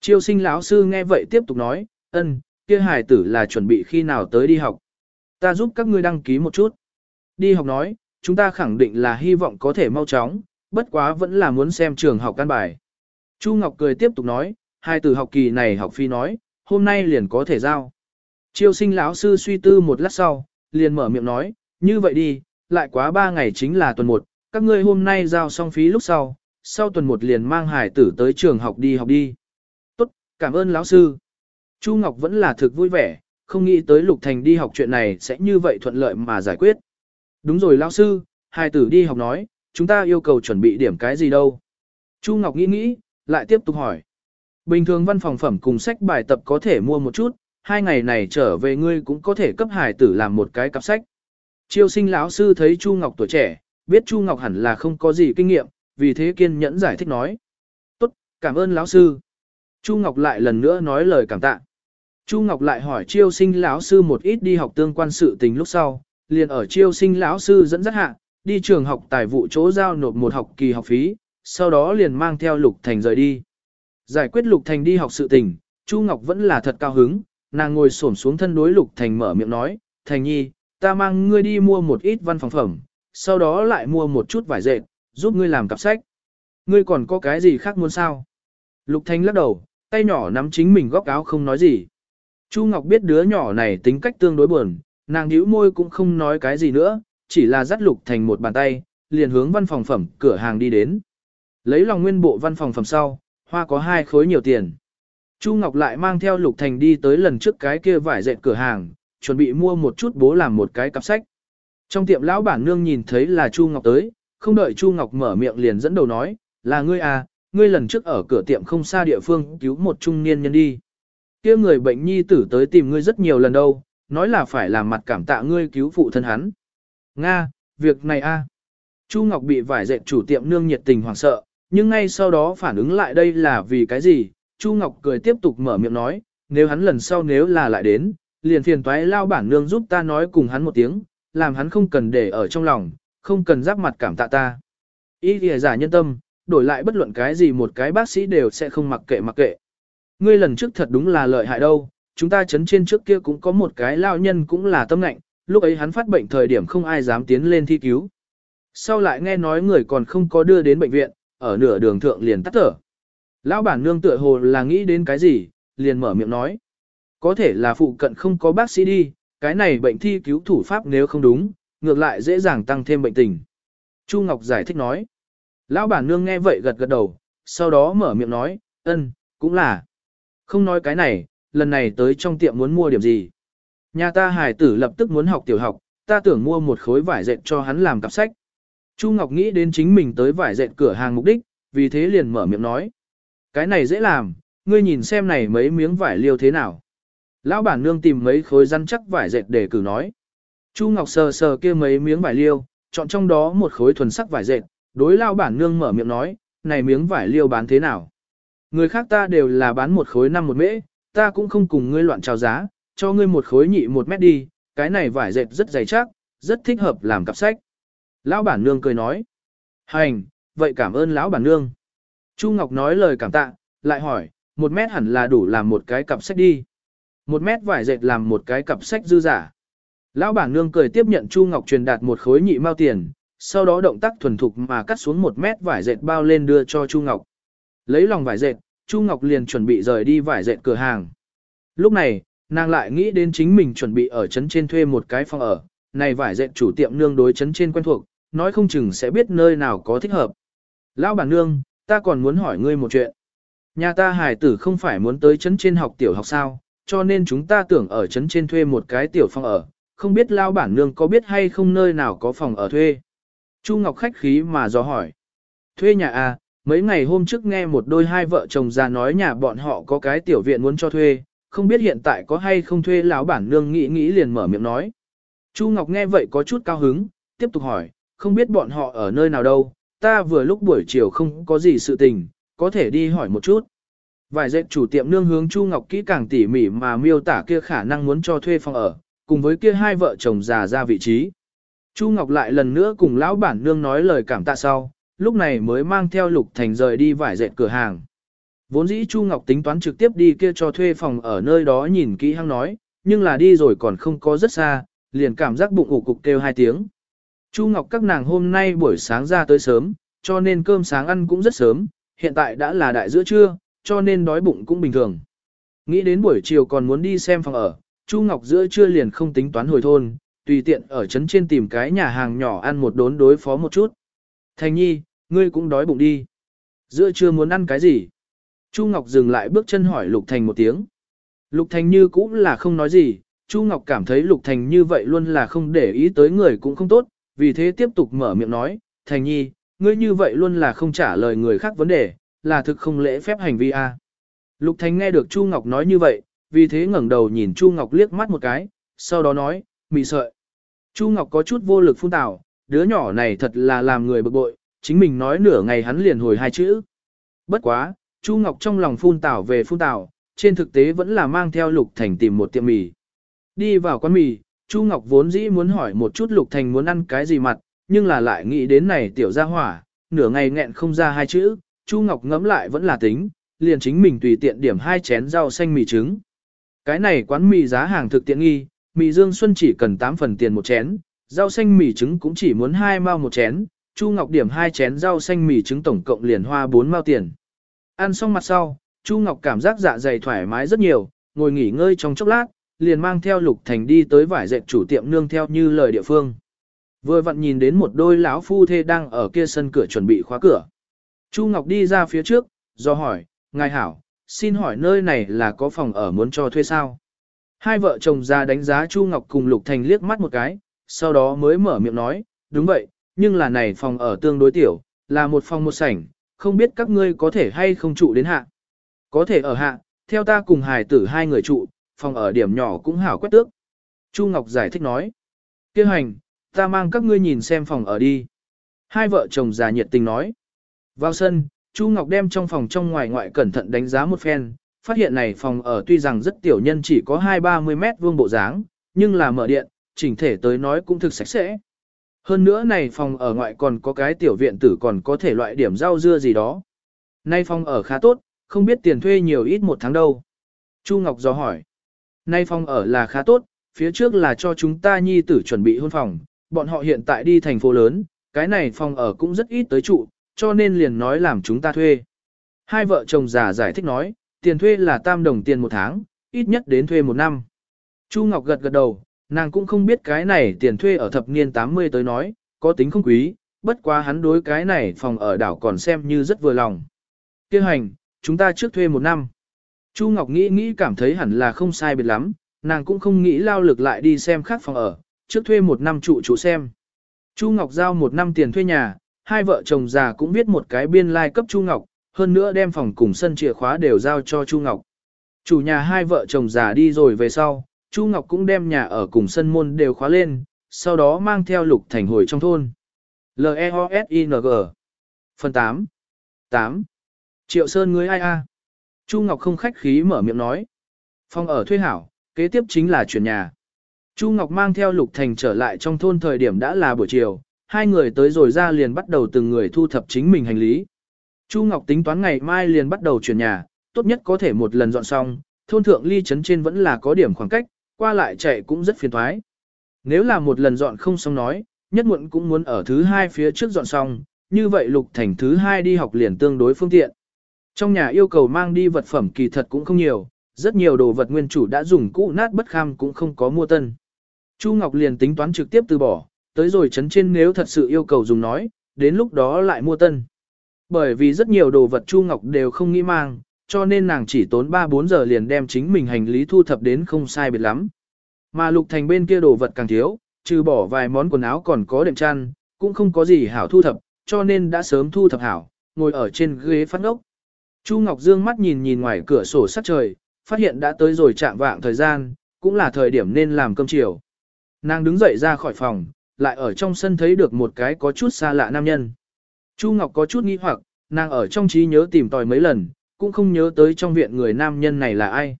Chiêu sinh lão sư nghe vậy tiếp tục nói, ân, kia hài tử là chuẩn bị khi nào tới đi học. Ta giúp các ngươi đăng ký một chút. Đi học nói, chúng ta khẳng định là hy vọng có thể mau chóng, bất quá vẫn là muốn xem trường học căn bài. Chu Ngọc cười tiếp tục nói, hai từ học kỳ này học phi nói, hôm nay liền có thể giao. Chiêu sinh lão sư suy tư một lát sau, liền mở miệng nói, như vậy đi, lại quá ba ngày chính là tuần một, các ngươi hôm nay giao xong phí lúc sau, sau tuần một liền mang hải tử tới trường học đi học đi. Tốt, cảm ơn lão sư. Chu Ngọc vẫn là thực vui vẻ, không nghĩ tới Lục Thành đi học chuyện này sẽ như vậy thuận lợi mà giải quyết. Đúng rồi lão sư, hải tử đi học nói, chúng ta yêu cầu chuẩn bị điểm cái gì đâu. Chu Ngọc nghĩ nghĩ, lại tiếp tục hỏi. Bình thường văn phòng phẩm cùng sách bài tập có thể mua một chút, hai ngày này trở về ngươi cũng có thể cấp hải tử làm một cái cặp sách. Chiêu sinh lão sư thấy Chu Ngọc tuổi trẻ, biết Chu Ngọc hẳn là không có gì kinh nghiệm, vì thế kiên nhẫn giải thích nói. Tốt, cảm ơn lão sư. Chu Ngọc lại lần nữa nói lời cảm tạ. Chu Ngọc lại hỏi chiêu sinh lão sư một ít đi học tương quan sự tình lúc sau, liền ở chiêu sinh lão sư dẫn dắt hạ, đi trường học tài vụ chỗ giao nộp một học kỳ học phí, sau đó liền mang theo Lục Thành rời đi. Giải quyết Lục Thành đi học sự tình, Chu Ngọc vẫn là thật cao hứng, nàng ngồi xổm xuống thân đối Lục Thành mở miệng nói, Thành nhi, ta mang ngươi đi mua một ít văn phòng phẩm, sau đó lại mua một chút vải dệt, giúp ngươi làm cặp sách. Ngươi còn có cái gì khác muốn sao? Lục Thành lắc đầu, tay nhỏ nắm chính mình góc áo không nói gì. Chu Ngọc biết đứa nhỏ này tính cách tương đối buồn, nàng nhíu môi cũng không nói cái gì nữa, chỉ là dắt Lục Thành một bàn tay, liền hướng văn phòng phẩm cửa hàng đi đến. Lấy lòng nguyên bộ văn phòng phẩm sau, hoa có hai khối nhiều tiền. Chu Ngọc lại mang theo Lục Thành đi tới lần trước cái kia vải dệt cửa hàng, chuẩn bị mua một chút bố làm một cái cặp sách. Trong tiệm lão bản nương nhìn thấy là Chu Ngọc tới, không đợi Chu Ngọc mở miệng liền dẫn đầu nói, là ngươi à, ngươi lần trước ở cửa tiệm không xa địa phương cứu một trung niên nhân đi. kia người bệnh nhi tử tới tìm ngươi rất nhiều lần đâu, nói là phải làm mặt cảm tạ ngươi cứu phụ thân hắn. Nga, việc này a. À. Chu Ngọc bị vải dệt chủ tiệm nương nhiệt tình hoảng sợ, nhưng ngay sau đó phản ứng lại đây là vì cái gì, Chu Ngọc cười tiếp tục mở miệng nói, nếu hắn lần sau nếu là lại đến, liền phiền toái lao bản nương giúp ta nói cùng hắn một tiếng, làm hắn không cần để ở trong lòng, không cần giáp mặt cảm tạ ta. Ý kìa giả nhân tâm, đổi lại bất luận cái gì một cái bác sĩ đều sẽ không mặc kệ mặc kệ. Ngươi lần trước thật đúng là lợi hại đâu, chúng ta chấn trên trước kia cũng có một cái lao nhân cũng là tâm ngạnh, lúc ấy hắn phát bệnh thời điểm không ai dám tiến lên thi cứu. Sau lại nghe nói người còn không có đưa đến bệnh viện, ở nửa đường thượng liền tắt thở. Lão bản nương tựa hồ là nghĩ đến cái gì, liền mở miệng nói. Có thể là phụ cận không có bác sĩ đi, cái này bệnh thi cứu thủ pháp nếu không đúng, ngược lại dễ dàng tăng thêm bệnh tình. Chu Ngọc giải thích nói. Lão bản nương nghe vậy gật gật đầu, sau đó mở miệng nói, ân, cũng là. Không nói cái này, lần này tới trong tiệm muốn mua điểm gì. Nhà ta hài tử lập tức muốn học tiểu học, ta tưởng mua một khối vải dệt cho hắn làm cặp sách. Chu Ngọc nghĩ đến chính mình tới vải dệt cửa hàng mục đích, vì thế liền mở miệng nói. Cái này dễ làm, ngươi nhìn xem này mấy miếng vải liêu thế nào. Lão bản nương tìm mấy khối răn chắc vải dệt để cử nói. Chu Ngọc sờ sờ kia mấy miếng vải liêu, chọn trong đó một khối thuần sắc vải dệt, đối lão bản nương mở miệng nói, này miếng vải liêu bán thế nào. Người khác ta đều là bán một khối năm một mễ, ta cũng không cùng ngươi loạn chào giá, cho ngươi một khối nhị một mét đi, cái này vải dệt rất dày chắc, rất thích hợp làm cặp sách. Lão bản nương cười nói. Hành, vậy cảm ơn lão bản nương. Chu Ngọc nói lời cảm tạ, lại hỏi, một mét hẳn là đủ làm một cái cặp sách đi. Một mét vải dệt làm một cái cặp sách dư giả. Lão bản nương cười tiếp nhận Chu Ngọc truyền đạt một khối nhị mao tiền, sau đó động tác thuần thục mà cắt xuống một mét vải dệt bao lên đưa cho Chu Ngọc. Lấy lòng vải dệt, Chu Ngọc liền chuẩn bị rời đi vải dệt cửa hàng. Lúc này, nàng lại nghĩ đến chính mình chuẩn bị ở trấn trên thuê một cái phòng ở, này vải dệt chủ tiệm nương đối trấn trên quen thuộc, nói không chừng sẽ biết nơi nào có thích hợp. Lão bản nương, ta còn muốn hỏi ngươi một chuyện. Nhà ta hải tử không phải muốn tới trấn trên học tiểu học sao, cho nên chúng ta tưởng ở trấn trên thuê một cái tiểu phòng ở, không biết lão bản nương có biết hay không nơi nào có phòng ở thuê. Chu Ngọc khách khí mà do hỏi. Thuê nhà à, mấy ngày hôm trước nghe một đôi hai vợ chồng già nói nhà bọn họ có cái tiểu viện muốn cho thuê, không biết hiện tại có hay không thuê lão bản nương nghĩ nghĩ liền mở miệng nói. Chu Ngọc nghe vậy có chút cao hứng, tiếp tục hỏi, không biết bọn họ ở nơi nào đâu, ta vừa lúc buổi chiều không có gì sự tình, có thể đi hỏi một chút. Vài dệt chủ tiệm nương hướng Chu Ngọc kỹ càng tỉ mỉ mà miêu tả kia khả năng muốn cho thuê phòng ở, cùng với kia hai vợ chồng già ra vị trí. Chu Ngọc lại lần nữa cùng lão bản nương nói lời cảm tạ sau, lúc này mới mang theo Lục Thành rời đi vải dệt cửa hàng. Vốn dĩ Chu Ngọc tính toán trực tiếp đi kia cho thuê phòng ở nơi đó nhìn kỹ hăng nói, nhưng là đi rồi còn không có rất xa, liền cảm giác bụng ủ cục kêu hai tiếng. Chu Ngọc các nàng hôm nay buổi sáng ra tới sớm, cho nên cơm sáng ăn cũng rất sớm, hiện tại đã là đại giữa trưa, cho nên đói bụng cũng bình thường. Nghĩ đến buổi chiều còn muốn đi xem phòng ở, Chu Ngọc giữa trưa liền không tính toán hồi thôn, tùy tiện ở trấn trên tìm cái nhà hàng nhỏ ăn một đốn đối phó một chút. Thành nhi, ngươi cũng đói bụng đi. Giữa trưa muốn ăn cái gì? Chu Ngọc dừng lại bước chân hỏi Lục Thành một tiếng. Lục Thành như cũng là không nói gì, Chu Ngọc cảm thấy Lục Thành như vậy luôn là không để ý tới người cũng không tốt, vì thế tiếp tục mở miệng nói, Thành nhi, ngươi như vậy luôn là không trả lời người khác vấn đề, là thực không lễ phép hành vi a. À. Lục Thành nghe được Chu Ngọc nói như vậy, vì thế ngẩng đầu nhìn Chu Ngọc liếc mắt một cái, sau đó nói, mị sợi. Chu Ngọc có chút vô lực phun tào, đứa nhỏ này thật là làm người bực bội, chính mình nói nửa ngày hắn liền hồi hai chữ. Bất quá, Chu Ngọc trong lòng phun tảo về phun tảo, trên thực tế vẫn là mang theo Lục Thành tìm một tiệm mì. Đi vào quán mì, Chu Ngọc vốn dĩ muốn hỏi một chút Lục Thành muốn ăn cái gì mặt, nhưng là lại nghĩ đến này tiểu gia hỏa, nửa ngày nghẹn không ra hai chữ, Chu Ngọc ngẫm lại vẫn là tính, liền chính mình tùy tiện điểm hai chén rau xanh mì trứng. Cái này quán mì giá hàng thực tiện nghi, mì Dương Xuân chỉ cần 8 phần tiền một chén, rau xanh mì trứng cũng chỉ muốn hai mao một chén, Chu Ngọc điểm hai chén rau xanh mì trứng tổng cộng liền hoa 4 mao tiền. Ăn xong mặt sau, Chu Ngọc cảm giác dạ dày thoải mái rất nhiều, ngồi nghỉ ngơi trong chốc lát, liền mang theo Lục Thành đi tới vải dệt chủ tiệm nương theo như lời địa phương. Vừa vặn nhìn đến một đôi lão phu thê đang ở kia sân cửa chuẩn bị khóa cửa. Chu Ngọc đi ra phía trước, do hỏi, ngài hảo, xin hỏi nơi này là có phòng ở muốn cho thuê sao? Hai vợ chồng ra đánh giá Chu Ngọc cùng Lục Thành liếc mắt một cái, sau đó mới mở miệng nói, đúng vậy, nhưng là này phòng ở tương đối tiểu, là một phòng một sảnh, không biết các ngươi có thể hay không trụ đến hạ. Có thể ở hạ, theo ta cùng hài tử hai người trụ, phòng ở điểm nhỏ cũng hảo quét tước. Chu Ngọc giải thích nói, kêu hành, ta mang các ngươi nhìn xem phòng ở đi. Hai vợ chồng già nhiệt tình nói. Vào sân, Chu Ngọc đem trong phòng trong ngoài ngoại cẩn thận đánh giá một phen, phát hiện này phòng ở tuy rằng rất tiểu nhân chỉ có 2-30 mét vuông bộ dáng, nhưng là mở điện, chỉnh thể tới nói cũng thực sạch sẽ. Hơn nữa này phòng ở ngoại còn có cái tiểu viện tử còn có thể loại điểm rau dưa gì đó. Nay phòng ở khá tốt, không biết tiền thuê nhiều ít một tháng đâu. Chu Ngọc do hỏi. Nay phòng ở là khá tốt, phía trước là cho chúng ta nhi tử chuẩn bị hôn phòng, bọn họ hiện tại đi thành phố lớn, cái này phòng ở cũng rất ít tới trụ, cho nên liền nói làm chúng ta thuê. Hai vợ chồng già giải thích nói, tiền thuê là tam đồng tiền một tháng, ít nhất đến thuê một năm. Chu Ngọc gật gật đầu, nàng cũng không biết cái này tiền thuê ở thập niên 80 tới nói, có tính không quý, bất quá hắn đối cái này phòng ở đảo còn xem như rất vừa lòng. Kêu hành, chúng ta trước thuê một năm. Chu Ngọc nghĩ nghĩ cảm thấy hẳn là không sai biệt lắm, nàng cũng không nghĩ lao lực lại đi xem khác phòng ở, trước thuê một năm trụ chủ xem. Chu Ngọc giao một năm tiền thuê nhà, hai vợ chồng già cũng viết một cái biên lai like cấp Chu Ngọc, hơn nữa đem phòng cùng sân chìa khóa đều giao cho Chu Ngọc. Chủ nhà hai vợ chồng già đi rồi về sau, Chu Ngọc cũng đem nhà ở cùng sân môn đều khóa lên, sau đó mang theo Lục Thành hồi trong thôn. L-E-O-S-I-N-G Phần 8 8. Triệu Sơn ngươi ai a? Chu Ngọc không khách khí mở miệng nói. Phòng ở thuê hảo, kế tiếp chính là chuyển nhà. Chu Ngọc mang theo Lục Thành trở lại trong thôn thời điểm đã là buổi chiều, hai người tới rồi ra liền bắt đầu từng người thu thập chính mình hành lý. Chu Ngọc tính toán ngày mai liền bắt đầu chuyển nhà, tốt nhất có thể một lần dọn xong, thôn thượng ly trấn trên vẫn là có điểm khoảng cách, qua lại chạy cũng rất phiền thoái. Nếu là một lần dọn không xong nói, nhất muộn cũng muốn ở thứ hai phía trước dọn xong, như vậy Lục Thành thứ hai đi học liền tương đối phương tiện. Trong nhà yêu cầu mang đi vật phẩm kỳ thật cũng không nhiều, rất nhiều đồ vật nguyên chủ đã dùng cũ nát bất kham cũng không có mua tân. Chu Ngọc liền tính toán trực tiếp từ bỏ, tới rồi chấn trên nếu thật sự yêu cầu dùng nói, đến lúc đó lại mua tân. Bởi vì rất nhiều đồ vật Chu Ngọc đều không nghĩ mang, cho nên nàng chỉ tốn 3-4 giờ liền đem chính mình hành lý thu thập đến không sai biệt lắm. Mà Lục Thành bên kia đồ vật càng thiếu, trừ bỏ vài món quần áo còn có đệm chăn, cũng không có gì hảo thu thập, cho nên đã sớm thu thập hảo, ngồi ở trên ghế phát ngốc. Chu Ngọc Dương mắt nhìn nhìn ngoài cửa sổ sát trời, phát hiện đã tới rồi chạm vạng thời gian, cũng là thời điểm nên làm cơm chiều. Nàng đứng dậy ra khỏi phòng, lại ở trong sân thấy được một cái có chút xa lạ nam nhân. Chu Ngọc có chút nghi hoặc, nàng ở trong trí nhớ tìm tòi mấy lần, cũng không nhớ tới trong viện người nam nhân này là ai.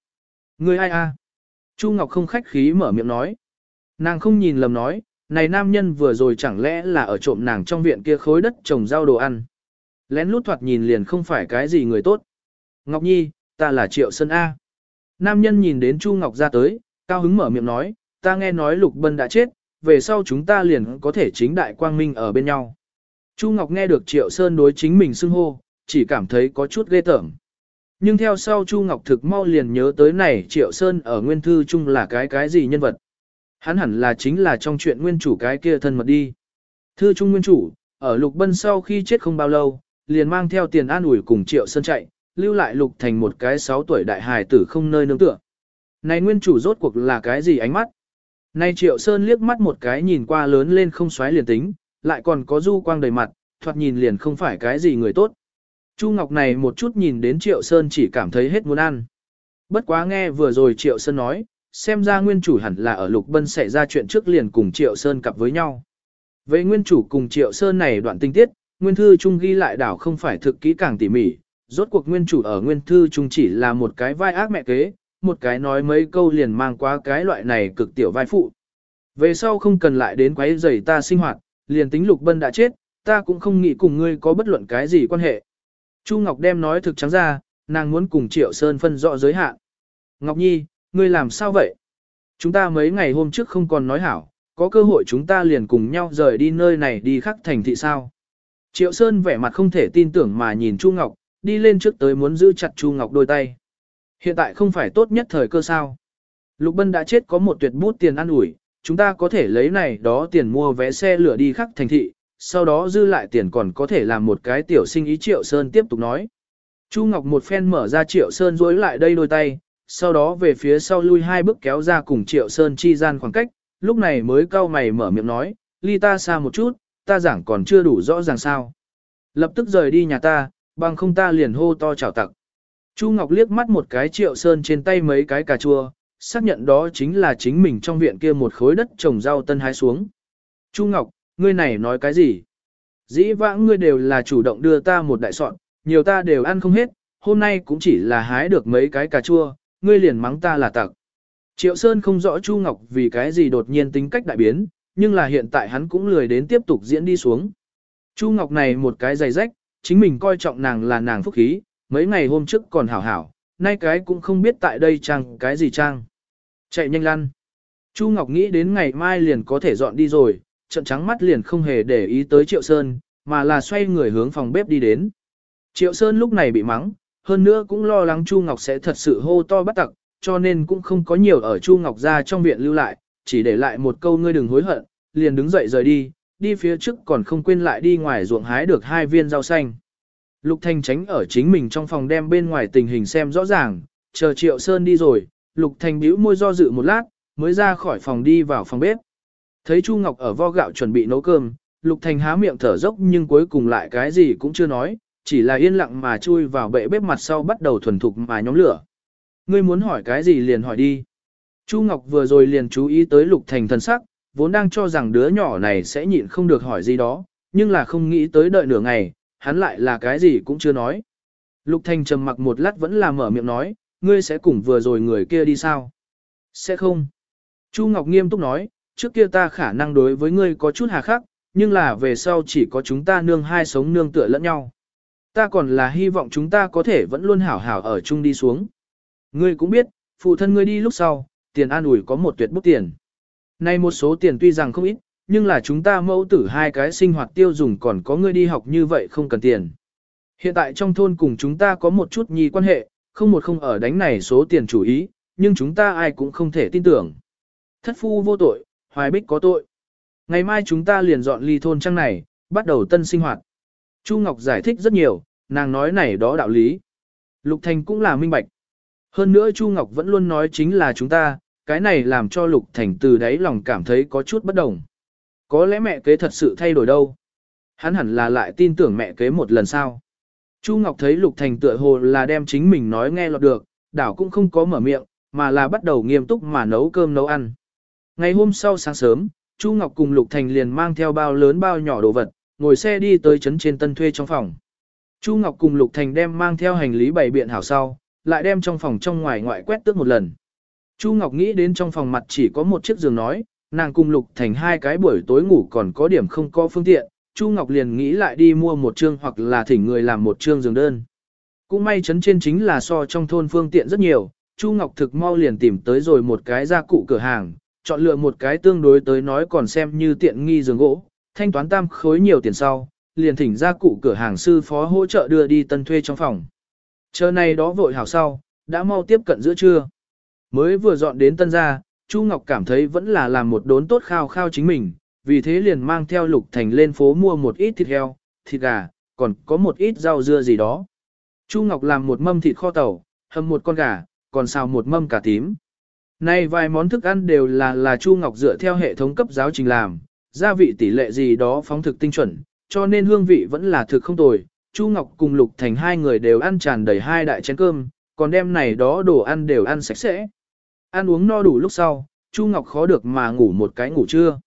Người ai a? Chu Ngọc không khách khí mở miệng nói. Nàng không nhìn lầm nói, này nam nhân vừa rồi chẳng lẽ là ở trộm nàng trong viện kia khối đất trồng rau đồ ăn. Lén lút thoạt nhìn liền không phải cái gì người tốt. Ngọc Nhi, ta là Triệu Sơn A. Nam nhân nhìn đến Chu Ngọc ra tới, cao hứng mở miệng nói, ta nghe nói Lục Bân đã chết, về sau chúng ta liền có thể chính đại quang minh ở bên nhau. Chu Ngọc nghe được Triệu Sơn đối chính mình xưng hô, chỉ cảm thấy có chút ghê tởm. Nhưng theo sau Chu Ngọc thực mau liền nhớ tới này Triệu Sơn ở nguyên thư chung là cái cái gì nhân vật. Hắn hẳn là chính là trong chuyện nguyên chủ cái kia thân mật đi. Thư trung nguyên chủ, ở Lục Bân sau khi chết không bao lâu, liền mang theo tiền an ủi cùng Triệu Sơn chạy, lưu lại Lục Thành một cái 6 tuổi đại hài tử không nơi nương tựa. Này nguyên chủ rốt cuộc là cái gì ánh mắt? Này Triệu Sơn liếc mắt một cái nhìn qua lớn lên không xoáy liền tính, lại còn có du quang đầy mặt, thoạt nhìn liền không phải cái gì người tốt. Chu Ngọc này một chút nhìn đến Triệu Sơn chỉ cảm thấy hết muốn ăn. Bất quá nghe vừa rồi Triệu Sơn nói, xem ra nguyên chủ hẳn là ở Lục Bân xảy ra chuyện trước liền cùng Triệu Sơn cặp với nhau. Về nguyên chủ cùng Triệu Sơn này đoạn tinh tiết, nguyên thư trung ghi lại đảo không phải thực kỹ càng tỉ mỉ, rốt cuộc nguyên chủ ở nguyên thư trung chỉ là một cái vai ác mẹ kế, một cái nói mấy câu liền mang qua cái loại này cực tiểu vai phụ. Về sau không cần lại đến quấy rầy ta sinh hoạt, liền tính Lục Bân đã chết, ta cũng không nghĩ cùng ngươi có bất luận cái gì quan hệ. Chu Ngọc đem nói thực trắng ra, nàng muốn cùng Triệu Sơn phân rõ giới hạn. Ngọc Nhi, ngươi làm sao vậy? Chúng ta mấy ngày hôm trước không còn nói hảo, có cơ hội chúng ta liền cùng nhau rời đi nơi này đi khắc thành thị sao. Triệu Sơn vẻ mặt không thể tin tưởng mà nhìn Chu Ngọc, đi lên trước tới muốn giữ chặt Chu Ngọc đôi tay. Hiện tại không phải tốt nhất thời cơ sao. Lục Bân đã chết có một tuyệt bút tiền ăn ủi, chúng ta có thể lấy này đó tiền mua vé xe lửa đi khắc thành thị, sau đó dư lại tiền còn có thể làm một cái tiểu sinh ý Triệu Sơn tiếp tục nói. Chu Ngọc một phen mở ra Triệu Sơn dối lại đây đôi tay, sau đó về phía sau lui hai bước kéo ra cùng Triệu Sơn chi gian khoảng cách, lúc này mới cau mày mở miệng nói, ly ta xa một chút, ta giảng còn chưa đủ rõ ràng sao. Lập tức rời đi nhà ta, bằng không ta liền hô to chào tặc. Chu Ngọc liếc mắt một cái Triệu Sơn trên tay mấy cái cà chua, xác nhận đó chính là chính mình trong viện kia một khối đất trồng rau tân hái xuống. Chu Ngọc, ngươi này nói cái gì? Dĩ vãng ngươi đều là chủ động đưa ta một đại sọn, nhiều ta đều ăn không hết, hôm nay cũng chỉ là hái được mấy cái cà chua, ngươi liền mắng ta là tặc. Triệu Sơn không rõ Chu Ngọc vì cái gì đột nhiên tính cách đại biến, nhưng là hiện tại hắn cũng lười đến tiếp tục diễn đi xuống. Chu Ngọc này một cái giày rách, chính mình coi trọng nàng là nàng phúc khí, mấy ngày hôm trước còn hảo hảo, nay cái cũng không biết tại đây trang cái gì trang. Chạy nhanh lăn. Chu Ngọc nghĩ đến ngày mai liền có thể dọn đi rồi, trận trắng mắt liền không hề để ý tới Triệu Sơn, mà là xoay người hướng phòng bếp đi đến. Triệu Sơn lúc này bị mắng, hơn nữa cũng lo lắng Chu Ngọc sẽ thật sự hô to bắt tặc, cho nên cũng không có nhiều ở Chu Ngọc ra trong viện lưu lại, chỉ để lại một câu ngươi đừng hối hận, liền đứng dậy rời đi, đi phía trước còn không quên lại đi ngoài ruộng hái được hai viên rau xanh. Lục Thanh tránh ở chính mình trong phòng đem bên ngoài tình hình xem rõ ràng, chờ Triệu Sơn đi rồi, Lục Thanh bĩu môi do dự một lát, mới ra khỏi phòng đi vào phòng bếp. Thấy Chu Ngọc ở vo gạo chuẩn bị nấu cơm, Lục Thanh há miệng thở dốc nhưng cuối cùng lại cái gì cũng chưa nói, chỉ là yên lặng mà chui vào bệ bếp mặt sau bắt đầu thuần thục mà nhóm lửa. Ngươi muốn hỏi cái gì liền hỏi đi. Chu Ngọc vừa rồi liền chú ý tới Lục Thành thần sắc, vốn đang cho rằng đứa nhỏ này sẽ nhịn không được hỏi gì đó, nhưng là không nghĩ tới đợi nửa ngày, hắn lại là cái gì cũng chưa nói. Lục Thành trầm mặc một lát vẫn là mở miệng nói, ngươi sẽ cùng vừa rồi người kia đi sao? Sẽ không. Chu Ngọc nghiêm túc nói, trước kia ta khả năng đối với ngươi có chút hà khắc, nhưng là về sau chỉ có chúng ta nương hai sống nương tựa lẫn nhau. Ta còn là hy vọng chúng ta có thể vẫn luôn hảo hảo ở chung đi xuống. Ngươi cũng biết, phụ thân ngươi đi lúc sau, tiền an ủi có một tuyệt bút tiền. Nay một số tiền tuy rằng không ít, nhưng là chúng ta mẫu tử hai cái sinh hoạt tiêu dùng còn có ngươi đi học như vậy không cần tiền. Hiện tại trong thôn cùng chúng ta có một chút nhi quan hệ, không một không ở đánh này số tiền chủ ý, nhưng chúng ta ai cũng không thể tin tưởng. Thất phu vô tội, hoài bích có tội. Ngày mai chúng ta liền dọn ly thôn trang này, bắt đầu tân sinh hoạt. Chu Ngọc giải thích rất nhiều, nàng nói này đó đạo lý. Lục Thành cũng là minh bạch. Hơn nữa Chu Ngọc vẫn luôn nói chính là chúng ta, cái này làm cho Lục Thành từ đáy lòng cảm thấy có chút bất đồng. Có lẽ mẹ kế thật sự thay đổi đâu. Hắn hẳn là lại tin tưởng mẹ kế một lần sau. Chu Ngọc thấy Lục Thành tựa hồ là đem chính mình nói nghe lọt được, đảo cũng không có mở miệng, mà là bắt đầu nghiêm túc mà nấu cơm nấu ăn. Ngày hôm sau sáng sớm, Chu Ngọc cùng Lục Thành liền mang theo bao lớn bao nhỏ đồ vật, ngồi xe đi tới trấn trên tân thuê trong phòng. Chu Ngọc cùng Lục Thành đem mang theo hành lý bày biện hảo sau, lại đem trong phòng trong ngoài ngoại quét tước một lần. Chu Ngọc nghĩ đến trong phòng mặt chỉ có một chiếc giường nói, nàng cùng Lục Thành hai cái buổi tối ngủ còn có điểm không có phương tiện, Chu Ngọc liền nghĩ lại đi mua một chương hoặc là thỉnh người làm một chương giường đơn. Cũng may chấn trên chính là so trong thôn phương tiện rất nhiều, Chu Ngọc thực mau liền tìm tới rồi một cái gia cụ cửa hàng, chọn lựa một cái tương đối tới nói còn xem như tiện nghi giường gỗ, thanh toán tam khối nhiều tiền sau, liền thỉnh gia cụ cửa hàng sư phó hỗ trợ đưa đi tân thuê trong phòng. Chờ này đó vội hảo sau, đã mau tiếp cận giữa trưa. Mới vừa dọn đến tân gia, Chu Ngọc cảm thấy vẫn là làm một đốn tốt khao khao chính mình, vì thế liền mang theo Lục Thành lên phố mua một ít thịt heo, thịt gà, còn có một ít rau dưa gì đó. Chu Ngọc làm một mâm thịt kho tàu, hầm một con gà, còn xào một mâm cà tím nay vài món thức ăn đều là là Chu Ngọc dựa theo hệ thống cấp giáo trình làm, gia vị tỷ lệ gì đó phóng thực tinh chuẩn, cho nên hương vị vẫn là thực không tồi. Chu Ngọc cùng Lục Thành hai người đều ăn tràn đầy hai đại chén cơm, còn đem này đó đồ ăn đều ăn sạch sẽ. Ăn uống no đủ lúc sau, Chu Ngọc khó được mà ngủ một cái ngủ trưa.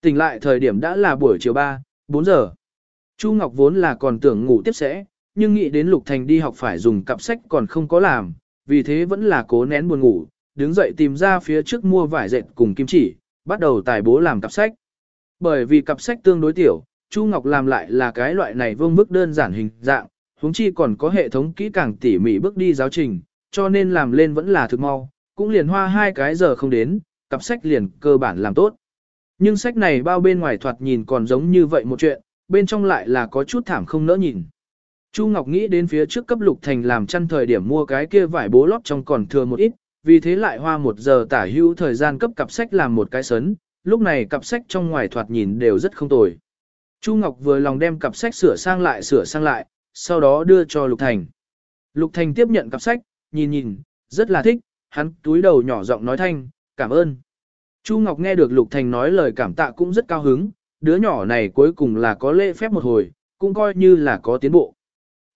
Tỉnh lại thời điểm đã là buổi chiều 3, 4 giờ. Chu Ngọc vốn là còn tưởng ngủ tiếp sẽ, nhưng nghĩ đến Lục Thành đi học phải dùng cặp sách còn không có làm, vì thế vẫn là cố nén buồn ngủ, đứng dậy tìm ra phía trước mua vải dệt cùng kim chỉ, bắt đầu tài bố làm cặp sách. Bởi vì cặp sách tương đối tiểu, Chu Ngọc làm lại là cái loại này vương mức đơn giản hình dạng, huống chi còn có hệ thống kỹ càng tỉ mỉ bước đi giáo trình, cho nên làm lên vẫn là thực mau, cũng liền hoa hai cái giờ không đến, cặp sách liền cơ bản làm tốt. Nhưng sách này bao bên ngoài thoạt nhìn còn giống như vậy một chuyện, bên trong lại là có chút thảm không nỡ nhìn. Chu Ngọc nghĩ đến phía trước cấp lục thành làm chăn thời điểm mua cái kia vải bố lót trong còn thừa một ít, vì thế lại hoa một giờ tả hữu thời gian cấp cặp sách làm một cái sấn, lúc này cặp sách trong ngoài thoạt nhìn đều rất không tồi. Chu Ngọc vừa lòng đem cặp sách sửa sang lại sửa sang lại, sau đó đưa cho Lục Thành. Lục Thành tiếp nhận cặp sách, nhìn nhìn, rất là thích, hắn túi đầu nhỏ giọng nói thanh, cảm ơn. Chu Ngọc nghe được Lục Thành nói lời cảm tạ cũng rất cao hứng, đứa nhỏ này cuối cùng là có lễ phép một hồi, cũng coi như là có tiến bộ.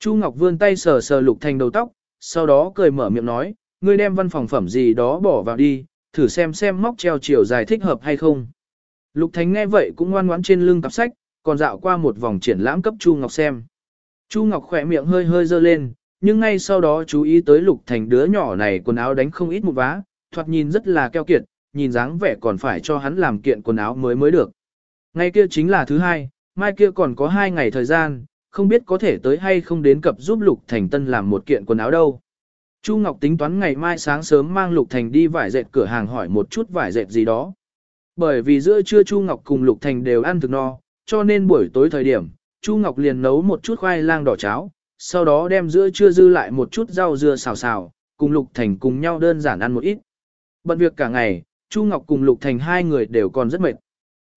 Chu Ngọc vươn tay sờ sờ Lục Thành đầu tóc, sau đó cười mở miệng nói, ngươi đem văn phòng phẩm gì đó bỏ vào đi, thử xem xem móc treo chiều dài thích hợp hay không. Lục Thánh nghe vậy cũng ngoan ngoãn trên lưng cặp sách, còn dạo qua một vòng triển lãm cấp Chu Ngọc xem. Chu Ngọc khỏe miệng hơi hơi dơ lên, nhưng ngay sau đó chú ý tới Lục Thành đứa nhỏ này quần áo đánh không ít một vá, thoạt nhìn rất là keo kiệt, nhìn dáng vẻ còn phải cho hắn làm kiện quần áo mới mới được. Ngay kia chính là thứ hai, mai kia còn có hai ngày thời gian, không biết có thể tới hay không đến cập giúp Lục Thành Tân làm một kiện quần áo đâu. Chu Ngọc tính toán ngày mai sáng sớm mang Lục Thành đi vải dệt cửa hàng hỏi một chút vải dệt gì đó. Bởi vì giữa trưa Chu Ngọc cùng Lục Thành đều ăn thực no, cho nên buổi tối thời điểm, Chu Ngọc liền nấu một chút khoai lang đỏ cháo, sau đó đem giữa trưa dư lại một chút rau dưa xào xào, cùng Lục Thành cùng nhau đơn giản ăn một ít. Bận việc cả ngày, Chu Ngọc cùng Lục Thành hai người đều còn rất mệt.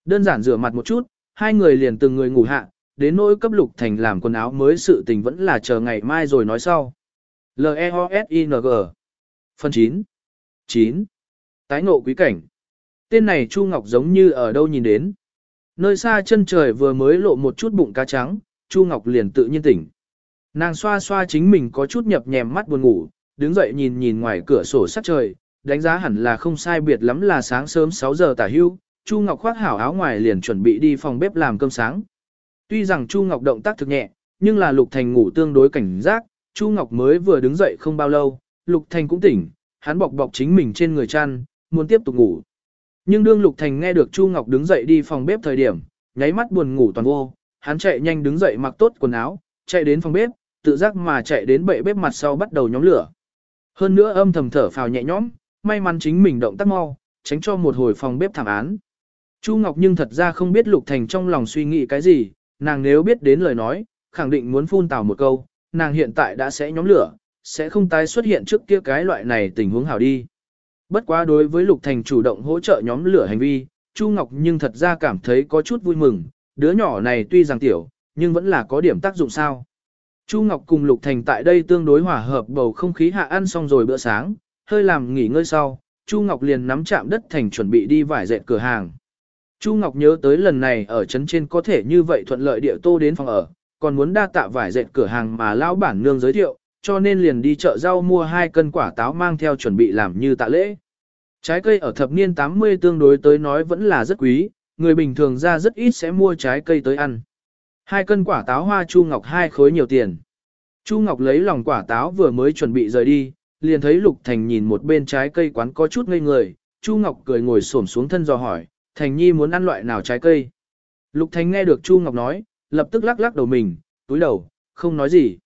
Đơn giản rửa mặt một chút, hai người liền từng người ngủ hạ, đến nỗi cấp Lục Thành làm quần áo mới sự tình vẫn là chờ ngày mai rồi nói sau. L-E-O-S-I-N-G Phần 9 9. Tái ngộ quý cảnh Tên này Chu Ngọc giống như ở đâu nhìn đến. Nơi xa chân trời vừa mới lộ một chút bụng cá trắng, Chu Ngọc liền tự nhiên tỉnh. Nàng xoa xoa chính mình có chút nhập nhèm mắt buồn ngủ, đứng dậy nhìn nhìn ngoài cửa sổ sắc trời, đánh giá hẳn là không sai biệt lắm là sáng sớm 6 giờ tả hưu, Chu Ngọc khoác hảo áo ngoài liền chuẩn bị đi phòng bếp làm cơm sáng. Tuy rằng Chu Ngọc động tác thực nhẹ, nhưng là Lục Thành ngủ tương đối cảnh giác, Chu Ngọc mới vừa đứng dậy không bao lâu, Lục Thành cũng tỉnh, hắn bọc bọc chính mình trên người chăn, muốn tiếp tục ngủ. Nhưng đương Lục Thành nghe được Chu Ngọc đứng dậy đi phòng bếp thời điểm, nháy mắt buồn ngủ toàn vô, hắn chạy nhanh đứng dậy mặc tốt quần áo, chạy đến phòng bếp, tự giác mà chạy đến bệ bếp mặt sau bắt đầu nhóm lửa. Hơn nữa âm thầm thở phào nhẹ nhõm, may mắn chính mình động tác mau, tránh cho một hồi phòng bếp thảm án. Chu Ngọc nhưng thật ra không biết Lục Thành trong lòng suy nghĩ cái gì, nàng nếu biết đến lời nói, khẳng định muốn phun tào một câu, nàng hiện tại đã sẽ nhóm lửa, sẽ không tái xuất hiện trước kia cái loại này tình huống hảo đi. Bất quá đối với Lục Thành chủ động hỗ trợ nhóm lửa hành vi, Chu Ngọc nhưng thật ra cảm thấy có chút vui mừng, đứa nhỏ này tuy rằng tiểu, nhưng vẫn là có điểm tác dụng sao. Chu Ngọc cùng Lục Thành tại đây tương đối hòa hợp bầu không khí hạ ăn xong rồi bữa sáng, hơi làm nghỉ ngơi sau, Chu Ngọc liền nắm chạm đất thành chuẩn bị đi vải dệt cửa hàng. Chu Ngọc nhớ tới lần này ở trấn trên có thể như vậy thuận lợi địa tô đến phòng ở, còn muốn đa tạ vải dệt cửa hàng mà lão bản nương giới thiệu, cho nên liền đi chợ rau mua hai cân quả táo mang theo chuẩn bị làm như tạ lễ. Trái cây ở thập niên 80 tương đối tới nói vẫn là rất quý, người bình thường ra rất ít sẽ mua trái cây tới ăn. Hai cân quả táo hoa Chu Ngọc hai khối nhiều tiền. Chu Ngọc lấy lòng quả táo vừa mới chuẩn bị rời đi, liền thấy Lục Thành nhìn một bên trái cây quán có chút ngây người, Chu Ngọc cười ngồi xổm xuống thân dò hỏi, Thành Nhi muốn ăn loại nào trái cây. Lục Thành nghe được Chu Ngọc nói, lập tức lắc lắc đầu mình, túi đầu, không nói gì.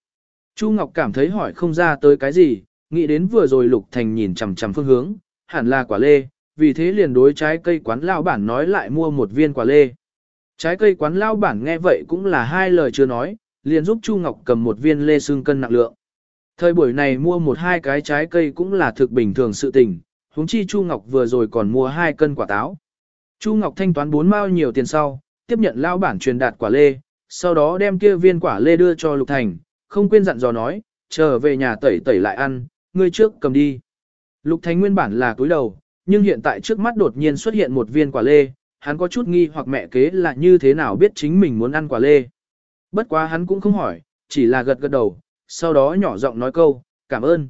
Chu Ngọc cảm thấy hỏi không ra tới cái gì, nghĩ đến vừa rồi Lục Thành nhìn chằm chằm phương hướng, hẳn là quả lê, vì thế liền đối trái cây quán lao bản nói lại mua một viên quả lê. Trái cây quán lao bản nghe vậy cũng là hai lời chưa nói, liền giúp Chu Ngọc cầm một viên lê xương cân nặng lượng. Thời buổi này mua một hai cái trái cây cũng là thực bình thường sự tình, huống chi Chu Ngọc vừa rồi còn mua hai cân quả táo. Chu Ngọc thanh toán bốn mao nhiều tiền sau, tiếp nhận lao bản truyền đạt quả lê, sau đó đem kia viên quả lê đưa cho Lục Thành, không quên dặn dò nói, trở về nhà tẩy tẩy lại ăn, ngươi trước cầm đi. Lục Thành nguyên bản là cúi đầu, nhưng hiện tại trước mắt đột nhiên xuất hiện một viên quả lê, hắn có chút nghi hoặc mẹ kế là như thế nào biết chính mình muốn ăn quả lê. Bất quá hắn cũng không hỏi, chỉ là gật gật đầu, sau đó nhỏ giọng nói câu, cảm ơn.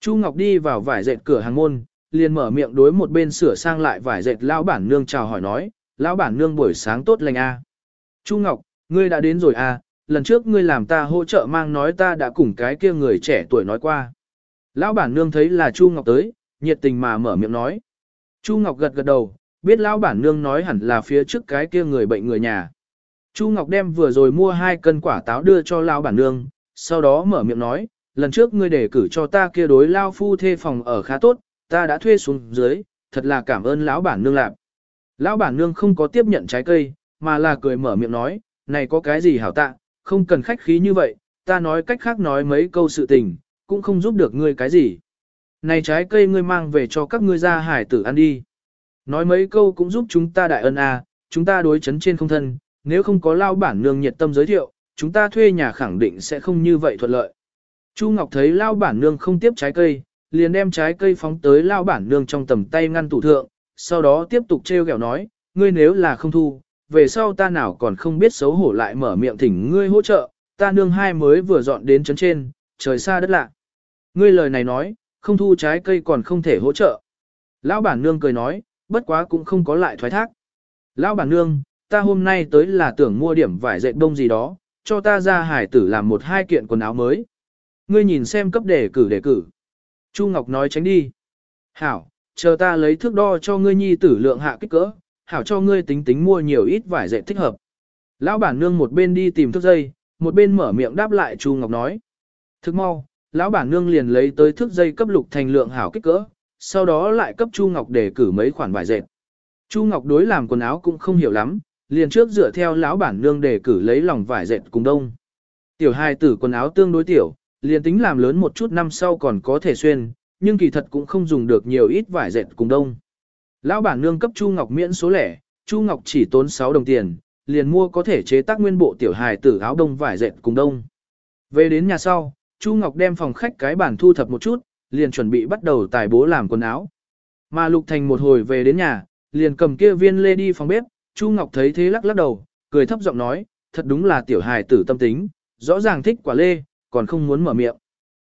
Chu Ngọc đi vào vải dệt cửa hàng môn, liền mở miệng đối một bên sửa sang lại vải dệt lão bản nương chào hỏi nói, lão bản nương buổi sáng tốt lành a. Chu Ngọc, ngươi đã đến rồi à, lần trước ngươi làm ta hỗ trợ mang nói ta đã cùng cái kia người trẻ tuổi nói qua. Lão bản nương thấy là Chu Ngọc tới, nhiệt tình mà mở miệng nói. Chu Ngọc gật gật đầu, biết lão bản nương nói hẳn là phía trước cái kia người bệnh người nhà. Chu Ngọc đem vừa rồi mua hai cân quả táo đưa cho lão bản nương, sau đó mở miệng nói, lần trước ngươi để cử cho ta kia đối lao phu thê phòng ở khá tốt, ta đã thuê xuống dưới, thật là cảm ơn lão bản nương lạc. Lão bản nương không có tiếp nhận trái cây, mà là cười mở miệng nói, này có cái gì hảo tạ, không cần khách khí như vậy, ta nói cách khác nói mấy câu sự tình, cũng không giúp được ngươi cái gì. Này trái cây ngươi mang về cho các ngươi ra hải tử ăn đi. Nói mấy câu cũng giúp chúng ta đại ân à, chúng ta đối chấn trên không thân, nếu không có lao bản nương nhiệt tâm giới thiệu, chúng ta thuê nhà khẳng định sẽ không như vậy thuận lợi. Chu Ngọc thấy lao bản nương không tiếp trái cây, liền đem trái cây phóng tới lao bản nương trong tầm tay ngăn tủ thượng, sau đó tiếp tục treo kẹo nói, ngươi nếu là không thu, về sau ta nào còn không biết xấu hổ lại mở miệng thỉnh ngươi hỗ trợ, ta nương hai mới vừa dọn đến chấn trên, trời xa đất lạ. Ngươi lời này nói, không thu trái cây còn không thể hỗ trợ. Lão bản nương cười nói, bất quá cũng không có lại thoái thác. Lão bản nương, ta hôm nay tới là tưởng mua điểm vải dệt đông gì đó, cho ta ra hải tử làm một hai kiện quần áo mới. Ngươi nhìn xem cấp đề cử đề cử. Chu Ngọc nói tránh đi. Hảo, chờ ta lấy thước đo cho ngươi nhi tử lượng hạ kích cỡ, hảo cho ngươi tính tính mua nhiều ít vải dệt thích hợp. Lão bản nương một bên đi tìm thước dây, một bên mở miệng đáp lại Chu Ngọc nói. Thức mau, lão bản nương liền lấy tới thước dây cấp lục thành lượng hảo kích cỡ, sau đó lại cấp Chu Ngọc để cử mấy khoản vải dệt. Chu Ngọc đối làm quần áo cũng không hiểu lắm, liền trước dựa theo lão bản nương để cử lấy lòng vải dệt cùng đông. Tiểu hai tử quần áo tương đối tiểu, liền tính làm lớn một chút năm sau còn có thể xuyên, nhưng kỳ thật cũng không dùng được nhiều ít vải dệt cùng đông. Lão bản nương cấp Chu Ngọc miễn số lẻ, Chu Ngọc chỉ tốn 6 đồng tiền, liền mua có thể chế tác nguyên bộ tiểu hài tử áo đông vải dệt cùng đông. Về đến nhà sau, Chu Ngọc đem phòng khách cái bản thu thập một chút, liền chuẩn bị bắt đầu tài bố làm quần áo. Mà Lục Thành một hồi về đến nhà, liền cầm kia viên lê đi phòng bếp, Chu Ngọc thấy thế lắc lắc đầu, cười thấp giọng nói, thật đúng là tiểu hài tử tâm tính, rõ ràng thích quả lê, còn không muốn mở miệng.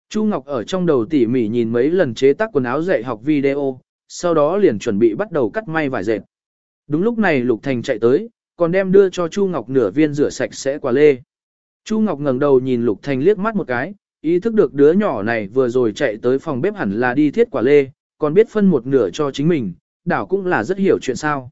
Chu Ngọc ở trong đầu tỉ mỉ nhìn mấy lần chế tác quần áo dạy học video, sau đó liền chuẩn bị bắt đầu cắt may vải dệt. Đúng lúc này Lục Thành chạy tới, còn đem đưa cho Chu Ngọc nửa viên rửa sạch sẽ quả lê. Chu Ngọc ngẩng đầu nhìn Lục Thành liếc mắt một cái, ý thức được đứa nhỏ này vừa rồi chạy tới phòng bếp hẳn là đi thiết quả lê, còn biết phân một nửa cho chính mình, đảo cũng là rất hiểu chuyện sao.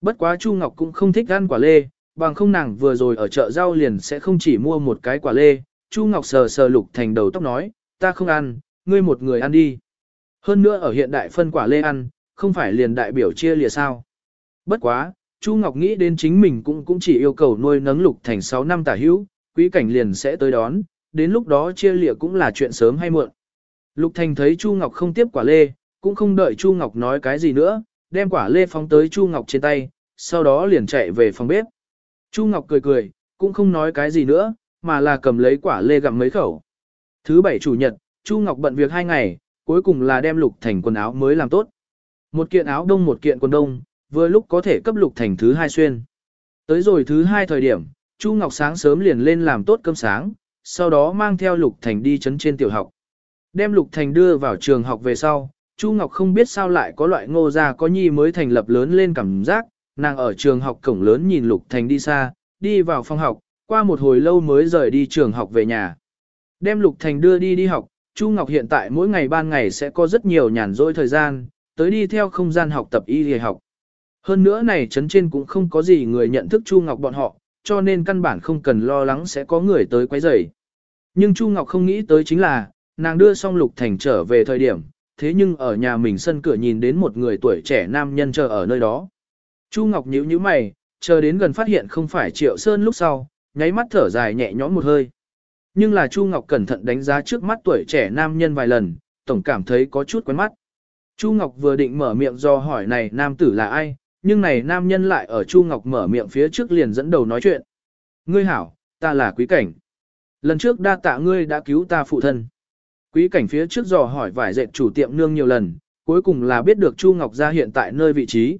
Bất quá Chu Ngọc cũng không thích ăn quả lê, bằng không nàng vừa rồi ở chợ rau liền sẽ không chỉ mua một cái quả lê. Chu Ngọc sờ sờ Lục Thành đầu tóc nói, ta không ăn, ngươi một người ăn đi. Hơn nữa ở hiện đại phân quả lê ăn, không phải liền đại biểu chia lìa sao. Bất quá, Chu Ngọc nghĩ đến chính mình cũng cũng chỉ yêu cầu nuôi nấng Lục Thành 6 năm tả hữu, quý cảnh liền sẽ tới đón, đến lúc đó chia lìa cũng là chuyện sớm hay muộn. Lục Thành thấy Chu Ngọc không tiếp quả lê, cũng không đợi Chu Ngọc nói cái gì nữa, đem quả lê phóng tới Chu Ngọc trên tay, sau đó liền chạy về phòng bếp. Chu Ngọc cười cười, cũng không nói cái gì nữa, mà là cầm lấy quả lê gặm mấy khẩu. Thứ bảy chủ nhật, Chu Ngọc bận việc hai ngày, cuối cùng là đem Lục Thành quần áo mới làm tốt. Một kiện áo đông một kiện quần đông, vừa lúc có thể cấp Lục Thành thứ hai xuyên. Tới rồi thứ hai thời điểm, Chu Ngọc sáng sớm liền lên làm tốt cơm sáng, sau đó mang theo Lục Thành đi chấn trên tiểu học. Đem Lục Thành đưa vào trường học về sau, Chu Ngọc không biết sao lại có loại ngô gia có nhi mới thành lập lớn lên cảm giác, nàng ở trường học cổng lớn nhìn Lục Thành đi xa, đi vào phòng học, qua một hồi lâu mới rời đi trường học về nhà. Đem Lục Thành đưa đi đi học, Chu Ngọc hiện tại mỗi ngày ban ngày sẽ có rất nhiều nhàn rỗi thời gian, tới đi theo không gian học tập y y học. Hơn nữa này chấn trên cũng không có gì người nhận thức Chu Ngọc bọn họ, cho nên căn bản không cần lo lắng sẽ có người tới quấy rầy. Nhưng Chu Ngọc không nghĩ tới chính là, nàng đưa xong Lục Thành trở về thời điểm, thế nhưng ở nhà mình sân cửa nhìn đến một người tuổi trẻ nam nhân chờ ở nơi đó. Chu Ngọc nhíu nhíu mày, chờ đến gần phát hiện không phải Triệu Sơn lúc sau, nháy mắt thở dài nhẹ nhõm một hơi. Nhưng là Chu Ngọc cẩn thận đánh giá trước mắt tuổi trẻ nam nhân vài lần, tổng cảm thấy có chút quen mắt. Chu Ngọc vừa định mở miệng do hỏi này nam tử là ai, nhưng này nam nhân lại ở Chu Ngọc mở miệng phía trước liền dẫn đầu nói chuyện. Ngươi hảo, ta là quý cảnh. Lần trước đa tạ ngươi đã cứu ta phụ thân. Quý cảnh phía trước dò hỏi vải dệt chủ tiệm nương nhiều lần, cuối cùng là biết được Chu Ngọc ra hiện tại nơi vị trí.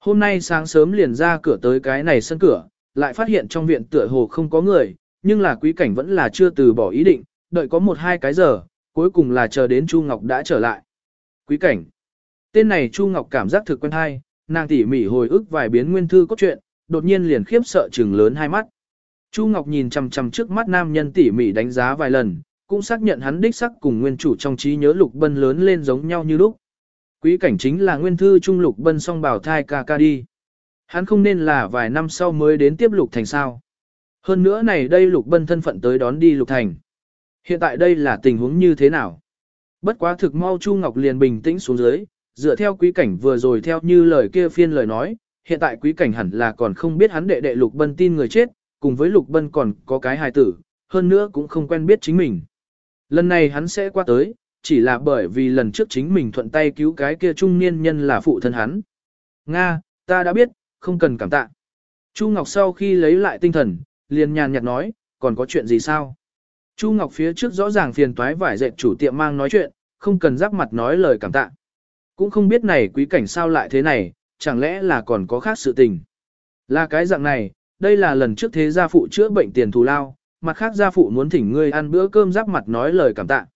Hôm nay sáng sớm liền ra cửa tới cái này sân cửa, lại phát hiện trong viện tựa hồ không có người, nhưng là quý cảnh vẫn là chưa từ bỏ ý định, đợi có một hai cái giờ, cuối cùng là chờ đến Chu Ngọc đã trở lại. Quý cảnh. Tên này Chu Ngọc cảm giác thực quen hay, nàng tỉ mỉ hồi ức vài biến nguyên thư cốt truyện, đột nhiên liền khiếp sợ trừng lớn hai mắt. Chu Ngọc nhìn chằm chằm trước mắt nam nhân tỉ mỉ đánh giá vài lần, cũng xác nhận hắn đích sắc cùng nguyên chủ trong trí nhớ Lục Bân lớn lên giống nhau như lúc. Quý cảnh chính là nguyên thư trung Lục Bân song bảo thai ca ca đi. Hắn không nên là vài năm sau mới đến tiếp Lục Thành sao. Hơn nữa này đây Lục Bân thân phận tới đón đi Lục Thành. Hiện tại đây là tình huống như thế nào? Bất quá thực mau Chu Ngọc liền bình tĩnh xuống dưới, dựa theo quý cảnh vừa rồi theo như lời kia phiên lời nói, hiện tại quý cảnh hẳn là còn không biết hắn đệ đệ Lục Bân tin người chết, cùng với Lục Bân còn có cái hài tử, hơn nữa cũng không quen biết chính mình. Lần này hắn sẽ qua tới, chỉ là bởi vì lần trước chính mình thuận tay cứu cái kia trung niên nhân là phụ thân hắn. Nga, ta đã biết, không cần cảm tạ. Chu Ngọc sau khi lấy lại tinh thần, liền nhàn nhạt nói, còn có chuyện gì sao? Chu Ngọc phía trước rõ ràng phiền toái vải dệt chủ tiệm mang nói chuyện, không cần rắc mặt nói lời cảm tạ. Cũng không biết này quý cảnh sao lại thế này, chẳng lẽ là còn có khác sự tình. Là cái dạng này, đây là lần trước thế gia phụ chữa bệnh tiền thù lao, mặt khác gia phụ muốn thỉnh ngươi ăn bữa cơm rắc mặt nói lời cảm tạ.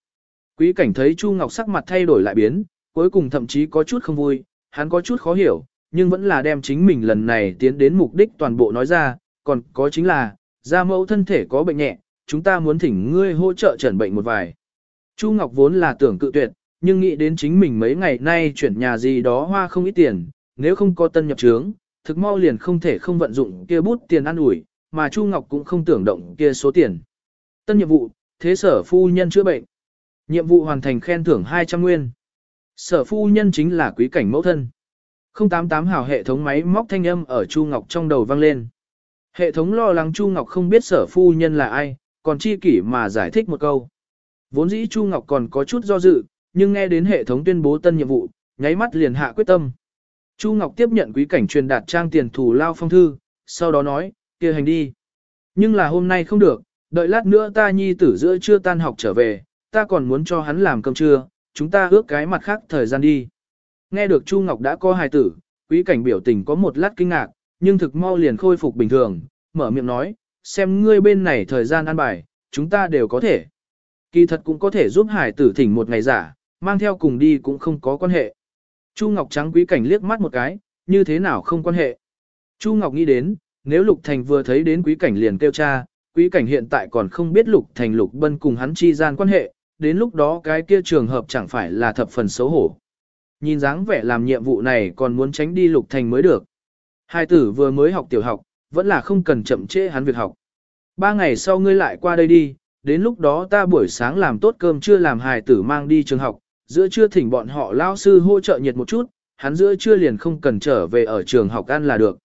Quý cảnh thấy Chu Ngọc sắc mặt thay đổi lại biến, cuối cùng thậm chí có chút không vui, hắn có chút khó hiểu, nhưng vẫn là đem chính mình lần này tiến đến mục đích toàn bộ nói ra, còn có chính là, gia mẫu thân thể có bệnh nhẹ, chúng ta muốn thỉnh ngươi hỗ trợ chẩn bệnh một vài. Chu Ngọc vốn là tưởng cự tuyệt, nhưng nghĩ đến chính mình mấy ngày nay chuyển nhà gì đó hoa không ít tiền, nếu không có tân nhập trướng, thực mau liền không thể không vận dụng kia bút tiền ăn ủi, mà Chu Ngọc cũng không tưởng động kia số tiền. Tân nhiệm vụ, thế sở phu nhân chữa bệnh. Nhiệm vụ hoàn thành khen thưởng 200 nguyên. Sở phu nhân chính là quý cảnh mẫu thân. 088 hào hệ thống máy móc thanh âm ở Chu Ngọc trong đầu vang lên. Hệ thống lo lắng Chu Ngọc không biết sở phu nhân là ai, còn chi kỷ mà giải thích một câu. Vốn dĩ Chu Ngọc còn có chút do dự, nhưng nghe đến hệ thống tuyên bố tân nhiệm vụ, nháy mắt liền hạ quyết tâm. Chu Ngọc tiếp nhận quý cảnh truyền đạt trang tiền thù lao phong thư, sau đó nói, kia hành đi. Nhưng là hôm nay không được, đợi lát nữa ta nhi tử giữa trưa tan học trở về, ta còn muốn cho hắn làm cơm trưa, chúng ta ước cái mặt khác thời gian đi. Nghe được Chu Ngọc đã có hài tử, quý cảnh biểu tình có một lát kinh ngạc, nhưng thực mau liền khôi phục bình thường, mở miệng nói, xem ngươi bên này thời gian ăn bài, chúng ta đều có thể. Kỳ thật cũng có thể giúp hải tử thỉnh một ngày giả, mang theo cùng đi cũng không có quan hệ. Chu Ngọc trắng quý cảnh liếc mắt một cái, như thế nào không quan hệ. Chu Ngọc nghĩ đến, nếu Lục Thành vừa thấy đến quý cảnh liền kêu cha, quý cảnh hiện tại còn không biết Lục Thành Lục Bân cùng hắn chi gian quan hệ, đến lúc đó cái kia trường hợp chẳng phải là thập phần xấu hổ. Nhìn dáng vẻ làm nhiệm vụ này còn muốn tránh đi Lục Thành mới được. Hai tử vừa mới học tiểu học, vẫn là không cần chậm trễ hắn việc học. Ba ngày sau ngươi lại qua đây đi, đến lúc đó ta buổi sáng làm tốt cơm chưa làm hài tử mang đi trường học, giữa trưa thỉnh bọn họ lao sư hỗ trợ nhiệt một chút, hắn giữa trưa liền không cần trở về ở trường học ăn là được.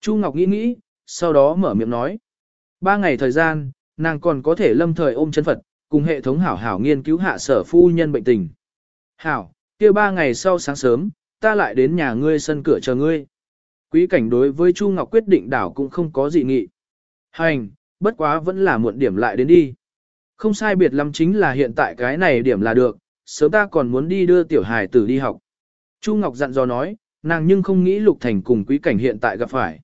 Chu Ngọc nghĩ nghĩ, sau đó mở miệng nói. Ba ngày thời gian, nàng còn có thể lâm thời ôm chân Phật, cùng hệ thống hảo hảo nghiên cứu hạ sở phu nhân bệnh tình. Hảo, kia ba ngày sau sáng sớm, ta lại đến nhà ngươi sân cửa chờ ngươi. Quý cảnh đối với Chu Ngọc quyết định đảo cũng không có gì nghị. Hành, bất quá vẫn là muộn điểm lại đến đi. Không sai biệt lắm chính là hiện tại cái này điểm là được, sớm ta còn muốn đi đưa tiểu hài tử đi học. Chu Ngọc dặn dò nói, nàng nhưng không nghĩ Lục Thành cùng quý cảnh hiện tại gặp phải.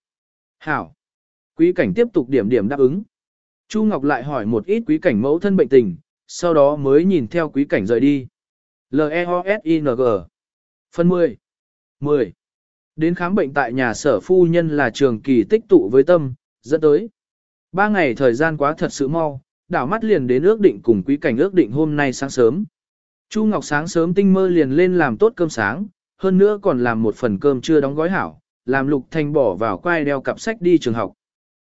Hảo. Quý cảnh tiếp tục điểm điểm đáp ứng. Chu Ngọc lại hỏi một ít quý cảnh mẫu thân bệnh tình, sau đó mới nhìn theo quý cảnh rời đi. L-E-O-S-I-N-G Phần 10 10. Đến khám bệnh tại nhà sở phu nhân là trường kỳ tích tụ với tâm, dẫn tới. Ba ngày thời gian quá thật sự mau, đảo mắt liền đến ước định cùng quý cảnh ước định hôm nay sáng sớm. Chu Ngọc sáng sớm tinh mơ liền lên làm tốt cơm sáng, hơn nữa còn làm một phần cơm chưa đóng gói hảo, làm Lục Thành bỏ vào quai đeo cặp sách đi trường học.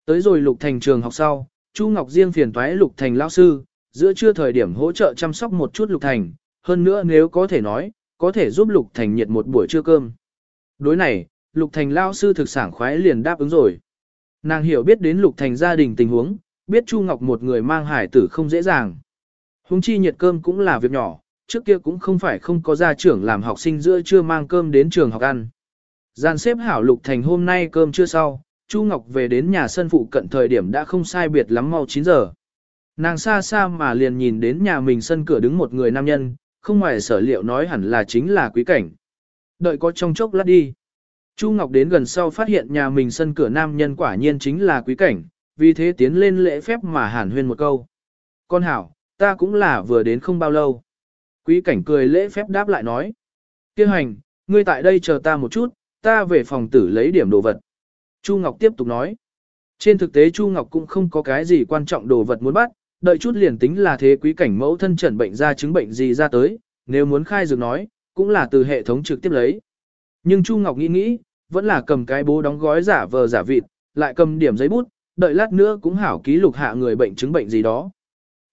Tới rồi Lục Thành trường học sau, Chu Ngọc riêng phiền toái Lục Thành lão sư, giữa trưa thời điểm hỗ trợ chăm sóc một chút Lục Thành, hơn nữa nếu có thể nói, có thể giúp Lục Thành nhiệt một buổi trưa cơm. Đối này, Lục Thành lão sư thực sản khoái liền đáp ứng rồi. Nàng hiểu biết đến Lục Thành gia đình tình huống, biết Chu Ngọc một người mang hải tử không dễ dàng. Hùng chi nhiệt cơm cũng là việc nhỏ, trước kia cũng không phải không có gia trưởng làm học sinh giữa trưa mang cơm đến trường học ăn. Gian xếp hảo Lục Thành hôm nay cơm chưa sau, Chu Ngọc về đến nhà sân phụ cận thời điểm đã không sai biệt lắm mau 9 giờ. Nàng xa xa mà liền nhìn đến nhà mình sân cửa đứng một người nam nhân, không ngoài sở liệu nói hẳn là chính là quý cảnh. Đợi có trong chốc lát đi. Chu Ngọc đến gần sau phát hiện nhà mình sân cửa nam nhân quả nhiên chính là quý cảnh, vì thế tiến lên lễ phép mà hàn huyên một câu. Con hảo, ta cũng là vừa đến không bao lâu. Quý cảnh cười lễ phép đáp lại nói. Kêu hành, ngươi tại đây chờ ta một chút, ta về phòng tử lấy điểm đồ vật. Chu Ngọc tiếp tục nói. Trên thực tế Chu Ngọc cũng không có cái gì quan trọng đồ vật muốn bắt, đợi chút liền tính là thế quý cảnh mẫu thân trần bệnh ra chứng bệnh gì ra tới, nếu muốn khai dược nói, cũng là từ hệ thống trực tiếp lấy. Nhưng Chu Ngọc nghĩ nghĩ, vẫn là cầm cái bố đóng gói giả vờ giả vịt, lại cầm điểm giấy bút, đợi lát nữa cũng hảo ký lục hạ người bệnh chứng bệnh gì đó.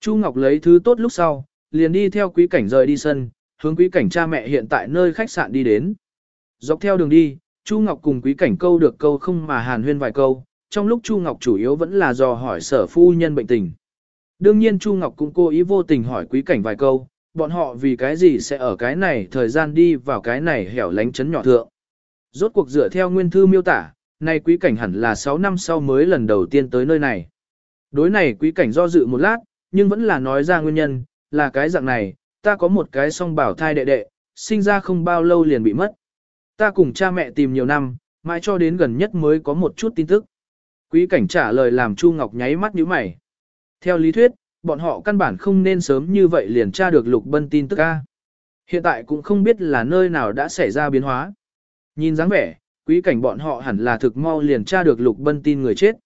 Chu Ngọc lấy thứ tốt lúc sau, liền đi theo quý cảnh rời đi sân, hướng quý cảnh cha mẹ hiện tại nơi khách sạn đi đến. Dọc theo đường đi, Chu Ngọc cùng quý cảnh câu được câu không mà hàn huyên vài câu, trong lúc Chu Ngọc chủ yếu vẫn là dò hỏi sở phu nhân bệnh tình. Đương nhiên Chu Ngọc cũng cố ý vô tình hỏi quý cảnh vài câu, bọn họ vì cái gì sẽ ở cái này thời gian đi vào cái này hẻo lánh chấn nhỏ thượng. Rốt cuộc dựa theo nguyên thư miêu tả, nay quý cảnh hẳn là 6 năm sau mới lần đầu tiên tới nơi này. Đối này quý cảnh do dự một lát, nhưng vẫn là nói ra nguyên nhân, là cái dạng này, ta có một cái song bảo thai đệ đệ, sinh ra không bao lâu liền bị mất. Ta cùng cha mẹ tìm nhiều năm, mãi cho đến gần nhất mới có một chút tin tức. Quý cảnh trả lời làm Chu Ngọc nháy mắt nhíu mày. Theo lý thuyết, bọn họ căn bản không nên sớm như vậy liền tra được Lục Bân tin tức A. Hiện tại cũng không biết là nơi nào đã xảy ra biến hóa. Nhìn dáng vẻ, quý cảnh bọn họ hẳn là thực mau liền tra được Lục Bân tin người chết.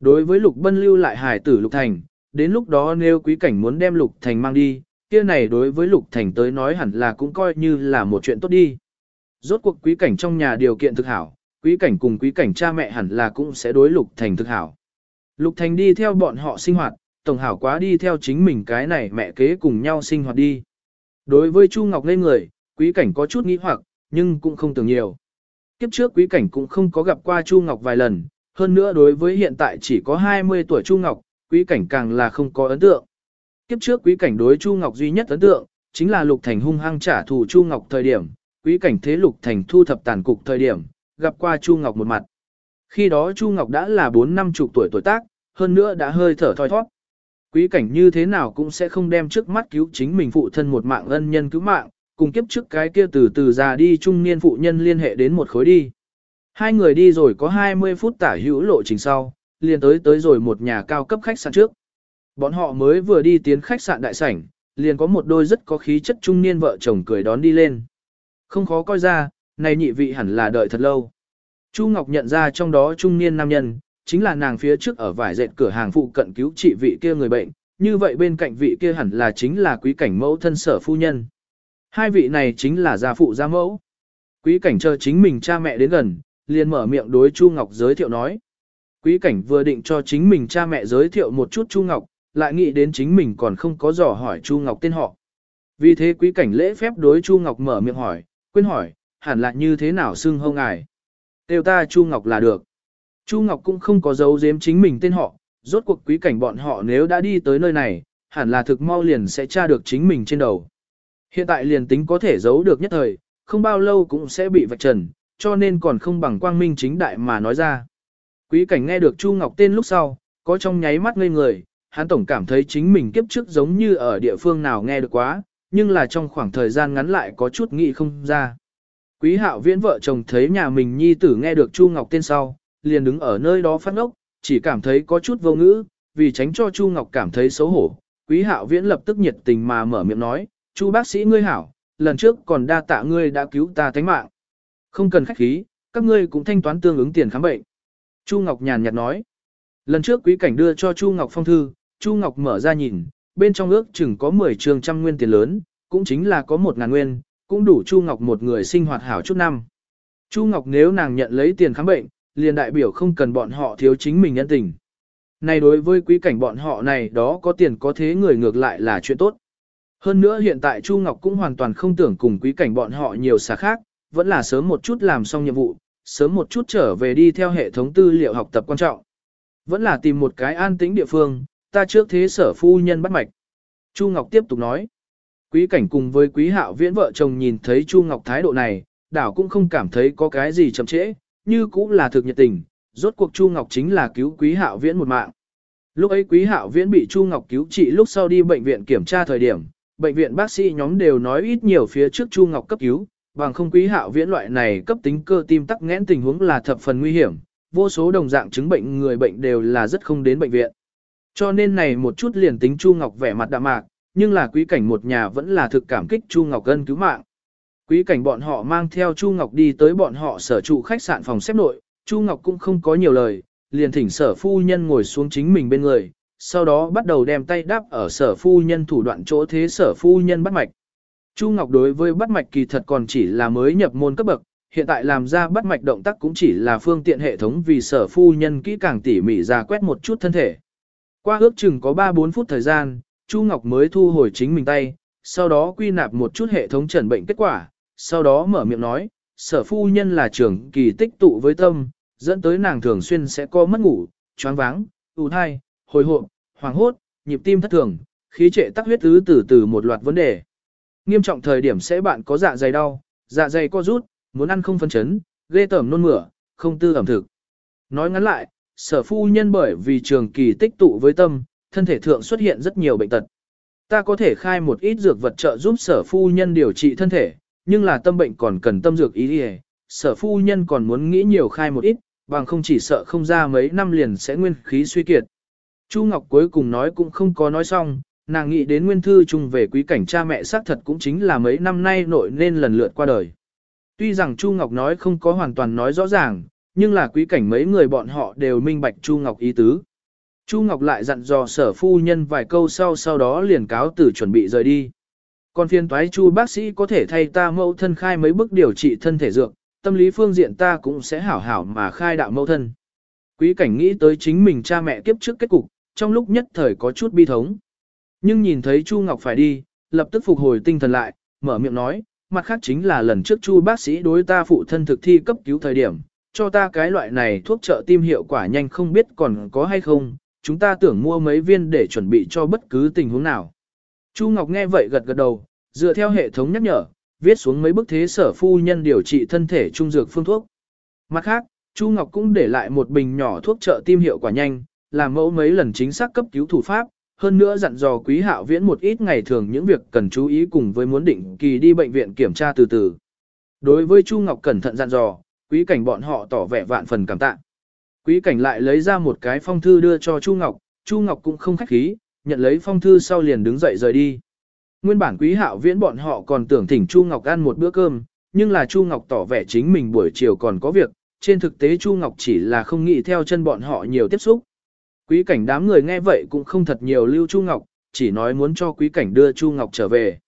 Đối với Lục Bân lưu lại hải tử Lục Thành, đến lúc đó nếu quý cảnh muốn đem Lục Thành mang đi, kia này đối với Lục Thành tới nói hẳn là cũng coi như là một chuyện tốt đi. Rốt cuộc quý cảnh trong nhà điều kiện thực hảo, quý cảnh cùng quý cảnh cha mẹ hẳn là cũng sẽ đối Lục Thành thực hảo. Lục Thành đi theo bọn họ sinh hoạt, tổng hảo quá đi theo chính mình cái này mẹ kế cùng nhau sinh hoạt đi. Đối với Chu Ngọc lên người, quý cảnh có chút nghĩ hoặc, nhưng cũng không tưởng nhiều. Kiếp trước quý cảnh cũng không có gặp qua Chu Ngọc vài lần, hơn nữa đối với hiện tại chỉ có 20 tuổi Chu Ngọc, quý cảnh càng là không có ấn tượng. Kiếp trước quý cảnh đối Chu Ngọc duy nhất ấn tượng, chính là Lục Thành hung hăng trả thù Chu Ngọc thời điểm, quý cảnh thế Lục Thành thu thập tàn cục thời điểm, gặp qua Chu Ngọc một mặt. Khi đó Chu Ngọc đã là 4 năm chục tuổi tuổi tác, hơn nữa đã hơi thở thoi thoát. Quý cảnh như thế nào cũng sẽ không đem trước mắt cứu chính mình phụ thân một mạng ân nhân cứu mạng, cùng kiếp trước cái kia từ từ già đi trung niên phụ nhân liên hệ đến một khối đi. Hai người đi rồi có 20 phút tả hữu lộ trình sau, liền tới tới rồi một nhà cao cấp khách sạn trước. Bọn họ mới vừa đi tiến khách sạn đại sảnh, liền có một đôi rất có khí chất trung niên vợ chồng cười đón đi lên. Không khó coi ra, này nhị vị hẳn là đợi thật lâu. Chu Ngọc nhận ra trong đó trung niên nam nhân, chính là nàng phía trước ở vải dệt cửa hàng phụ cận cứu trị vị kia người bệnh, như vậy bên cạnh vị kia hẳn là chính là quý cảnh mẫu thân sở phu nhân. Hai vị này chính là gia phụ gia mẫu. Quý cảnh chờ chính mình cha mẹ đến gần, liền mở miệng đối Chu Ngọc giới thiệu nói. Quý cảnh vừa định cho chính mình cha mẹ giới thiệu một chút Chu Ngọc, lại nghĩ đến chính mình còn không có dò hỏi Chu Ngọc tên họ. Vì thế quý cảnh lễ phép đối Chu Ngọc mở miệng hỏi, quên hỏi, hẳn là như thế nào xưng hông ngài. Tiêu ta Chu Ngọc là được. Chu Ngọc cũng không có giấu giếm chính mình tên họ, rốt cuộc quý cảnh bọn họ nếu đã đi tới nơi này, hẳn là thực mau liền sẽ tra được chính mình trên đầu. Hiện tại liền tính có thể giấu được nhất thời, không bao lâu cũng sẽ bị vạch trần, cho nên còn không bằng quang minh chính đại mà nói ra. Quý cảnh nghe được Chu Ngọc tên lúc sau, có trong nháy mắt ngây người, hắn tổng cảm thấy chính mình kiếp trước giống như ở địa phương nào nghe được quá, nhưng là trong khoảng thời gian ngắn lại có chút nghĩ không ra. Quý hạo viễn vợ chồng thấy nhà mình nhi tử nghe được Chu Ngọc tên sau, liền đứng ở nơi đó phát ngốc, chỉ cảm thấy có chút vô ngữ, vì tránh cho Chu Ngọc cảm thấy xấu hổ. Quý hạo viễn lập tức nhiệt tình mà mở miệng nói, Chu bác sĩ ngươi hảo, lần trước còn đa tạ ngươi đã cứu ta tánh mạng. Không cần khách khí, các ngươi cũng thanh toán tương ứng tiền khám bệnh. Chu Ngọc nhàn nhạt nói. Lần trước quý cảnh đưa cho Chu Ngọc phong thư, Chu Ngọc mở ra nhìn, bên trong ước chừng có 10 trường trăm nguyên tiền lớn, cũng chính là có 1 ngàn nguyên, cũng đủ Chu Ngọc một người sinh hoạt hảo chút năm. Chu Ngọc nếu nàng nhận lấy tiền khám bệnh, liền đại biểu không cần bọn họ thiếu chính mình nhân tình. Này đối với quý cảnh bọn họ này đó có tiền có thế người ngược lại là chuyện tốt. Hơn nữa hiện tại Chu Ngọc cũng hoàn toàn không tưởng cùng quý cảnh bọn họ nhiều xa khác, vẫn là sớm một chút làm xong nhiệm vụ, sớm một chút trở về đi theo hệ thống tư liệu học tập quan trọng. Vẫn là tìm một cái an tĩnh địa phương, ta trước thế sở phu nhân bắt mạch. Chu Ngọc tiếp tục nói. Quý cảnh cùng với quý hạo viễn vợ chồng nhìn thấy Chu Ngọc thái độ này, đảo cũng không cảm thấy có cái gì chậm trễ, như cũng là thực nhiệt tình, rốt cuộc Chu Ngọc chính là cứu Quý Hạo Viễn một mạng. Lúc ấy Quý Hạo Viễn bị Chu Ngọc cứu trị lúc sau đi bệnh viện kiểm tra thời điểm, bệnh viện bác sĩ nhóm đều nói ít nhiều phía trước Chu Ngọc cấp cứu, bằng không Quý Hạo Viễn loại này cấp tính cơ tim tắc nghẽn tình huống là thập phần nguy hiểm, vô số đồng dạng chứng bệnh người bệnh đều là rất không đến bệnh viện. Cho nên này một chút liền tính Chu Ngọc vẻ mặt đạm mạc, nhưng là quý cảnh một nhà vẫn là thực cảm kích Chu Ngọc Ân cứu mạng. Quý cảnh bọn họ mang theo Chu Ngọc đi tới bọn họ sở trụ khách sạn phòng xếp nội, Chu Ngọc cũng không có nhiều lời, liền thỉnh sở phu nhân ngồi xuống chính mình bên người, sau đó bắt đầu đem tay đáp ở sở phu nhân thủ đoạn chỗ thế sở phu nhân bắt mạch. Chu Ngọc đối với bắt mạch kỳ thật còn chỉ là mới nhập môn cấp bậc, hiện tại làm ra bắt mạch động tác cũng chỉ là phương tiện hệ thống vì sở phu nhân kỹ càng tỉ mỉ ra quét một chút thân thể. Qua ước chừng có 3-4 phút thời gian, Chu Ngọc mới thu hồi chính mình tay, sau đó quy nạp một chút hệ thống chẩn bệnh kết quả, sau đó mở miệng nói, sở phu nhân là trưởng kỳ tích tụ với tâm, dẫn tới nàng thường xuyên sẽ có mất ngủ, choáng váng, ù thai, hồi hộp, hoàng hốt, nhịp tim thất thường, khí trệ tắc huyết tứ từ từ một loạt vấn đề. Nghiêm trọng thời điểm sẽ bạn có dạ dày đau, dạ dày co rút, muốn ăn không phân chấn, ghê tởm nôn mửa, không tư ẩm thực. Nói ngắn lại, sở phu nhân bởi vì trường kỳ tích tụ với tâm, thân thể thượng xuất hiện rất nhiều bệnh tật. Ta có thể khai một ít dược vật trợ giúp sở phu nhân điều trị thân thể, nhưng là tâm bệnh còn cần tâm dược ý đi sở phu nhân còn muốn nghĩ nhiều khai một ít, bằng không chỉ sợ không ra mấy năm liền sẽ nguyên khí suy kiệt. Chu Ngọc cuối cùng nói cũng không có nói xong, nàng nghĩ đến nguyên thư chung về quý cảnh cha mẹ xác thật cũng chính là mấy năm nay nội nên lần lượt qua đời. Tuy rằng Chu Ngọc nói không có hoàn toàn nói rõ ràng, nhưng là quý cảnh mấy người bọn họ đều minh bạch Chu Ngọc ý tứ. Chu Ngọc lại dặn dò sở phu nhân vài câu sau sau đó liền cáo từ chuẩn bị rời đi. Còn phiền toái Chu bác sĩ có thể thay ta mẫu thân khai mấy bước điều trị thân thể dược, tâm lý phương diện ta cũng sẽ hảo hảo mà khai đạo mẫu thân. Quý cảnh nghĩ tới chính mình cha mẹ kiếp trước kết cục, trong lúc nhất thời có chút bi thống. Nhưng nhìn thấy Chu Ngọc phải đi, lập tức phục hồi tinh thần lại, mở miệng nói, mặt khác chính là lần trước Chu bác sĩ đối ta phụ thân thực thi cấp cứu thời điểm, cho ta cái loại này thuốc trợ tim hiệu quả nhanh không biết còn có hay không, chúng ta tưởng mua mấy viên để chuẩn bị cho bất cứ tình huống nào. Chu Ngọc nghe vậy gật gật đầu, dựa theo hệ thống nhắc nhở, viết xuống mấy bức thế sở phu nhân điều trị thân thể trung dược phương thuốc. Mặt khác, Chu Ngọc cũng để lại một bình nhỏ thuốc trợ tim hiệu quả nhanh, làm mẫu mấy lần chính xác cấp cứu thủ pháp, hơn nữa dặn dò quý hạo viễn một ít ngày thường những việc cần chú ý cùng với muốn định kỳ đi bệnh viện kiểm tra từ từ. Đối với Chu Ngọc cẩn thận dặn dò, quý cảnh bọn họ tỏ vẻ vạn phần cảm tạ. Quý cảnh lại lấy ra một cái phong thư đưa cho Chu Ngọc, Chu Ngọc cũng không khách khí, nhận lấy phong thư sau liền đứng dậy rời đi. Nguyên bản quý hạo viễn bọn họ còn tưởng thỉnh Chu Ngọc ăn một bữa cơm, nhưng là Chu Ngọc tỏ vẻ chính mình buổi chiều còn có việc, trên thực tế Chu Ngọc chỉ là không nghĩ theo chân bọn họ nhiều tiếp xúc. Quý cảnh đám người nghe vậy cũng không thật nhiều lưu Chu Ngọc, chỉ nói muốn cho quý cảnh đưa Chu Ngọc trở về.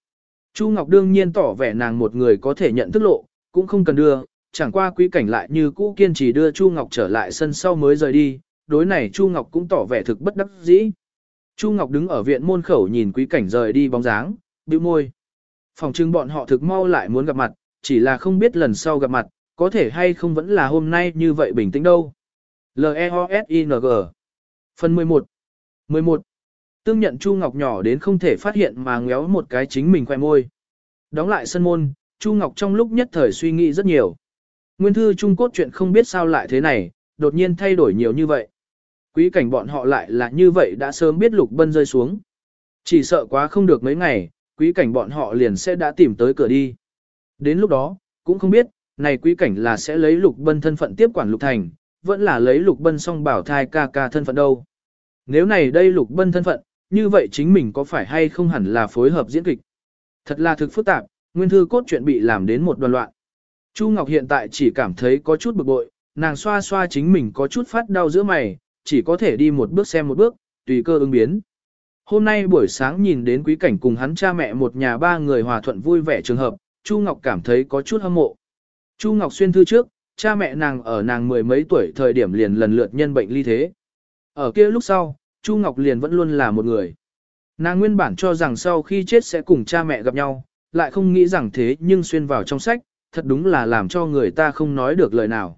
Chu Ngọc đương nhiên tỏ vẻ nàng một người có thể nhận thức lộ, cũng không cần đưa, chẳng qua quý cảnh lại như cũ kiên trì đưa Chu Ngọc trở lại sân sau mới rời đi, đối này Chu Ngọc cũng tỏ vẻ thực bất đắc dĩ. Chu Ngọc đứng ở viện môn khẩu nhìn quý cảnh rời đi bóng dáng, bĩu môi. Phòng trưng bọn họ thực mau lại muốn gặp mặt, chỉ là không biết lần sau gặp mặt, có thể hay không vẫn là hôm nay như vậy bình tĩnh đâu. L-E-O-S-I-N-G Phần 11 11. Tương nhận Chu Ngọc nhỏ đến không thể phát hiện mà ngéo một cái chính mình khoe môi. Đóng lại sân môn, Chu Ngọc trong lúc nhất thời suy nghĩ rất nhiều. Nguyên thư Trung Cốt chuyện không biết sao lại thế này, đột nhiên thay đổi nhiều như vậy. Quý cảnh bọn họ lại là như vậy đã sớm biết Lục Bân rơi xuống. Chỉ sợ quá không được mấy ngày, quý cảnh bọn họ liền sẽ đã tìm tới cửa đi. Đến lúc đó, cũng không biết, này quý cảnh là sẽ lấy Lục Bân thân phận tiếp quản Lục Thành, vẫn là lấy Lục Bân song bảo thai ca ca thân phận đâu. Nếu này đây Lục Bân thân phận, như vậy chính mình có phải hay không hẳn là phối hợp diễn kịch. Thật là thực phức tạp, nguyên thư cốt chuyện bị làm đến một đoàn loạn. Chu Ngọc hiện tại chỉ cảm thấy có chút bực bội, nàng xoa xoa chính mình có chút phát đau giữa mày, chỉ có thể đi một bước xem một bước, tùy cơ ứng biến. Hôm nay buổi sáng nhìn đến quý cảnh cùng hắn cha mẹ một nhà ba người hòa thuận vui vẻ trường hợp, Chu Ngọc cảm thấy có chút hâm mộ. Chu Ngọc xuyên thư trước, cha mẹ nàng ở nàng mười mấy tuổi thời điểm liền lần lượt nhân bệnh ly thế. Ở kia lúc sau, Chu Ngọc liền vẫn luôn là một người. Nàng nguyên bản cho rằng sau khi chết sẽ cùng cha mẹ gặp nhau, lại không nghĩ rằng thế nhưng xuyên vào trong sách, thật đúng là làm cho người ta không nói được lời nào.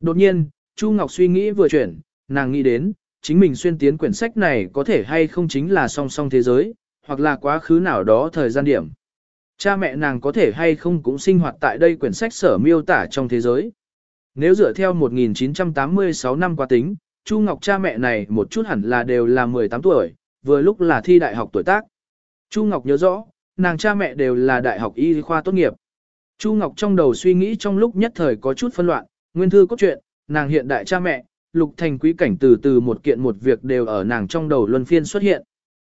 Đột nhiên, Chu Ngọc suy nghĩ vừa chuyển, nàng nghĩ đến, chính mình xuyên tiến quyển sách này có thể hay không chính là song song thế giới, hoặc là quá khứ nào đó thời gian điểm. Cha mẹ nàng có thể hay không cũng sinh hoạt tại đây quyển sách sở miêu tả trong thế giới. Nếu dựa theo 1986 năm qua tính, Chu Ngọc cha mẹ này một chút hẳn là đều là 18 tuổi, vừa lúc là thi đại học tuổi tác. Chu Ngọc nhớ rõ, nàng cha mẹ đều là đại học y khoa tốt nghiệp. Chu Ngọc trong đầu suy nghĩ trong lúc nhất thời có chút phân loạn, nguyên thư cốt truyện, nàng hiện đại cha mẹ, lục thành quý cảnh từ từ một kiện một việc đều ở nàng trong đầu luân phiên xuất hiện.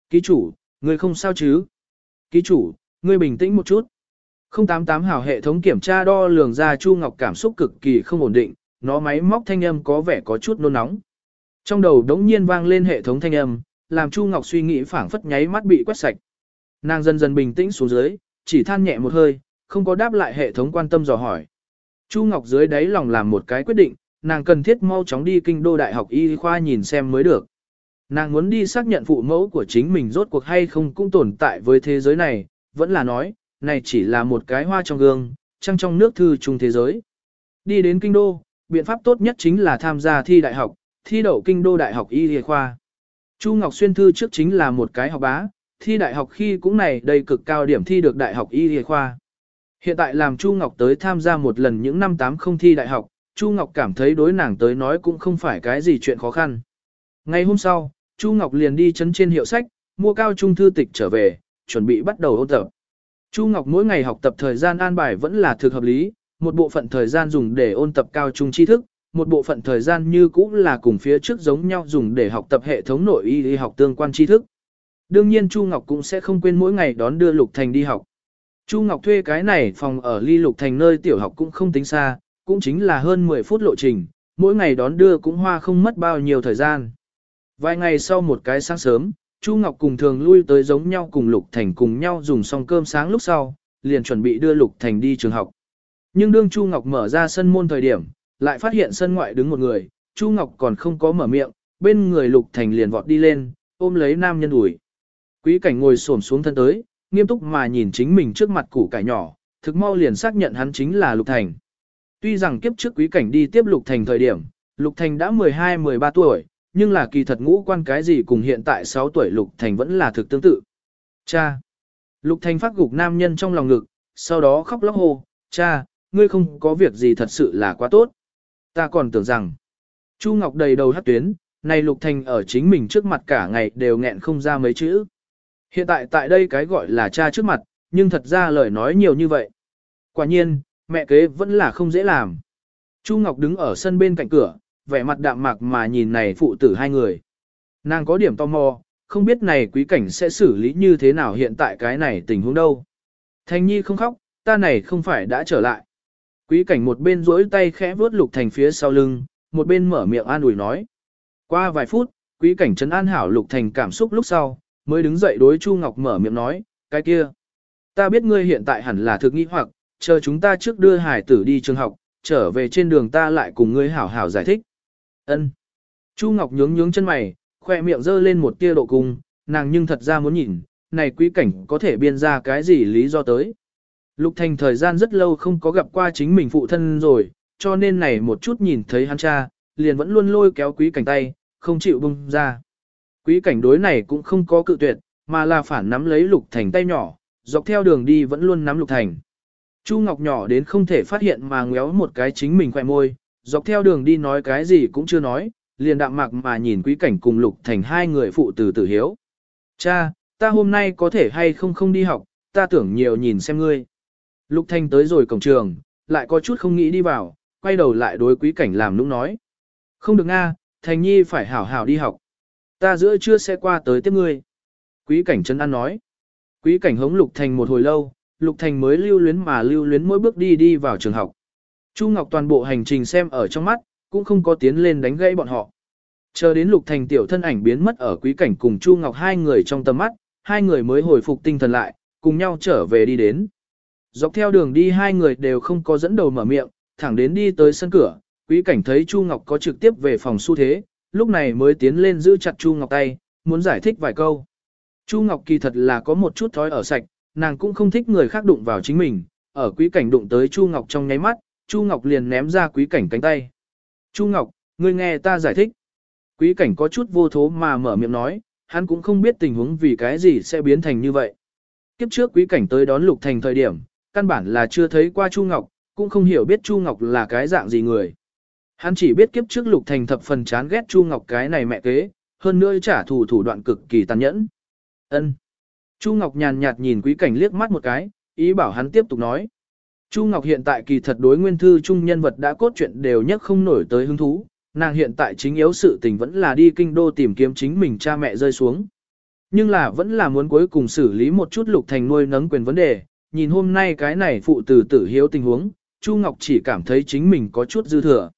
Ký chủ, ngươi không sao chứ? Ký chủ, ngươi bình tĩnh một chút. 088 hảo hệ thống kiểm tra đo lường ra Chu Ngọc cảm xúc cực kỳ không ổn định, nó máy móc thanh âm có vẻ có chút nôn nóng. Trong đầu đống nhiên vang lên hệ thống thanh âm, làm Chu Ngọc suy nghĩ phảng phất nháy mắt bị quét sạch. Nàng dần dần bình tĩnh xuống dưới, chỉ than nhẹ một hơi, không có đáp lại hệ thống quan tâm dò hỏi. Chu Ngọc dưới đáy lòng làm một cái quyết định, nàng cần thiết mau chóng đi kinh đô đại học y khoa nhìn xem mới được. Nàng muốn đi xác nhận phụ mẫu của chính mình rốt cuộc hay không cũng tồn tại với thế giới này, vẫn là nói, này chỉ là một cái hoa trong gương, trăng trong nước thư chung thế giới. Đi đến kinh đô, biện pháp tốt nhất chính là tham gia thi đại học, thi đậu kinh đô đại học y y khoa. Chu Ngọc Xuyên thư trước chính là một cái học bá, thi đại học khi cũng này đầy cực cao điểm thi được đại học y y khoa. Hiện tại làm Chu Ngọc tới tham gia một lần những năm tám không thi đại học, Chu Ngọc cảm thấy đối nàng tới nói cũng không phải cái gì chuyện khó khăn. Ngày hôm sau, Chu Ngọc liền đi chấn trên hiệu sách, mua cao trung thư tịch trở về, chuẩn bị bắt đầu ôn tập. Chu Ngọc mỗi ngày học tập thời gian an bài vẫn là thực hợp lý, một bộ phận thời gian dùng để ôn tập cao trung tri thức, một bộ phận thời gian như cũ là cùng phía trước giống nhau dùng để học tập hệ thống nội y y học tương quan tri thức. Đương nhiên Chu Ngọc cũng sẽ không quên mỗi ngày đón đưa Lục Thành đi học. Chu Ngọc thuê cái này phòng ở ly Lục Thành nơi tiểu học cũng không tính xa, cũng chính là hơn 10 phút lộ trình, mỗi ngày đón đưa cũng hoa không mất bao nhiêu thời gian. Vài ngày sau một cái sáng sớm, Chu Ngọc cùng thường lui tới giống nhau cùng Lục Thành cùng nhau dùng xong cơm sáng lúc sau, liền chuẩn bị đưa Lục Thành đi trường học. Nhưng đương Chu Ngọc mở ra sân môn thời điểm, lại phát hiện sân ngoại đứng một người, Chu Ngọc còn không có mở miệng, bên người Lục Thành liền vọt đi lên, ôm lấy nam nhân ủi. Quý cảnh ngồi xổm xuống thân tới, nghiêm túc mà nhìn chính mình trước mặt củ cải nhỏ, thực mau liền xác nhận hắn chính là Lục Thành. Tuy rằng kiếp trước quý cảnh đi tiếp Lục Thành thời điểm, Lục Thành đã 12-13 tuổi, nhưng là kỳ thật ngũ quan cái gì cùng hiện tại 6 tuổi Lục Thành vẫn là thực tương tự. Cha! Lục Thành phát gục nam nhân trong lòng ngực, sau đó khóc lóc hô, cha, ngươi không có việc gì thật sự là quá tốt. Ta còn tưởng rằng, Chu Ngọc đầy đầu hát tuyến, này Lục Thành ở chính mình trước mặt cả ngày đều nghẹn không ra mấy chữ. Hiện tại tại đây cái gọi là cha trước mặt, nhưng thật ra lời nói nhiều như vậy. Quả nhiên, mẹ kế vẫn là không dễ làm. Chu Ngọc đứng ở sân bên cạnh cửa, vẻ mặt đạm mạc mà nhìn này phụ tử hai người. Nàng có điểm tò mò, không biết này quý cảnh sẽ xử lý như thế nào hiện tại cái này tình huống đâu. Thành nhi không khóc, ta này không phải đã trở lại. Quý cảnh một bên duỗi tay khẽ vuốt lục thành phía sau lưng, một bên mở miệng an ủi nói. Qua vài phút, quý cảnh trấn an hảo lục thành cảm xúc lúc sau, mới đứng dậy đối Chu Ngọc mở miệng nói, cái kia. Ta biết ngươi hiện tại hẳn là thực nghi hoặc, chờ chúng ta trước đưa hải tử đi trường học, trở về trên đường ta lại cùng ngươi hảo hảo giải thích. Ân. Chu Ngọc nhướng nhướng chân mày, khoe miệng giơ lên một tia độ cung, nàng nhưng thật ra muốn nhìn, này quý cảnh có thể biên ra cái gì lý do tới. Lục Thành thời gian rất lâu không có gặp qua chính mình phụ thân rồi, cho nên này một chút nhìn thấy hắn cha, liền vẫn luôn lôi kéo quý cảnh tay, không chịu bung ra. Quý cảnh đối này cũng không có cự tuyệt, mà là phản nắm lấy Lục Thành tay nhỏ, dọc theo đường đi vẫn luôn nắm Lục Thành. Chu Ngọc nhỏ đến không thể phát hiện mà ngéo một cái chính mình khỏe môi, dọc theo đường đi nói cái gì cũng chưa nói, liền đạm mạc mà nhìn quý cảnh cùng Lục Thành hai người phụ tử tử hiếu. Cha, ta hôm nay có thể hay không không đi học, ta tưởng nhiều nhìn xem ngươi. Lục Thành tới rồi cổng trường, lại có chút không nghĩ đi vào, quay đầu lại đối quý cảnh làm nũng nói. Không được nga, Thành Nhi phải hảo hảo đi học. Ta giữa trưa sẽ qua tới tiếp ngươi. Quý cảnh chân ăn nói. Quý cảnh hống Lục Thành một hồi lâu, Lục Thành mới lưu luyến mà lưu luyến mỗi bước đi đi vào trường học. Chu Ngọc toàn bộ hành trình xem ở trong mắt, cũng không có tiến lên đánh gãy bọn họ. Chờ đến Lục Thành tiểu thân ảnh biến mất ở quý cảnh cùng Chu Ngọc hai người trong tầm mắt, hai người mới hồi phục tinh thần lại, cùng nhau trở về đi đến. Dọc theo đường đi hai người đều không có dẫn đầu mở miệng, thẳng đến đi tới sân cửa, quý cảnh thấy Chu Ngọc có trực tiếp về phòng su thế, lúc này mới tiến lên giữ chặt Chu Ngọc tay, muốn giải thích vài câu. Chu Ngọc kỳ thật là có một chút thói ở sạch, nàng cũng không thích người khác đụng vào chính mình, ở quý cảnh đụng tới Chu Ngọc trong nháy mắt, Chu Ngọc liền ném ra quý cảnh cánh tay. Chu Ngọc, ngươi nghe ta giải thích. Quý cảnh có chút vô thố mà mở miệng nói, hắn cũng không biết tình huống vì cái gì sẽ biến thành như vậy. Kiếp trước quý cảnh tới đón Lục Thành thời điểm, căn bản là chưa thấy qua Chu Ngọc, cũng không hiểu biết Chu Ngọc là cái dạng gì người. Hắn chỉ biết kiếp trước Lục Thành thập phần chán ghét Chu Ngọc cái này mẹ kế, hơn nữa trả thù thủ đoạn cực kỳ tàn nhẫn. Ân. Chu Ngọc nhàn nhạt nhìn quý cảnh liếc mắt một cái, ý bảo hắn tiếp tục nói. Chu Ngọc hiện tại kỳ thật đối nguyên thư trung nhân vật đã cốt truyện đều nhất không nổi tới hứng thú, nàng hiện tại chính yếu sự tình vẫn là đi kinh đô tìm kiếm chính mình cha mẹ rơi xuống. Nhưng là vẫn là muốn cuối cùng xử lý một chút lục thành nuôi nấng quyền vấn đề, nhìn hôm nay cái này phụ tử tử hiếu tình huống, Chu Ngọc chỉ cảm thấy chính mình có chút dư thừa.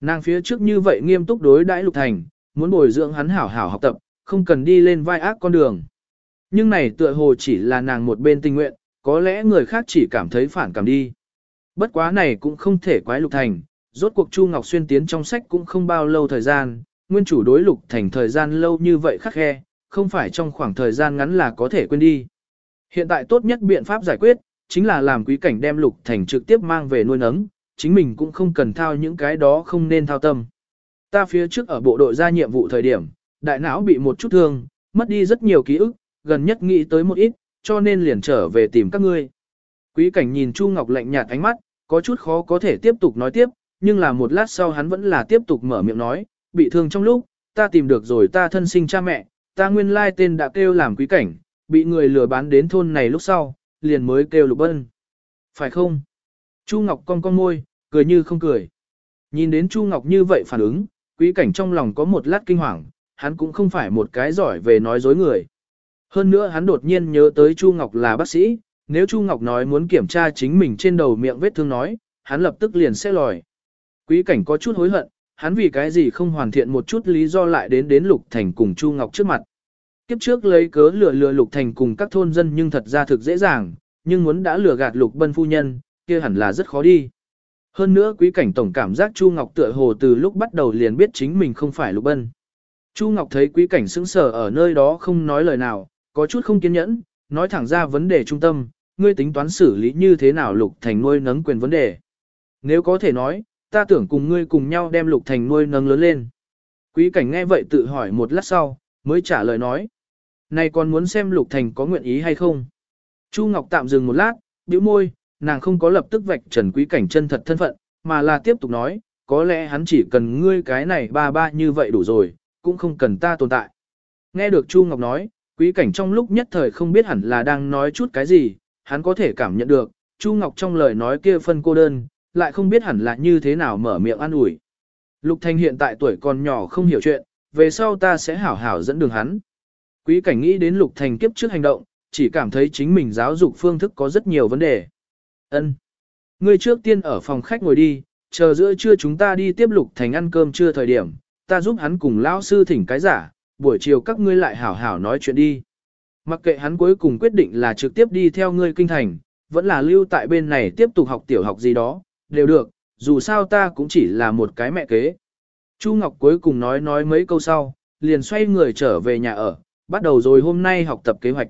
Nàng phía trước như vậy nghiêm túc đối đãi lục thành, muốn bồi dưỡng hắn hảo hảo học tập, không cần đi lên vai ác con đường. Nhưng này tựa hồ chỉ là nàng một bên tình nguyện, có lẽ người khác chỉ cảm thấy phản cảm đi. Bất quá này cũng không thể quái Lục Thành, rốt cuộc Chu Ngọc Xuyên tiến trong sách cũng không bao lâu thời gian, nguyên chủ đối Lục Thành thời gian lâu như vậy khắc khe, không phải trong khoảng thời gian ngắn là có thể quên đi. Hiện tại tốt nhất biện pháp giải quyết, chính là làm quý cảnh đem Lục Thành trực tiếp mang về nuôi nấng, chính mình cũng không cần thao những cái đó không nên thao tâm. Ta phía trước ở bộ đội ra nhiệm vụ thời điểm, đại não bị một chút thương, mất đi rất nhiều ký ức, gần nhất nghĩ tới một ít, cho nên liền trở về tìm các ngươi. Quý cảnh nhìn Chu Ngọc lạnh nhạt ánh mắt, có chút khó có thể tiếp tục nói tiếp, nhưng là một lát sau hắn vẫn là tiếp tục mở miệng nói, bị thương trong lúc, ta tìm được rồi ta thân sinh cha mẹ, ta nguyên lai tên đã kêu làm quý cảnh, bị người lừa bán đến thôn này lúc sau, liền mới kêu lục bân. Phải không? Chu Ngọc cong cong môi, cười như không cười. Nhìn đến Chu Ngọc như vậy phản ứng, quý cảnh trong lòng có một lát kinh hoàng, hắn cũng không phải một cái giỏi về nói dối người. Hơn nữa hắn đột nhiên nhớ tới Chu Ngọc là bác sĩ, nếu Chu Ngọc nói muốn kiểm tra chính mình trên đầu miệng vết thương nói, hắn lập tức liền sẽ lòi. Quý cảnh có chút hối hận, hắn vì cái gì không hoàn thiện một chút lý do lại đến đến Lục Thành cùng Chu Ngọc trước mặt. Kiếp trước lấy cớ lừa lừa Lục Thành cùng các thôn dân nhưng thật ra thực dễ dàng, nhưng muốn đã lừa gạt Lục Bân phu nhân, kia hẳn là rất khó đi. Hơn nữa quý cảnh tổng cảm giác Chu Ngọc tựa hồ từ lúc bắt đầu liền biết chính mình không phải Lục Bân. Chu Ngọc thấy quý cảnh sững sờ ở nơi đó không nói lời nào, có chút không kiên nhẫn, nói thẳng ra vấn đề trung tâm, ngươi tính toán xử lý như thế nào Lục Thành nuôi nấng quyền vấn đề. Nếu có thể nói, ta tưởng cùng ngươi cùng nhau đem Lục Thành nuôi nấng lớn lên. Quý cảnh nghe vậy tự hỏi một lát sau, mới trả lời nói. Này còn muốn xem Lục Thành có nguyện ý hay không? Chu Ngọc tạm dừng một lát, bĩu môi, nàng không có lập tức vạch trần quý cảnh chân thật thân phận, mà là tiếp tục nói, có lẽ hắn chỉ cần ngươi cái này ba ba như vậy đủ rồi, cũng không cần ta tồn tại. Nghe được Chu Ngọc nói, quý cảnh trong lúc nhất thời không biết hẳn là đang nói chút cái gì, hắn có thể cảm nhận được, Chu Ngọc trong lời nói kia phân cô đơn, lại không biết hẳn là như thế nào mở miệng an ủi. Lục Thanh hiện tại tuổi còn nhỏ không hiểu chuyện, về sau ta sẽ hảo hảo dẫn đường hắn. Quý cảnh nghĩ đến Lục Thanh kiếp trước hành động, chỉ cảm thấy chính mình giáo dục phương thức có rất nhiều vấn đề. Ân, Ngươi trước tiên ở phòng khách ngồi đi, chờ giữa trưa chúng ta đi tiếp Lục Thành ăn cơm trưa thời điểm, ta giúp hắn cùng lão sư thỉnh cái giả, buổi chiều các ngươi lại hảo hảo nói chuyện đi. Mặc kệ hắn cuối cùng quyết định là trực tiếp đi theo ngươi kinh thành, vẫn là lưu tại bên này tiếp tục học tiểu học gì đó, đều được, dù sao ta cũng chỉ là một cái mẹ kế. Chu Ngọc cuối cùng nói nói mấy câu sau, liền xoay người trở về nhà ở, bắt đầu rồi hôm nay học tập kế hoạch.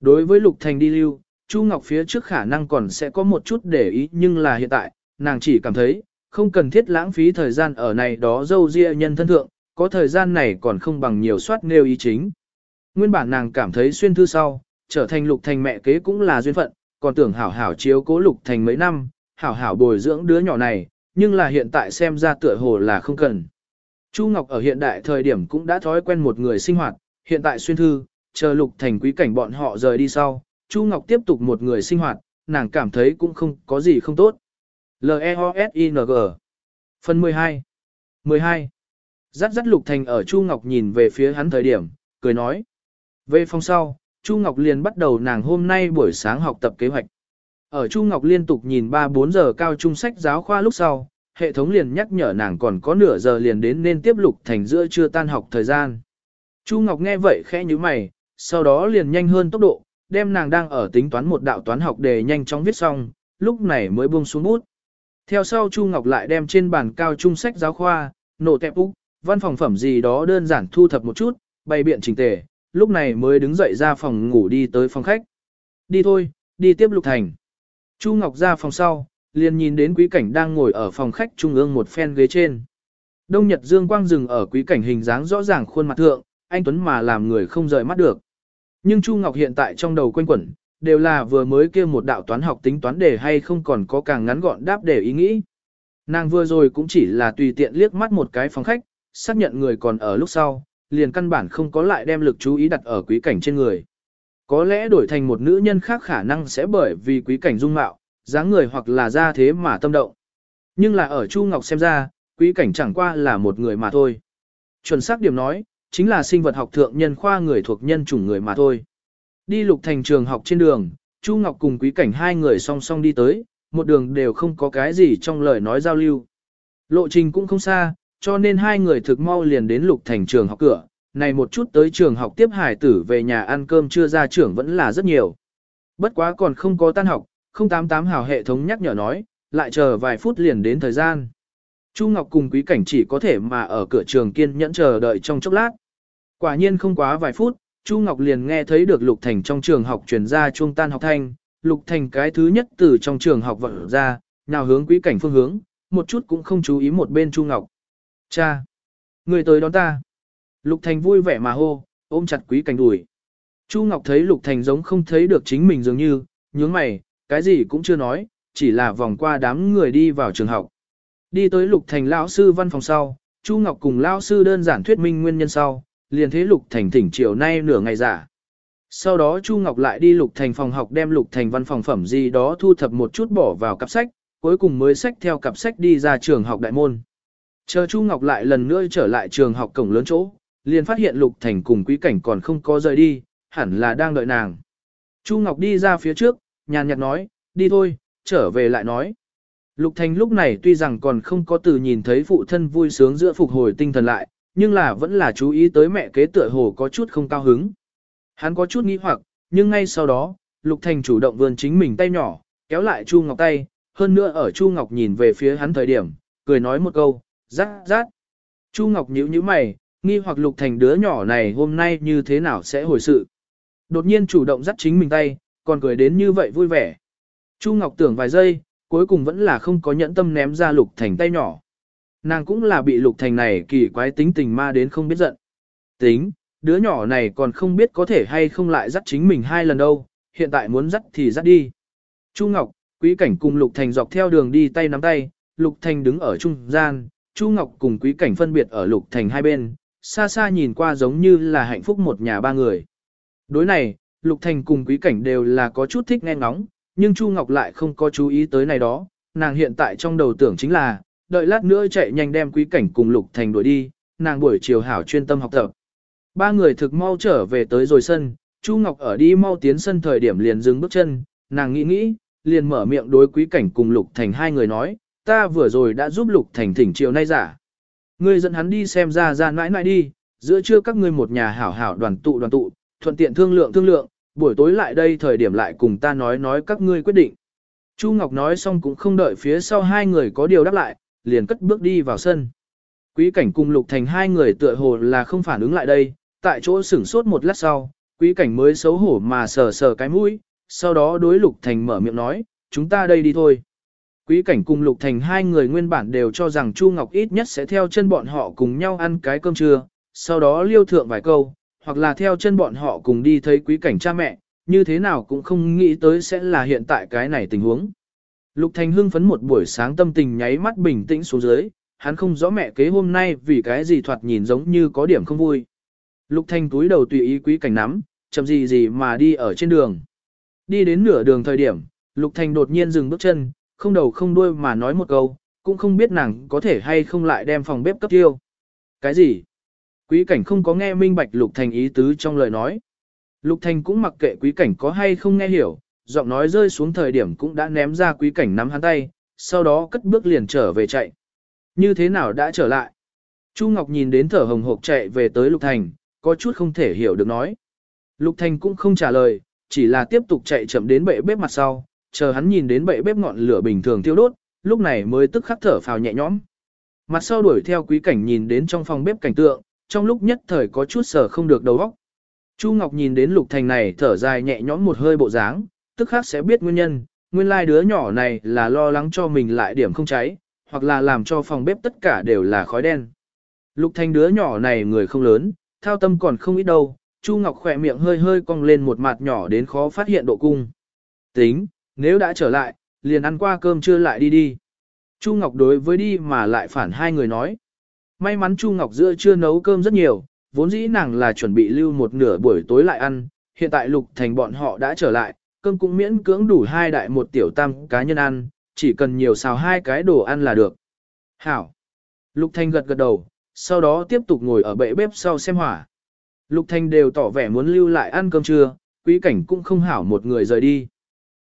Đối với Lục Thành đi lưu, Chu Ngọc phía trước khả năng còn sẽ có một chút để ý nhưng là hiện tại, nàng chỉ cảm thấy, không cần thiết lãng phí thời gian ở này đó dâu ria nhân thân thượng, có thời gian này còn không bằng nhiều soát nêu ý chính. Nguyên bản nàng cảm thấy xuyên thư sau, trở thành lục thành mẹ kế cũng là duyên phận, còn tưởng hảo hảo chiếu cố lục thành mấy năm, hảo hảo bồi dưỡng đứa nhỏ này, nhưng là hiện tại xem ra tựa hồ là không cần. Chu Ngọc ở hiện đại thời điểm cũng đã thói quen một người sinh hoạt, hiện tại xuyên thư, chờ lục thành quý cảnh bọn họ rời đi sau, Chu Ngọc tiếp tục một người sinh hoạt, nàng cảm thấy cũng không có gì không tốt. L-E-O-S-I-N-G Phần 12 12 Dắt dắt Lục Thành ở Chu Ngọc nhìn về phía hắn thời điểm, cười nói. Về phòng sau, Chu Ngọc liền bắt đầu nàng hôm nay buổi sáng học tập kế hoạch. Ở Chu Ngọc liên tục nhìn 3-4 giờ cao trung sách giáo khoa lúc sau, hệ thống liền nhắc nhở nàng còn có nửa giờ liền đến nên tiếp Lục Thành giữa chưa tan học thời gian. Chu Ngọc nghe vậy khẽ như mày, sau đó liền nhanh hơn tốc độ, đem nàng đang ở tính toán một đạo toán học để nhanh chóng viết xong, lúc này mới buông xuống bút. Theo sau Chu Ngọc lại đem trên bàn cao trung sách giáo khoa, nổ tẹp úc, văn phòng phẩm gì đó đơn giản thu thập một chút, bày biện chỉnh tề, lúc này mới đứng dậy ra phòng ngủ đi tới phòng khách. Đi thôi, đi tiếp Lục Thành. Chu Ngọc ra phòng sau, liền nhìn đến quý cảnh đang ngồi ở phòng khách trung ương một phen ghế trên. Đông Nhật Dương quang dừng ở quý cảnh hình dáng rõ ràng khuôn mặt thượng, anh Tuấn mà làm người không rời mắt được. Nhưng Chu Ngọc hiện tại trong đầu quanh quẩn, đều là vừa mới kia một đạo toán học tính toán đề hay không còn có càng ngắn gọn đáp để ý nghĩ. Nàng vừa rồi cũng chỉ là tùy tiện liếc mắt một cái phòng khách, xác nhận người còn ở lúc sau, liền căn bản không có lại đem lực chú ý đặt ở quý cảnh trên người. Có lẽ đổi thành một nữ nhân khác khả năng sẽ bởi vì quý cảnh dung mạo, dáng người hoặc là ra thế mà tâm động. Nhưng là ở Chu Ngọc xem ra, quý cảnh chẳng qua là một người mà thôi. Chuẩn xác điểm nói, chính là sinh vật học thượng nhân khoa người thuộc nhân chủng người mà thôi. Đi lục thành trường học trên đường, Chu Ngọc cùng quý cảnh hai người song song đi tới, một đường đều không có cái gì trong lời nói giao lưu. Lộ trình cũng không xa, cho nên hai người thực mau liền đến lục thành trường học cửa, này một chút tới trường học tiếp hải tử về nhà ăn cơm chưa ra trưởng vẫn là rất nhiều. Bất quá còn không có tan học, 088 hào hệ thống nhắc nhở nói, lại chờ vài phút liền đến thời gian. Chu Ngọc cùng quý cảnh chỉ có thể mà ở cửa trường kiên nhẫn chờ đợi trong chốc lát. Quả nhiên không quá vài phút, Chu Ngọc liền nghe thấy được Lục Thành trong trường học truyền ra chuông tan học thanh, Lục Thành cái thứ nhất từ trong trường học vỡ ra, nào hướng quý cảnh phương hướng, một chút cũng không chú ý một bên Chu Ngọc. Cha! Người tới đón ta! Lục Thành vui vẻ mà hô, ôm chặt quý cảnh đùi. Chu Ngọc thấy Lục Thành giống không thấy được chính mình dường như, nhướng mày, cái gì cũng chưa nói, chỉ là vòng qua đám người đi vào trường học. Đi tới Lục Thành lão sư văn phòng sau, Chu Ngọc cùng lão sư đơn giản thuyết minh nguyên nhân sau, liền thế Lục Thành thỉnh chiều nay nửa ngày giả. Sau đó Chu Ngọc lại đi Lục Thành phòng học đem Lục Thành văn phòng phẩm gì đó thu thập một chút bỏ vào cặp sách, cuối cùng mới sách theo cặp sách đi ra trường học đại môn. Chờ Chu Ngọc lại lần nữa trở lại trường học cổng lớn chỗ, liền phát hiện Lục Thành cùng Quý Cảnh còn không có rời đi, hẳn là đang đợi nàng. Chu Ngọc đi ra phía trước, nhàn nhạt nói, đi thôi, trở về lại nói. Lục Thành lúc này tuy rằng còn không có từ nhìn thấy phụ thân vui sướng giữa phục hồi tinh thần lại, nhưng là vẫn là chú ý tới mẹ kế tựa hồ có chút không cao hứng. Hắn có chút nghi hoặc, nhưng ngay sau đó, Lục Thành chủ động vươn chính mình tay nhỏ, kéo lại Chu Ngọc tay, hơn nữa ở Chu Ngọc nhìn về phía hắn thời điểm, cười nói một câu, rát rát. Chu Ngọc nhíu nhíu mày, nghi hoặc Lục Thành đứa nhỏ này hôm nay như thế nào sẽ hồi sự. Đột nhiên chủ động dắt chính mình tay, còn cười đến như vậy vui vẻ. Chu Ngọc tưởng vài giây, cuối cùng vẫn là không có nhẫn tâm ném ra Lục Thành tay nhỏ. Nàng cũng là bị Lục Thành này kỳ quái tính tình ma đến không biết giận. Tính, đứa nhỏ này còn không biết có thể hay không lại dắt chính mình hai lần đâu, hiện tại muốn dắt thì dắt đi. Chu Ngọc, Quý Cảnh cùng Lục Thành dọc theo đường đi tay nắm tay, Lục Thành đứng ở trung gian, Chu Ngọc cùng Quý Cảnh phân biệt ở Lục Thành hai bên, xa xa nhìn qua giống như là hạnh phúc một nhà ba người. Đối này, Lục Thành cùng Quý Cảnh đều là có chút thích nghe ngóng, nhưng Chu Ngọc lại không có chú ý tới này đó, nàng hiện tại trong đầu tưởng chính là, đợi lát nữa chạy nhanh đem Quý Cảnh cùng Lục Thành đuổi đi, nàng buổi chiều hảo chuyên tâm học tập. Ba người thực mau trở về tới rồi sân, Chu Ngọc ở đi mau tiến sân thời điểm liền dừng bước chân, nàng nghĩ nghĩ, liền mở miệng đối quý cảnh cùng Lục Thành hai người nói, ta vừa rồi đã giúp Lục Thành thỉnh chiều nay giả. Ngươi dẫn hắn đi xem ra ra nãi nãi đi, giữa trưa các ngươi một nhà hảo hảo đoàn tụ đoàn tụ, thuận tiện thương lượng thương lượng, buổi tối lại đây thời điểm lại cùng ta nói nói các ngươi quyết định. Chu Ngọc nói xong cũng không đợi phía sau hai người có điều đáp lại, liền cất bước đi vào sân. Quý cảnh cùng Lục Thành hai người tựa hồ là không phản ứng lại đây, tại chỗ sửng sốt một lát sau, quý cảnh mới xấu hổ mà sờ sờ cái mũi, sau đó đối Lục Thành mở miệng nói, chúng ta đây đi thôi. Quý cảnh cùng Lục Thành hai người nguyên bản đều cho rằng Chu Ngọc ít nhất sẽ theo chân bọn họ cùng nhau ăn cái cơm trưa, sau đó liêu thượng vài câu, hoặc là theo chân bọn họ cùng đi thấy quý cảnh cha mẹ, như thế nào cũng không nghĩ tới sẽ là hiện tại cái này tình huống. Lục Thành hưng phấn một buổi sáng tâm tình nháy mắt bình tĩnh xuống dưới, hắn không rõ mẹ kế hôm nay vì cái gì thoạt nhìn giống như có điểm không vui. Lục Thanh túi đầu tùy ý quý cảnh nắm, chậm gì gì mà đi ở trên đường. Đi đến nửa đường thời điểm, Lục Thanh đột nhiên dừng bước chân, không đầu không đuôi mà nói một câu, cũng không biết nàng có thể hay không lại đem phòng bếp cấp tiêu. Cái gì? Quý cảnh không có nghe minh bạch Lục Thành ý tứ trong lời nói. Lục Thành cũng mặc kệ quý cảnh có hay không nghe hiểu, giọng nói rơi xuống thời điểm cũng đã ném ra quý cảnh nắm hắn tay, sau đó cất bước liền trở về chạy. Như thế nào đã trở lại? Chu Ngọc nhìn đến thở hồng hộc chạy về tới Lục Thành, có chút không thể hiểu được nói. Lục Thành cũng không trả lời, chỉ là tiếp tục chạy chậm đến bệ bếp mặt sau, chờ hắn nhìn đến bệ bếp ngọn lửa bình thường thiêu đốt, lúc này mới tức khắc thở phào nhẹ nhõm. Mặt sau đuổi theo quý cảnh nhìn đến trong phòng bếp cảnh tượng, trong lúc nhất thời có chút sở không được đầu óc. Chu Ngọc nhìn đến Lục Thành này thở dài nhẹ nhõm một hơi bộ dáng, tức khắc sẽ biết nguyên nhân, nguyên lai like đứa nhỏ này là lo lắng cho mình lại điểm không cháy, hoặc là làm cho phòng bếp tất cả đều là khói đen. Lục Thành đứa nhỏ này người không lớn, thao tâm còn không ít đâu, Chu Ngọc khỏe miệng hơi hơi cong lên một mặt nhỏ đến khó phát hiện độ cung. Tính, nếu đã trở lại, liền ăn qua cơm trưa lại đi đi. Chu Ngọc đối với đi mà lại phản hai người nói. May mắn Chu Ngọc giữa chưa nấu cơm rất nhiều, vốn dĩ nàng là chuẩn bị lưu một nửa buổi tối lại ăn, hiện tại Lục Thành bọn họ đã trở lại, cơm cũng miễn cưỡng đủ hai đại một tiểu tam cá nhân ăn, chỉ cần nhiều xào hai cái đồ ăn là được. Hảo. Lục Thành gật gật đầu, sau đó tiếp tục ngồi ở bệ bếp sau xem hỏa. Lục Thành đều tỏ vẻ muốn lưu lại ăn cơm trưa, quý cảnh cũng không hảo một người rời đi.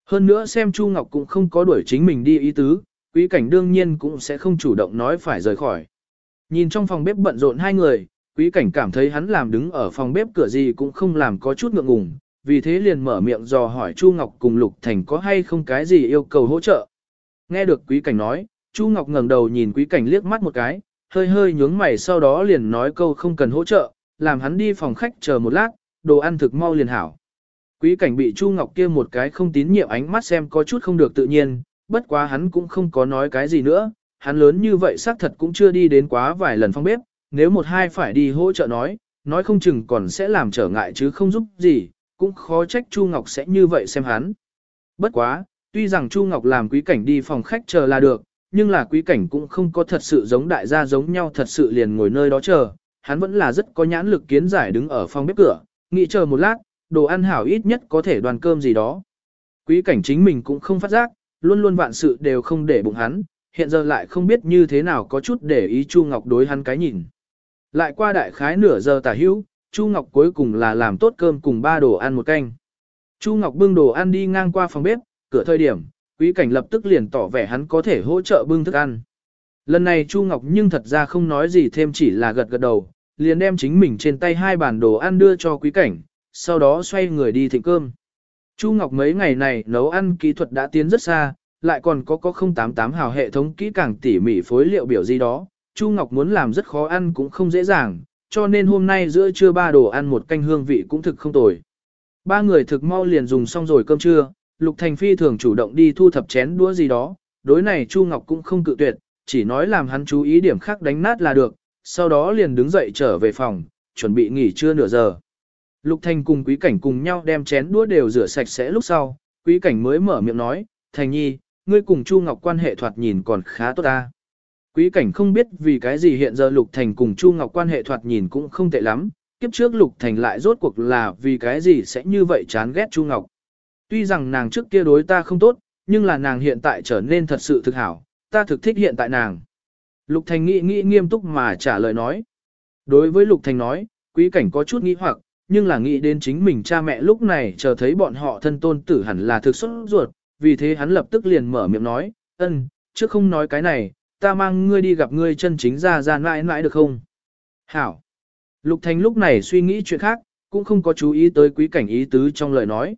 Hơn nữa xem Chu Ngọc cũng không có đuổi chính mình đi ý tứ, quý cảnh đương nhiên cũng sẽ không chủ động nói phải rời khỏi. Nhìn trong phòng bếp bận rộn hai người, quý cảnh cảm thấy hắn làm đứng ở phòng bếp cửa gì cũng không làm có chút ngượng ngùng, vì thế liền mở miệng dò hỏi Chu Ngọc cùng Lục Thành có hay không cái gì yêu cầu hỗ trợ. Nghe được quý cảnh nói, Chu Ngọc ngẩng đầu nhìn quý cảnh liếc mắt một cái, hơi hơi nhướng mày sau đó liền nói câu không cần hỗ trợ, làm hắn đi phòng khách chờ một lát, đồ ăn thực mau liền hảo. Quý cảnh bị Chu Ngọc kia một cái không tín nhiệm ánh mắt xem có chút không được tự nhiên, bất quá hắn cũng không có nói cái gì nữa, hắn lớn như vậy xác thật cũng chưa đi đến quá vài lần phong bếp, nếu một hai phải đi hỗ trợ nói, nói không chừng còn sẽ làm trở ngại chứ không giúp gì, cũng khó trách Chu Ngọc sẽ như vậy xem hắn. Bất quá, tuy rằng Chu Ngọc làm quý cảnh đi phòng khách chờ là được, nhưng là quý cảnh cũng không có thật sự giống đại gia giống nhau thật sự liền ngồi nơi đó chờ, hắn vẫn là rất có nhãn lực kiến giải đứng ở phòng bếp cửa, nghĩ chờ một lát, đồ ăn hảo ít nhất có thể đoàn cơm gì đó. Quý cảnh chính mình cũng không phát giác, luôn luôn vạn sự đều không để bụng hắn, hiện giờ lại không biết như thế nào có chút để ý Chu Ngọc đối hắn cái nhìn. Lại qua đại khái nửa giờ tả hữu, Chu Ngọc cuối cùng là làm tốt cơm cùng ba đồ ăn một canh. Chu Ngọc bưng đồ ăn đi ngang qua phòng bếp, cửa thời điểm, quý cảnh lập tức liền tỏ vẻ hắn có thể hỗ trợ bưng thức ăn. Lần này Chu Ngọc nhưng thật ra không nói gì thêm chỉ là gật gật đầu, liền đem chính mình trên tay hai bàn đồ ăn đưa cho quý cảnh, sau đó xoay người đi thịnh cơm. Chu Ngọc mấy ngày này nấu ăn kỹ thuật đã tiến rất xa, lại còn có có 088 hào hệ thống kỹ càng tỉ mỉ phối liệu biểu gì đó, Chu Ngọc muốn làm rất khó ăn cũng không dễ dàng, cho nên hôm nay giữa trưa ba đồ ăn một canh hương vị cũng thực không tồi. Ba người thực mau liền dùng xong rồi cơm trưa, Lục Thành Phi thường chủ động đi thu thập chén đũa gì đó, đối này Chu Ngọc cũng không cự tuyệt, chỉ nói làm hắn chú ý điểm khác đánh nát là được, sau đó liền đứng dậy trở về phòng, chuẩn bị nghỉ trưa nửa giờ. Lục Thành cùng Quý Cảnh cùng nhau đem chén đũa đều rửa sạch sẽ lúc sau, Quý Cảnh mới mở miệng nói, Thành Nhi, ngươi cùng Chu Ngọc quan hệ thoạt nhìn còn khá tốt ta. Quý Cảnh không biết vì cái gì hiện giờ Lục Thành cùng Chu Ngọc quan hệ thoạt nhìn cũng không tệ lắm, kiếp trước Lục Thành lại rốt cuộc là vì cái gì sẽ như vậy chán ghét Chu Ngọc. Tuy rằng nàng trước kia đối ta không tốt, nhưng là nàng hiện tại trở nên thật sự thực hảo, ta thực thích hiện tại nàng. Lục Thành nghĩ nghĩ nghiêm túc mà trả lời nói. Đối với Lục Thành nói, quý cảnh có chút nghĩ hoặc, nhưng là nghĩ đến chính mình cha mẹ lúc này chờ thấy bọn họ thân tôn tử hẳn là thực xuất ruột, vì thế hắn lập tức liền mở miệng nói, ân, trước không nói cái này, ta mang ngươi đi gặp ngươi chân chính ra ra mãi mãi được không? Hảo. Lục Thành lúc này suy nghĩ chuyện khác, cũng không có chú ý tới quý cảnh ý tứ trong lời nói.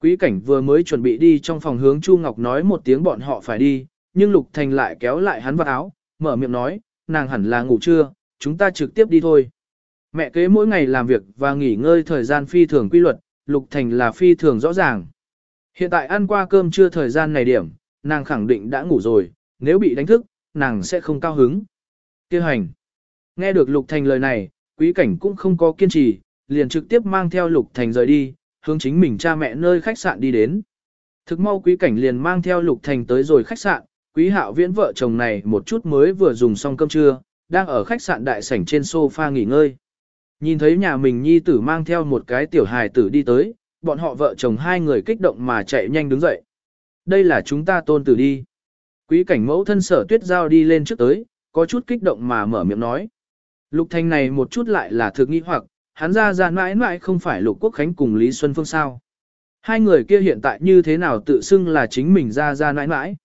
Quý cảnh vừa mới chuẩn bị đi trong phòng hướng Chu Ngọc nói một tiếng bọn họ phải đi, nhưng Lục Thành lại kéo lại hắn vào áo, mở miệng nói, nàng hẳn là ngủ trưa, chúng ta trực tiếp đi thôi. Mẹ kế mỗi ngày làm việc và nghỉ ngơi thời gian phi thường quy luật, Lục Thành là phi thường rõ ràng. Hiện tại ăn qua cơm trưa thời gian này điểm, nàng khẳng định đã ngủ rồi, nếu bị đánh thức, nàng sẽ không cao hứng. Kêu hành. Nghe được Lục Thành lời này, quý cảnh cũng không có kiên trì, liền trực tiếp mang theo Lục Thành rời đi, hướng chính mình cha mẹ nơi khách sạn đi đến. Thực mau quý cảnh liền mang theo Lục Thành tới rồi khách sạn, quý hạo viễn vợ chồng này một chút mới vừa dùng xong cơm trưa, đang ở khách sạn đại sảnh trên sofa nghỉ ngơi. Nhìn thấy nhà mình nhi tử mang theo một cái tiểu hài tử đi tới, bọn họ vợ chồng hai người kích động mà chạy nhanh đứng dậy. Đây là chúng ta tôn tử đi. Quý cảnh mẫu thân sở tuyết giao đi lên trước tới, có chút kích động mà mở miệng nói. Lục Thanh này một chút lại là thực nghi hoặc, hắn ra ra mãi mãi không phải Lục Quốc Khánh cùng Lý Xuân Phương sao. Hai người kia hiện tại như thế nào tự xưng là chính mình ra ra mãi mãi.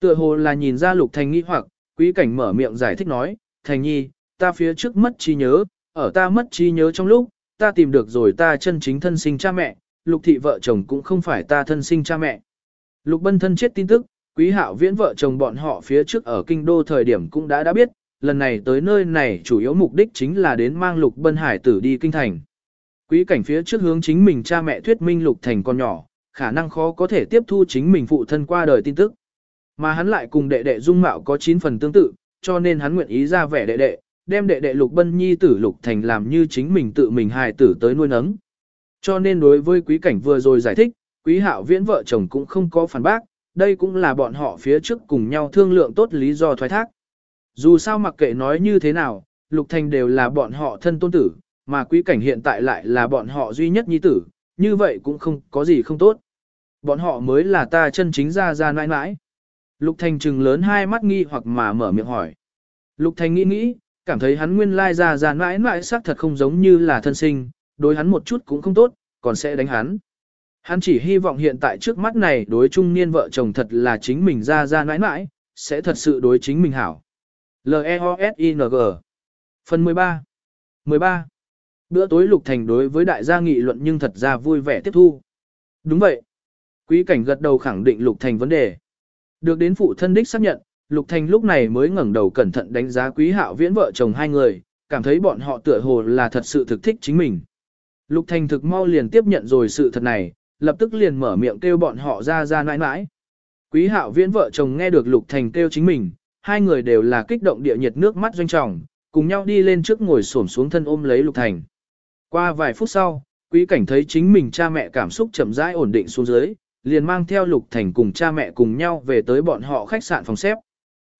Tựa hồ là nhìn ra Lục Thanh nghi hoặc, quý cảnh mở miệng giải thích nói, Thành nhi, ta phía trước mất trí nhớ, ở ta mất trí nhớ trong lúc, ta tìm được rồi ta chân chính thân sinh cha mẹ, Lục thị vợ chồng cũng không phải ta thân sinh cha mẹ. Lục bân thân chết tin tức, quý hạo viễn vợ chồng bọn họ phía trước ở kinh đô thời điểm cũng đã đã biết, lần này tới nơi này chủ yếu mục đích chính là đến mang Lục Bân Hải tử đi kinh thành. Quý cảnh phía trước hướng chính mình cha mẹ thuyết minh Lục Thành con nhỏ, khả năng khó có thể tiếp thu chính mình phụ thân qua đời tin tức. Mà hắn lại cùng đệ đệ dung mạo có 9 phần tương tự, cho nên hắn nguyện ý ra vẻ đệ đệ, đem đệ đệ Lục Bân Nhi tử Lục Thành làm như chính mình tự mình hài tử tới nuôi nấng. Cho nên đối với quý cảnh vừa rồi giải thích, quý hạo viễn vợ chồng cũng không có phản bác, đây cũng là bọn họ phía trước cùng nhau thương lượng tốt lý do thoái thác. Dù sao mặc kệ nói như thế nào, Lục Thành đều là bọn họ thân tôn tử, mà quý cảnh hiện tại lại là bọn họ duy nhất nhi tử, như vậy cũng không có gì không tốt. Bọn họ mới là ta chân chính ra ra nãi nãi. Lục Thành trừng lớn hai mắt nghi hoặc mà mở miệng hỏi. Lục Thành nghĩ nghĩ, cảm thấy hắn nguyên lai ra ra nãi nãi xác thật không giống như là thân sinh, đối hắn một chút cũng không tốt, còn sẽ đánh hắn. Hắn chỉ hy vọng hiện tại trước mắt này đối trung niên vợ chồng thật là chính mình ra ra nãi nãi, sẽ thật sự đối chính mình hảo. L-E-O-S-I-N-G Phần 13 13. Bữa tối Lục Thành đối với đại gia nghị luận nhưng thật ra vui vẻ tiếp thu. Đúng vậy. Quý cảnh gật đầu khẳng định Lục Thành vấn đề. Được đến phụ thân đích xác nhận, Lục Thành lúc này mới ngẩng đầu cẩn thận đánh giá quý hạo viễn vợ chồng hai người, cảm thấy bọn họ tựa hồ là thật sự thực thích chính mình. Lục Thành thực mau liền tiếp nhận rồi sự thật này, lập tức liền mở miệng kêu bọn họ ra ra nãi nãi. Quý hạo viễn vợ chồng nghe được Lục Thành kêu chính mình, hai người đều là kích động địa nhiệt nước mắt doanh trọng, cùng nhau đi lên trước ngồi xổm xuống thân ôm lấy Lục Thành. Qua vài phút sau, quý cảnh thấy chính mình cha mẹ cảm xúc chậm rãi ổn định xuống dưới, liền mang theo Lục Thành cùng cha mẹ cùng nhau về tới bọn họ khách sạn phòng xếp.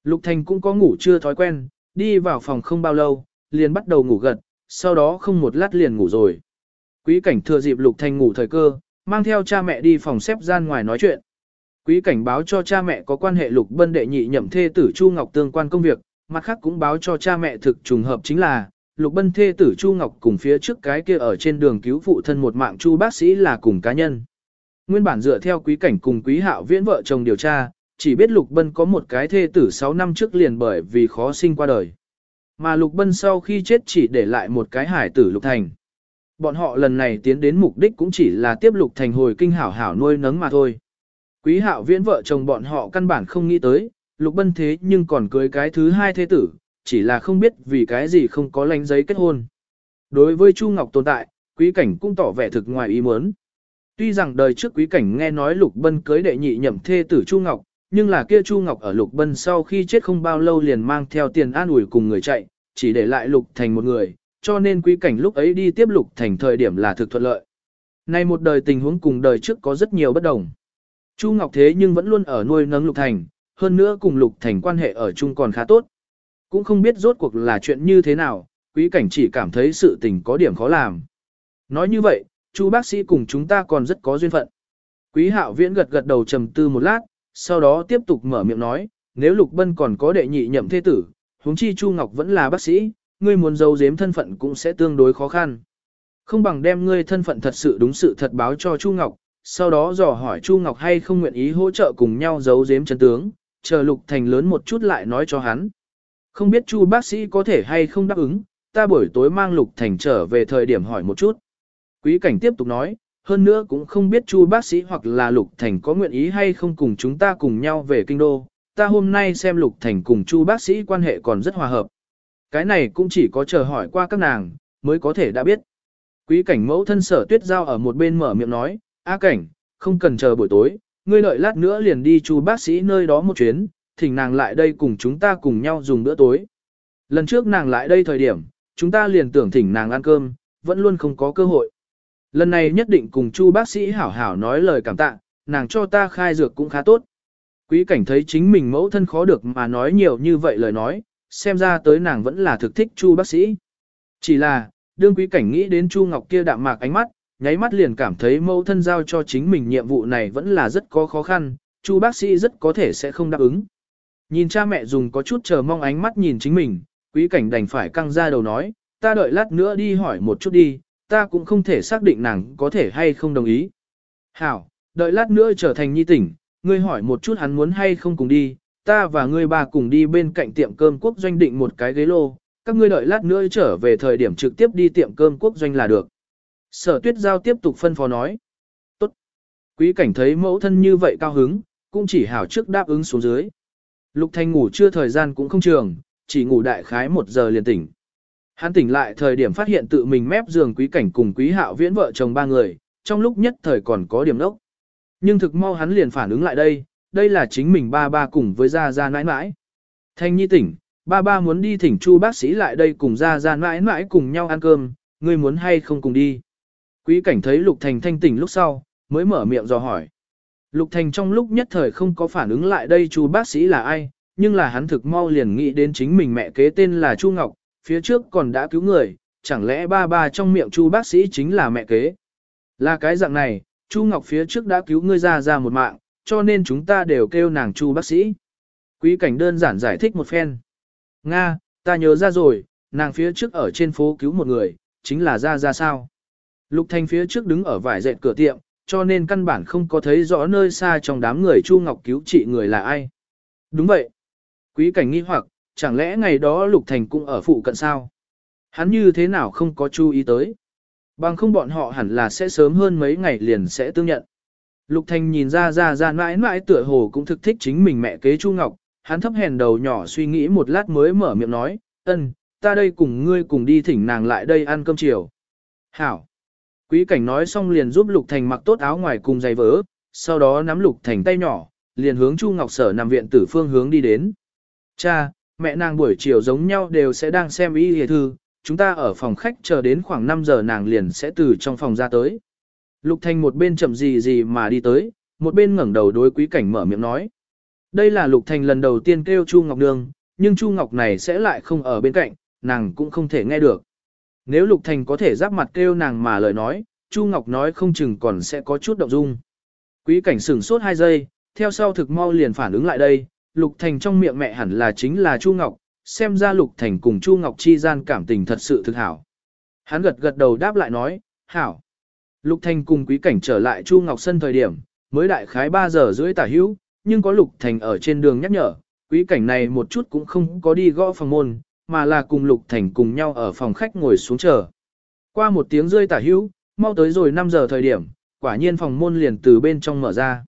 Lục Thành cũng có ngủ chưa thói quen, đi vào phòng không bao lâu, liền bắt đầu ngủ gật, sau đó không một lát liền ngủ rồi. Quý cảnh thừa dịp Lục Thành ngủ thời cơ, mang theo cha mẹ đi phòng xếp gian ngoài nói chuyện. Quý cảnh báo cho cha mẹ có quan hệ Lục Bân đệ nhị nhậm thê tử Chu Ngọc tương quan công việc, mặt khác cũng báo cho cha mẹ thực trùng hợp chính là, Lục Bân thê tử Chu Ngọc cùng phía trước cái kia ở trên đường cứu phụ thân một mạng Chu bác sĩ là cùng cá nhân. Nguyên bản dựa theo quý cảnh cùng quý hạo viễn vợ chồng điều tra, chỉ biết Lục Bân có một cái thê tử 6 năm trước liền bởi vì khó sinh qua đời. Mà Lục Bân sau khi chết chỉ để lại một cái hải tử Lục Thành. Bọn họ lần này tiến đến mục đích cũng chỉ là tiếp Lục Thành hồi kinh hảo hảo nuôi nấng mà thôi. Quý hạo viễn vợ chồng bọn họ căn bản không nghĩ tới, Lục Bân thế nhưng còn cưới cái thứ hai thế tử, chỉ là không biết vì cái gì không có lánh giấy kết hôn. Đối với Chu Ngọc tồn tại, quý cảnh cũng tỏ vẻ thực ngoài ý muốn. Tuy rằng đời trước quý cảnh nghe nói Lục Bân cưới đệ nhị nhậm thê tử Chu Ngọc, nhưng là kia Chu Ngọc ở Lục Bân sau khi chết không bao lâu liền mang theo tiền an ủi cùng người chạy, chỉ để lại Lục Thành một người, cho nên quý cảnh lúc ấy đi tiếp Lục Thành thời điểm là thực thuận lợi. Nay một đời tình huống cùng đời trước có rất nhiều bất đồng. Chu Ngọc thế nhưng vẫn luôn ở nuôi nấng Lục Thành, hơn nữa cùng Lục Thành quan hệ ở chung còn khá tốt. Cũng không biết rốt cuộc là chuyện như thế nào, quý cảnh chỉ cảm thấy sự tình có điểm khó làm. Nói như vậy, Chu bác sĩ cùng chúng ta còn rất có duyên phận. Quý hạo viễn gật gật đầu trầm tư một lát, sau đó tiếp tục mở miệng nói, nếu Lục Bân còn có đệ nhị nhậm thế tử, huống chi Chu Ngọc vẫn là bác sĩ, ngươi muốn giấu giếm thân phận cũng sẽ tương đối khó khăn. Không bằng đem ngươi thân phận thật sự đúng sự thật báo cho Chu Ngọc, sau đó dò hỏi Chu Ngọc hay không nguyện ý hỗ trợ cùng nhau giấu giếm chân tướng, chờ Lục Thành lớn một chút lại nói cho hắn. Không biết Chu bác sĩ có thể hay không đáp ứng, ta buổi tối mang Lục Thành trở về thời điểm hỏi một chút. Quý cảnh tiếp tục nói, hơn nữa cũng không biết Chu bác sĩ hoặc là Lục Thành có nguyện ý hay không cùng chúng ta cùng nhau về kinh đô. Ta hôm nay xem Lục Thành cùng Chu bác sĩ quan hệ còn rất hòa hợp. Cái này cũng chỉ có chờ hỏi qua các nàng, mới có thể đã biết. Quý cảnh mẫu thân sở tuyết giao ở một bên mở miệng nói, A cảnh, không cần chờ buổi tối, ngươi đợi lát nữa liền đi Chu bác sĩ nơi đó một chuyến, thỉnh nàng lại đây cùng chúng ta cùng nhau dùng bữa tối. Lần trước nàng lại đây thời điểm, chúng ta liền tưởng thỉnh nàng ăn cơm, vẫn luôn không có cơ hội. Lần này nhất định cùng Chu bác sĩ hảo hảo nói lời cảm tạ, nàng cho ta khai dược cũng khá tốt. Quý cảnh thấy chính mình mẫu thân khó được mà nói nhiều như vậy lời nói, xem ra tới nàng vẫn là thực thích Chu bác sĩ. Chỉ là, đương quý cảnh nghĩ đến Chu Ngọc kia đạm mạc ánh mắt, nháy mắt liền cảm thấy mẫu thân giao cho chính mình nhiệm vụ này vẫn là rất có khó khăn, Chu bác sĩ rất có thể sẽ không đáp ứng. Nhìn cha mẹ dùng có chút chờ mong ánh mắt nhìn chính mình, quý cảnh đành phải căng ra đầu nói, ta đợi lát nữa đi hỏi một chút đi, ta cũng không thể xác định nàng có thể hay không đồng ý. Hảo, đợi lát nữa trở thành nhi tỉnh, ngươi hỏi một chút hắn muốn hay không cùng đi, ta và ngươi bà cùng đi bên cạnh tiệm cơm quốc doanh định một cái ghế lô, các ngươi đợi lát nữa trở về thời điểm trực tiếp đi tiệm cơm quốc doanh là được. Sở tuyết giao tiếp tục phân phó nói. Tốt. Quý cảnh thấy mẫu thân như vậy cao hứng, cũng chỉ hảo trước đáp ứng xuống dưới. Lục Thanh ngủ chưa thời gian cũng không trường, chỉ ngủ đại khái một giờ liền tỉnh. Hắn tỉnh lại thời điểm phát hiện tự mình mép giường quý cảnh cùng quý hạo viễn vợ chồng ba người, trong lúc nhất thời còn có điểm đốc. Nhưng thực mau hắn liền phản ứng lại đây, đây là chính mình ba ba cùng với Gia Gia nãi nãi. Thanh nhi tỉnh, ba ba muốn đi thỉnh chu bác sĩ lại đây cùng Gia Gia nãi nãi cùng nhau ăn cơm, ngươi muốn hay không cùng đi. Quý cảnh thấy Lục Thành thanh tỉnh lúc sau, mới mở miệng dò hỏi. Lục Thành trong lúc nhất thời không có phản ứng lại đây chu bác sĩ là ai, nhưng là hắn thực mau liền nghĩ đến chính mình mẹ kế tên là Chu Ngọc, phía trước còn đã cứu người, chẳng lẽ ba ba trong miệng Chu bác sĩ chính là mẹ kế. Là cái dạng này, Chu Ngọc phía trước đã cứu ngươi ra ra một mạng, cho nên chúng ta đều kêu nàng Chu bác sĩ. Quý cảnh đơn giản giải thích một phen. Nga, ta nhớ ra rồi, nàng phía trước ở trên phố cứu một người, chính là ra ra sao. Lục Thành phía trước đứng ở vải dệt cửa tiệm, cho nên căn bản không có thấy rõ nơi xa trong đám người Chu Ngọc cứu trị người là ai. Đúng vậy. Quý cảnh nghi hoặc, chẳng lẽ ngày đó Lục Thành cũng ở phụ cận sao? Hắn như thế nào không có chú ý tới? Bằng không bọn họ hẳn là sẽ sớm hơn mấy ngày liền sẽ tương nhận. Lục Thành nhìn ra ra ra mãi mãi tựa hồ cũng thực thích chính mình mẹ kế Chu Ngọc, hắn thấp hèn đầu nhỏ suy nghĩ một lát mới mở miệng nói, ân, ta đây cùng ngươi cùng đi thỉnh nàng lại đây ăn cơm chiều. Hảo. Quý cảnh nói xong liền giúp Lục Thành mặc tốt áo ngoài cùng giày vỡ, sau đó nắm Lục Thành tay nhỏ, liền hướng Chu Ngọc Sở nằm viện tử phương hướng đi đến. Cha, mẹ nàng buổi chiều giống nhau đều sẽ đang xem y hề thư, chúng ta ở phòng khách chờ đến khoảng 5 giờ nàng liền sẽ từ trong phòng ra tới. Lục Thành một bên chậm gì gì mà đi tới, một bên ngẩng đầu đối quý cảnh mở miệng nói. Đây là Lục Thành lần đầu tiên kêu Chu Ngọc Nương, nhưng Chu Ngọc này sẽ lại không ở bên cạnh, nàng cũng không thể nghe được. Nếu Lục Thành có thể giáp mặt kêu nàng mà lời nói, Chu Ngọc nói không chừng còn sẽ có chút động dung. Quý cảnh sửng sốt 2 giây, theo sau thực mau liền phản ứng lại đây, Lục Thành trong miệng mẹ hẳn là chính là Chu Ngọc, xem ra Lục Thành cùng Chu Ngọc chi gian cảm tình thật sự thực hảo. Hắn gật gật đầu đáp lại nói, hảo. Lục Thành cùng quý cảnh trở lại Chu Ngọc Sân thời điểm, mới đại khái 3 giờ rưỡi tả hữu, nhưng có Lục Thành ở trên đường nhắc nhở, quý cảnh này một chút cũng không có đi gõ phòng môn, mà là cùng Lục Thành cùng nhau ở phòng khách ngồi xuống chờ. Qua một tiếng rơi tả hữu, mau tới rồi 5 giờ thời điểm, quả nhiên phòng môn liền từ bên trong mở ra.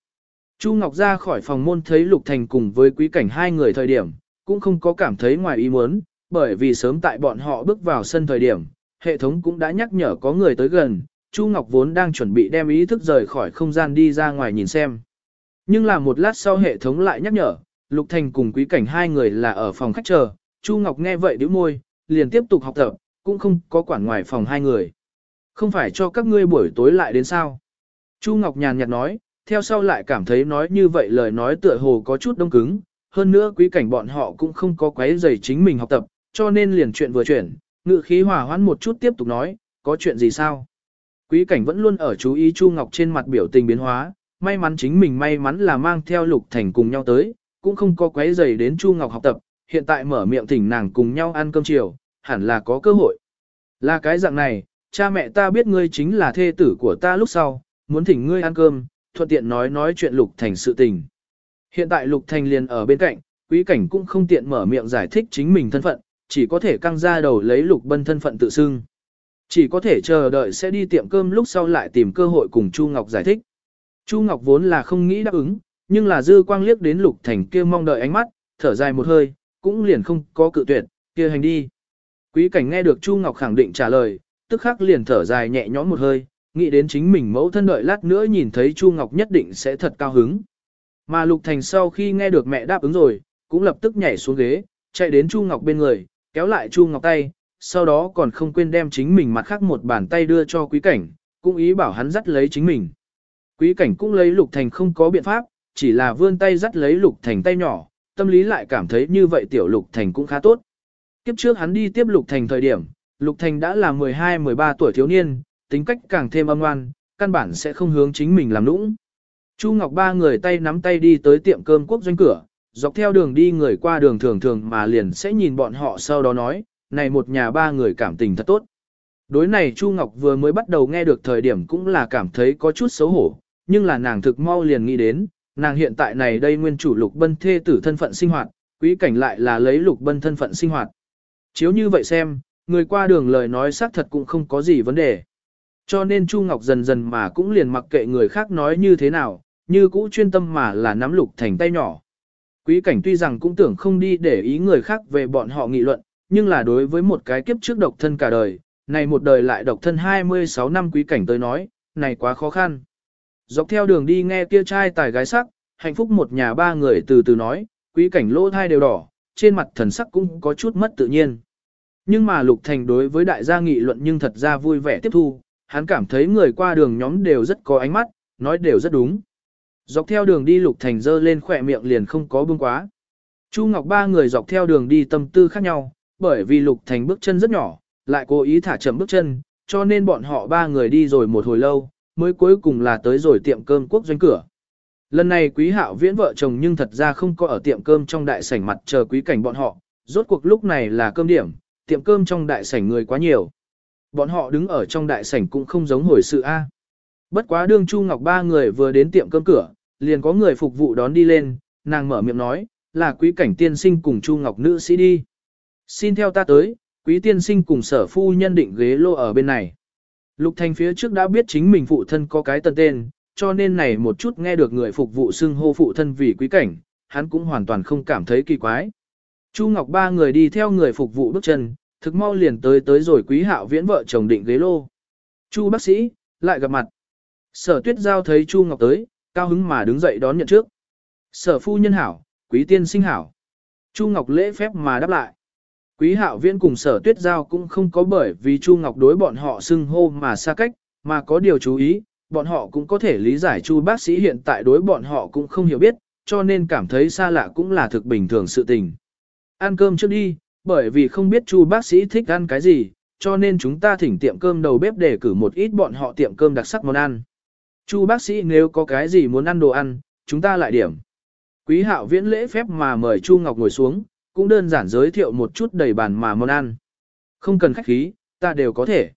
Chu Ngọc ra khỏi phòng môn thấy Lục Thành cùng với quý cảnh hai người thời điểm, cũng không có cảm thấy ngoài ý muốn, bởi vì sớm tại bọn họ bước vào sân thời điểm, hệ thống cũng đã nhắc nhở có người tới gần, Chu Ngọc vốn đang chuẩn bị đem ý thức rời khỏi không gian đi ra ngoài nhìn xem. Nhưng là một lát sau hệ thống lại nhắc nhở, Lục Thành cùng quý cảnh hai người là ở phòng khách chờ, Chu Ngọc nghe vậy đứa môi, liền tiếp tục học tập, cũng không có quản ngoài phòng hai người. Không phải cho các ngươi buổi tối lại đến sao? Chu Ngọc nhàn nhạt nói, theo sau lại cảm thấy nói như vậy lời nói tựa hồ có chút đông cứng, hơn nữa quý cảnh bọn họ cũng không có quấy rầy chính mình học tập, cho nên liền chuyện vừa chuyển, ngự khí hòa hoãn một chút tiếp tục nói, có chuyện gì sao? Quý cảnh vẫn luôn ở chú ý Chu Ngọc trên mặt biểu tình biến hóa, may mắn chính mình may mắn là mang theo Lục Thành cùng nhau tới, cũng không có quấy rầy đến Chu Ngọc học tập, hiện tại mở miệng thỉnh nàng cùng nhau ăn cơm chiều, hẳn là có cơ hội. Là cái dạng này, cha mẹ ta biết ngươi chính là thê tử của ta lúc sau, muốn thỉnh ngươi ăn cơm, thuận tiện nói nói chuyện Lục Thành sự tình. Hiện tại Lục Thành liền ở bên cạnh, quý cảnh cũng không tiện mở miệng giải thích chính mình thân phận, chỉ có thể căng ra đầu lấy Lục Bân thân phận tự xưng. Chỉ có thể chờ đợi sẽ đi tiệm cơm lúc sau lại tìm cơ hội cùng Chu Ngọc giải thích. Chu Ngọc vốn là không nghĩ đáp ứng, nhưng là dư quang liếc đến Lục Thành kia mong đợi ánh mắt, thở dài một hơi, cũng liền không có cự tuyệt, kia hành đi. Quý cảnh nghe được Chu Ngọc khẳng định trả lời, tức khắc liền thở dài nhẹ nhõm một hơi, nghĩ đến chính mình mẫu thân đợi lát nữa nhìn thấy Chu Ngọc nhất định sẽ thật cao hứng. Mà Lục Thành sau khi nghe được mẹ đáp ứng rồi, cũng lập tức nhảy xuống ghế, chạy đến Chu Ngọc bên người, kéo lại Chu Ngọc tay, sau đó còn không quên đem chính mình mặt khác một bàn tay đưa cho quý cảnh, cũng ý bảo hắn dắt lấy chính mình. Quý cảnh cũng lấy Lục Thành không có biện pháp, chỉ là vươn tay dắt lấy Lục Thành tay nhỏ, tâm lý lại cảm thấy như vậy tiểu Lục Thành cũng khá tốt. Kiếp trước hắn đi tiếp Lục Thành thời điểm, Lục Thành đã là 12-13 tuổi thiếu niên, tính cách càng thêm âm ngoan, căn bản sẽ không hướng chính mình làm nũng. Chu Ngọc ba người tay nắm tay đi tới tiệm cơm quốc doanh cửa, dọc theo đường đi người qua đường thường thường mà liền sẽ nhìn bọn họ sau đó nói, này một nhà ba người cảm tình thật tốt. Đối này Chu Ngọc vừa mới bắt đầu nghe được thời điểm cũng là cảm thấy có chút xấu hổ, nhưng là nàng thực mau liền nghĩ đến, nàng hiện tại này đây nguyên chủ lục bân thê tử thân phận sinh hoạt, quý cảnh lại là lấy lục bân thân phận sinh hoạt. Chiếu như vậy xem, người qua đường lời nói xác thật cũng không có gì vấn đề. Cho nên Chu Ngọc dần dần mà cũng liền mặc kệ người khác nói như thế nào, như cũ chuyên tâm mà là nắm lục thành tay nhỏ. Quý cảnh tuy rằng cũng tưởng không đi để ý người khác về bọn họ nghị luận, nhưng là đối với một cái kiếp trước độc thân cả đời, này một đời lại độc thân 26 năm quý cảnh tới nói, này quá khó khăn. Dọc theo đường đi nghe kia trai tài gái sắc, hạnh phúc một nhà ba người từ từ nói, quý cảnh lỗ thai đều đỏ, trên mặt thần sắc cũng có chút mất tự nhiên. Nhưng mà Lục Thành đối với đại gia nghị luận nhưng thật ra vui vẻ tiếp thu, hắn cảm thấy người qua đường nhóm đều rất có ánh mắt, nói đều rất đúng. Dọc theo đường đi Lục Thành dơ lên khỏe miệng liền không có bưng quá. Chu Ngọc ba người dọc theo đường đi tâm tư khác nhau, bởi vì Lục Thành bước chân rất nhỏ, lại cố ý thả chậm bước chân, cho nên bọn họ ba người đi rồi một hồi lâu, mới cuối cùng là tới rồi tiệm cơm quốc doanh cửa. Lần này quý hạo viễn vợ chồng nhưng thật ra không có ở tiệm cơm trong đại sảnh mặt chờ quý cảnh bọn họ, rốt cuộc lúc này là cơm điểm, tiệm cơm trong đại sảnh người quá nhiều. Bọn họ đứng ở trong đại sảnh cũng không giống hồi sự A. Bất quá đương Chu Ngọc ba người vừa đến tiệm cơm cửa, liền có người phục vụ đón đi lên, nàng mở miệng nói, là quý cảnh tiên sinh cùng Chu Ngọc nữ sĩ đi. Xin theo ta tới, quý tiên sinh cùng sở phu nhân định ghế lô ở bên này. Lục Thành phía trước đã biết chính mình phụ thân có cái tân tên, cho nên này một chút nghe được người phục vụ xưng hô phụ thân vì quý cảnh, hắn cũng hoàn toàn không cảm thấy kỳ quái. Chu Ngọc ba người đi theo người phục vụ bước chân, thực mau liền tới tới rồi quý hạo viễn vợ chồng định ghế lô. Chu bác sĩ, lại gặp mặt. Sở tuyết giao thấy Chu Ngọc tới, cao hứng mà đứng dậy đón nhận trước. Sở phu nhân hảo, quý tiên sinh hảo. Chu Ngọc lễ phép mà đáp lại. Quý hạo viễn cùng sở tuyết giao cũng không có bởi vì Chu Ngọc đối bọn họ xưng hô mà xa cách, mà có điều chú ý, bọn họ cũng có thể lý giải Chu bác sĩ hiện tại đối bọn họ cũng không hiểu biết, cho nên cảm thấy xa lạ cũng là thực bình thường sự tình. Ăn cơm trước đi, bởi vì không biết Chu bác sĩ thích ăn cái gì, cho nên chúng ta thỉnh tiệm cơm đầu bếp để cử một ít bọn họ tiệm cơm đặc sắc món ăn. Chu bác sĩ nếu có cái gì muốn ăn đồ ăn, chúng ta lại điểm. Quý hạo viễn lễ phép mà mời Chu Ngọc ngồi xuống, cũng đơn giản giới thiệu một chút đầy bàn mà món ăn. Không cần khách khí, ta đều có thể.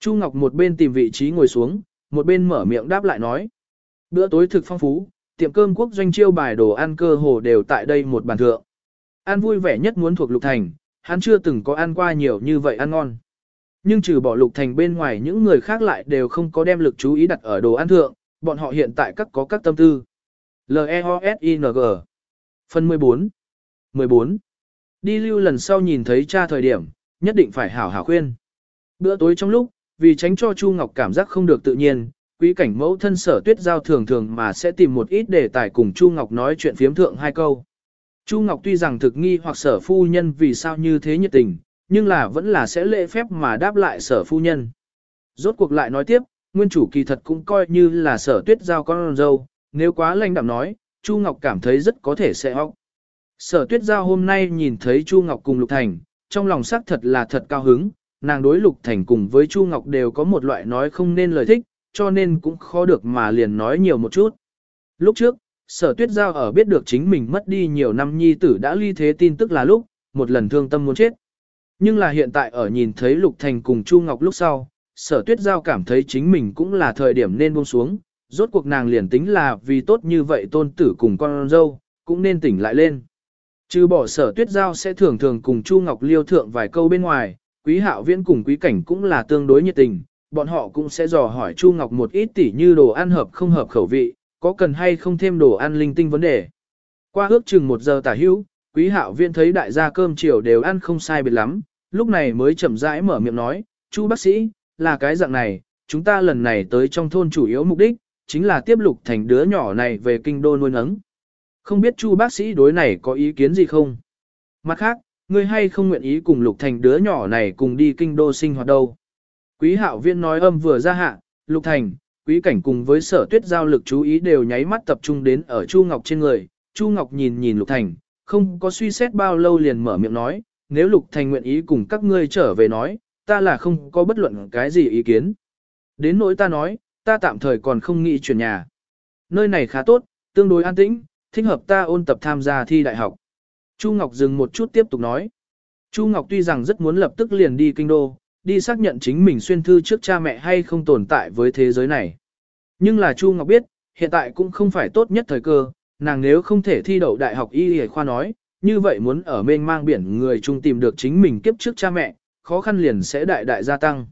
Chu Ngọc một bên tìm vị trí ngồi xuống, một bên mở miệng đáp lại nói. Bữa tối thực phong phú, tiệm cơm quốc doanh chiêu bài đồ ăn cơ hồ đều tại đây một bàn thượng. Ăn vui vẻ nhất muốn thuộc Lục Thành, hắn chưa từng có ăn qua nhiều như vậy ăn ngon. Nhưng trừ bỏ Lục Thành bên ngoài những người khác lại đều không có đem lực chú ý đặt ở đồ ăn thượng, bọn họ hiện tại các có các tâm tư. L-E-O-S-I-N-G Phần 14 14. Đi lưu lần sau nhìn thấy cha thời điểm, nhất định phải hảo hảo khuyên. Bữa tối trong lúc, vì tránh cho Chu Ngọc cảm giác không được tự nhiên, quý cảnh mẫu thân sở tuyết giao thường thường mà sẽ tìm một ít đề tài cùng Chu Ngọc nói chuyện phiếm thượng hai câu. Chu Ngọc tuy rằng thực nghi hoặc sở phu nhân vì sao như thế nhiệt tình, nhưng là vẫn là sẽ lễ phép mà đáp lại sở phu nhân. Rốt cuộc lại nói tiếp, nguyên chủ kỳ thật cũng coi như là sở tuyết giao con dâu, nếu quá lanh đạm nói, Chu Ngọc cảm thấy rất có thể sẽ hóc. Sở tuyết giao hôm nay nhìn thấy Chu Ngọc cùng Lục Thành, trong lòng xác thật là thật cao hứng, nàng đối Lục Thành cùng với Chu Ngọc đều có một loại nói không nên lời thích, cho nên cũng khó được mà liền nói nhiều một chút. Lúc trước, sở tuyết giao ở biết được chính mình mất đi nhiều năm nhi tử đã ly thế tin tức là lúc, một lần thương tâm muốn chết. Nhưng là hiện tại ở nhìn thấy Lục Thành cùng Chu Ngọc lúc sau, sở tuyết giao cảm thấy chính mình cũng là thời điểm nên buông xuống, rốt cuộc nàng liền tính là vì tốt như vậy tôn tử cùng con dâu, cũng nên tỉnh lại lên. Trừ bỏ sở tuyết giao sẽ thường thường cùng Chu Ngọc Liêu thượng vài câu bên ngoài, quý hạo viễn cùng quý cảnh cũng là tương đối nhiệt tình, bọn họ cũng sẽ dò hỏi Chu Ngọc một ít tỉ như đồ ăn hợp không hợp khẩu vị, có cần hay không thêm đồ ăn linh tinh vấn đề. Qua ước chừng một giờ tả hữu, quý hạo viên thấy đại gia cơm chiều đều ăn không sai biệt lắm, lúc này mới chậm rãi mở miệng nói, Chu bác sĩ, là cái dạng này, chúng ta lần này tới trong thôn chủ yếu mục đích, chính là tiếp lục thành đứa nhỏ này về kinh đô nuôi nấng. Không biết Chu bác sĩ đối này có ý kiến gì không? Mặt khác, ngươi hay không nguyện ý cùng Lục Thành đứa nhỏ này cùng đi kinh đô sinh hoạt đâu? Quý hạo viên nói âm vừa ra hạ, Lục Thành, quý cảnh cùng với sở tuyết giao lực chú ý đều nháy mắt tập trung đến ở Chu Ngọc trên người. Chu Ngọc nhìn nhìn Lục Thành, không có suy xét bao lâu liền mở miệng nói, nếu Lục Thành nguyện ý cùng các ngươi trở về nói, ta là không có bất luận cái gì ý kiến. Đến nỗi ta nói, ta tạm thời còn không nghĩ chuyển nhà. Nơi này khá tốt, tương đối an tĩnh, thích hợp ta ôn tập tham gia thi đại học. Chu Ngọc dừng một chút tiếp tục nói. Chu Ngọc tuy rằng rất muốn lập tức liền đi kinh đô, đi xác nhận chính mình xuyên thư trước cha mẹ hay không tồn tại với thế giới này. Nhưng là Chu Ngọc biết, hiện tại cũng không phải tốt nhất thời cơ, nàng nếu không thể thi đậu đại học y y khoa nói, như vậy muốn ở mênh mang biển người chung tìm được chính mình kiếp trước cha mẹ, khó khăn liền sẽ đại đại gia tăng.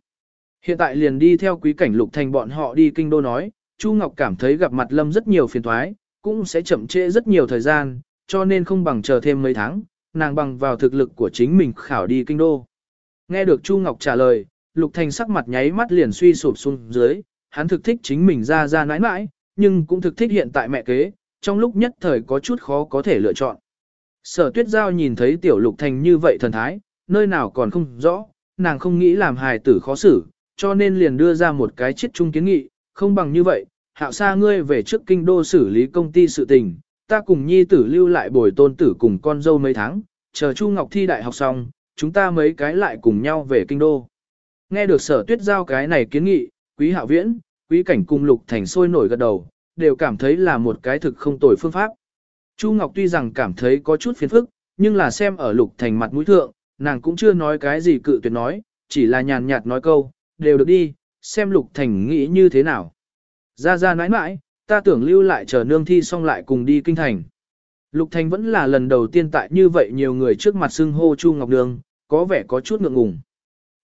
Hiện tại liền đi theo quý cảnh lục thành bọn họ đi kinh đô nói, Chu Ngọc cảm thấy gặp mặt Lâm rất nhiều phiền thoái, cũng sẽ chậm trễ rất nhiều thời gian, cho nên không bằng chờ thêm mấy tháng, nàng bằng vào thực lực của chính mình khảo đi kinh đô. Nghe được Chu Ngọc trả lời, Lục Thành sắc mặt nháy mắt liền suy sụp xuống dưới, hắn thực thích chính mình ra ra nãi nãi, nhưng cũng thực thích hiện tại mẹ kế, trong lúc nhất thời có chút khó có thể lựa chọn. Sở tuyết giao nhìn thấy tiểu Lục Thành như vậy thần thái, nơi nào còn không rõ, nàng không nghĩ làm hài tử khó xử, cho nên liền đưa ra một cái chiết chung kiến nghị, không bằng như vậy, hạo xa ngươi về trước kinh đô xử lý công ty sự tình, ta cùng nhi tử lưu lại bồi tôn tử cùng con dâu mấy tháng, chờ Chu Ngọc thi đại học xong, chúng ta mấy cái lại cùng nhau về kinh đô. Nghe được sở tuyết giao cái này kiến nghị, quý hạo viễn, quý cảnh cùng lục thành sôi nổi gật đầu, đều cảm thấy là một cái thực không tồi phương pháp. Chu Ngọc tuy rằng cảm thấy có chút phiền phức, nhưng là xem ở lục thành mặt mũi thượng, nàng cũng chưa nói cái gì cự tuyệt nói, chỉ là nhàn nhạt nói câu, đều được đi, xem lục thành nghĩ như thế nào. Ra ra nãi nãi, ta tưởng lưu lại chờ nương thi xong lại cùng đi kinh thành. Lục thành vẫn là lần đầu tiên tại như vậy nhiều người trước mặt xưng hô Chu Ngọc Nương, có vẻ có chút ngượng ngùng.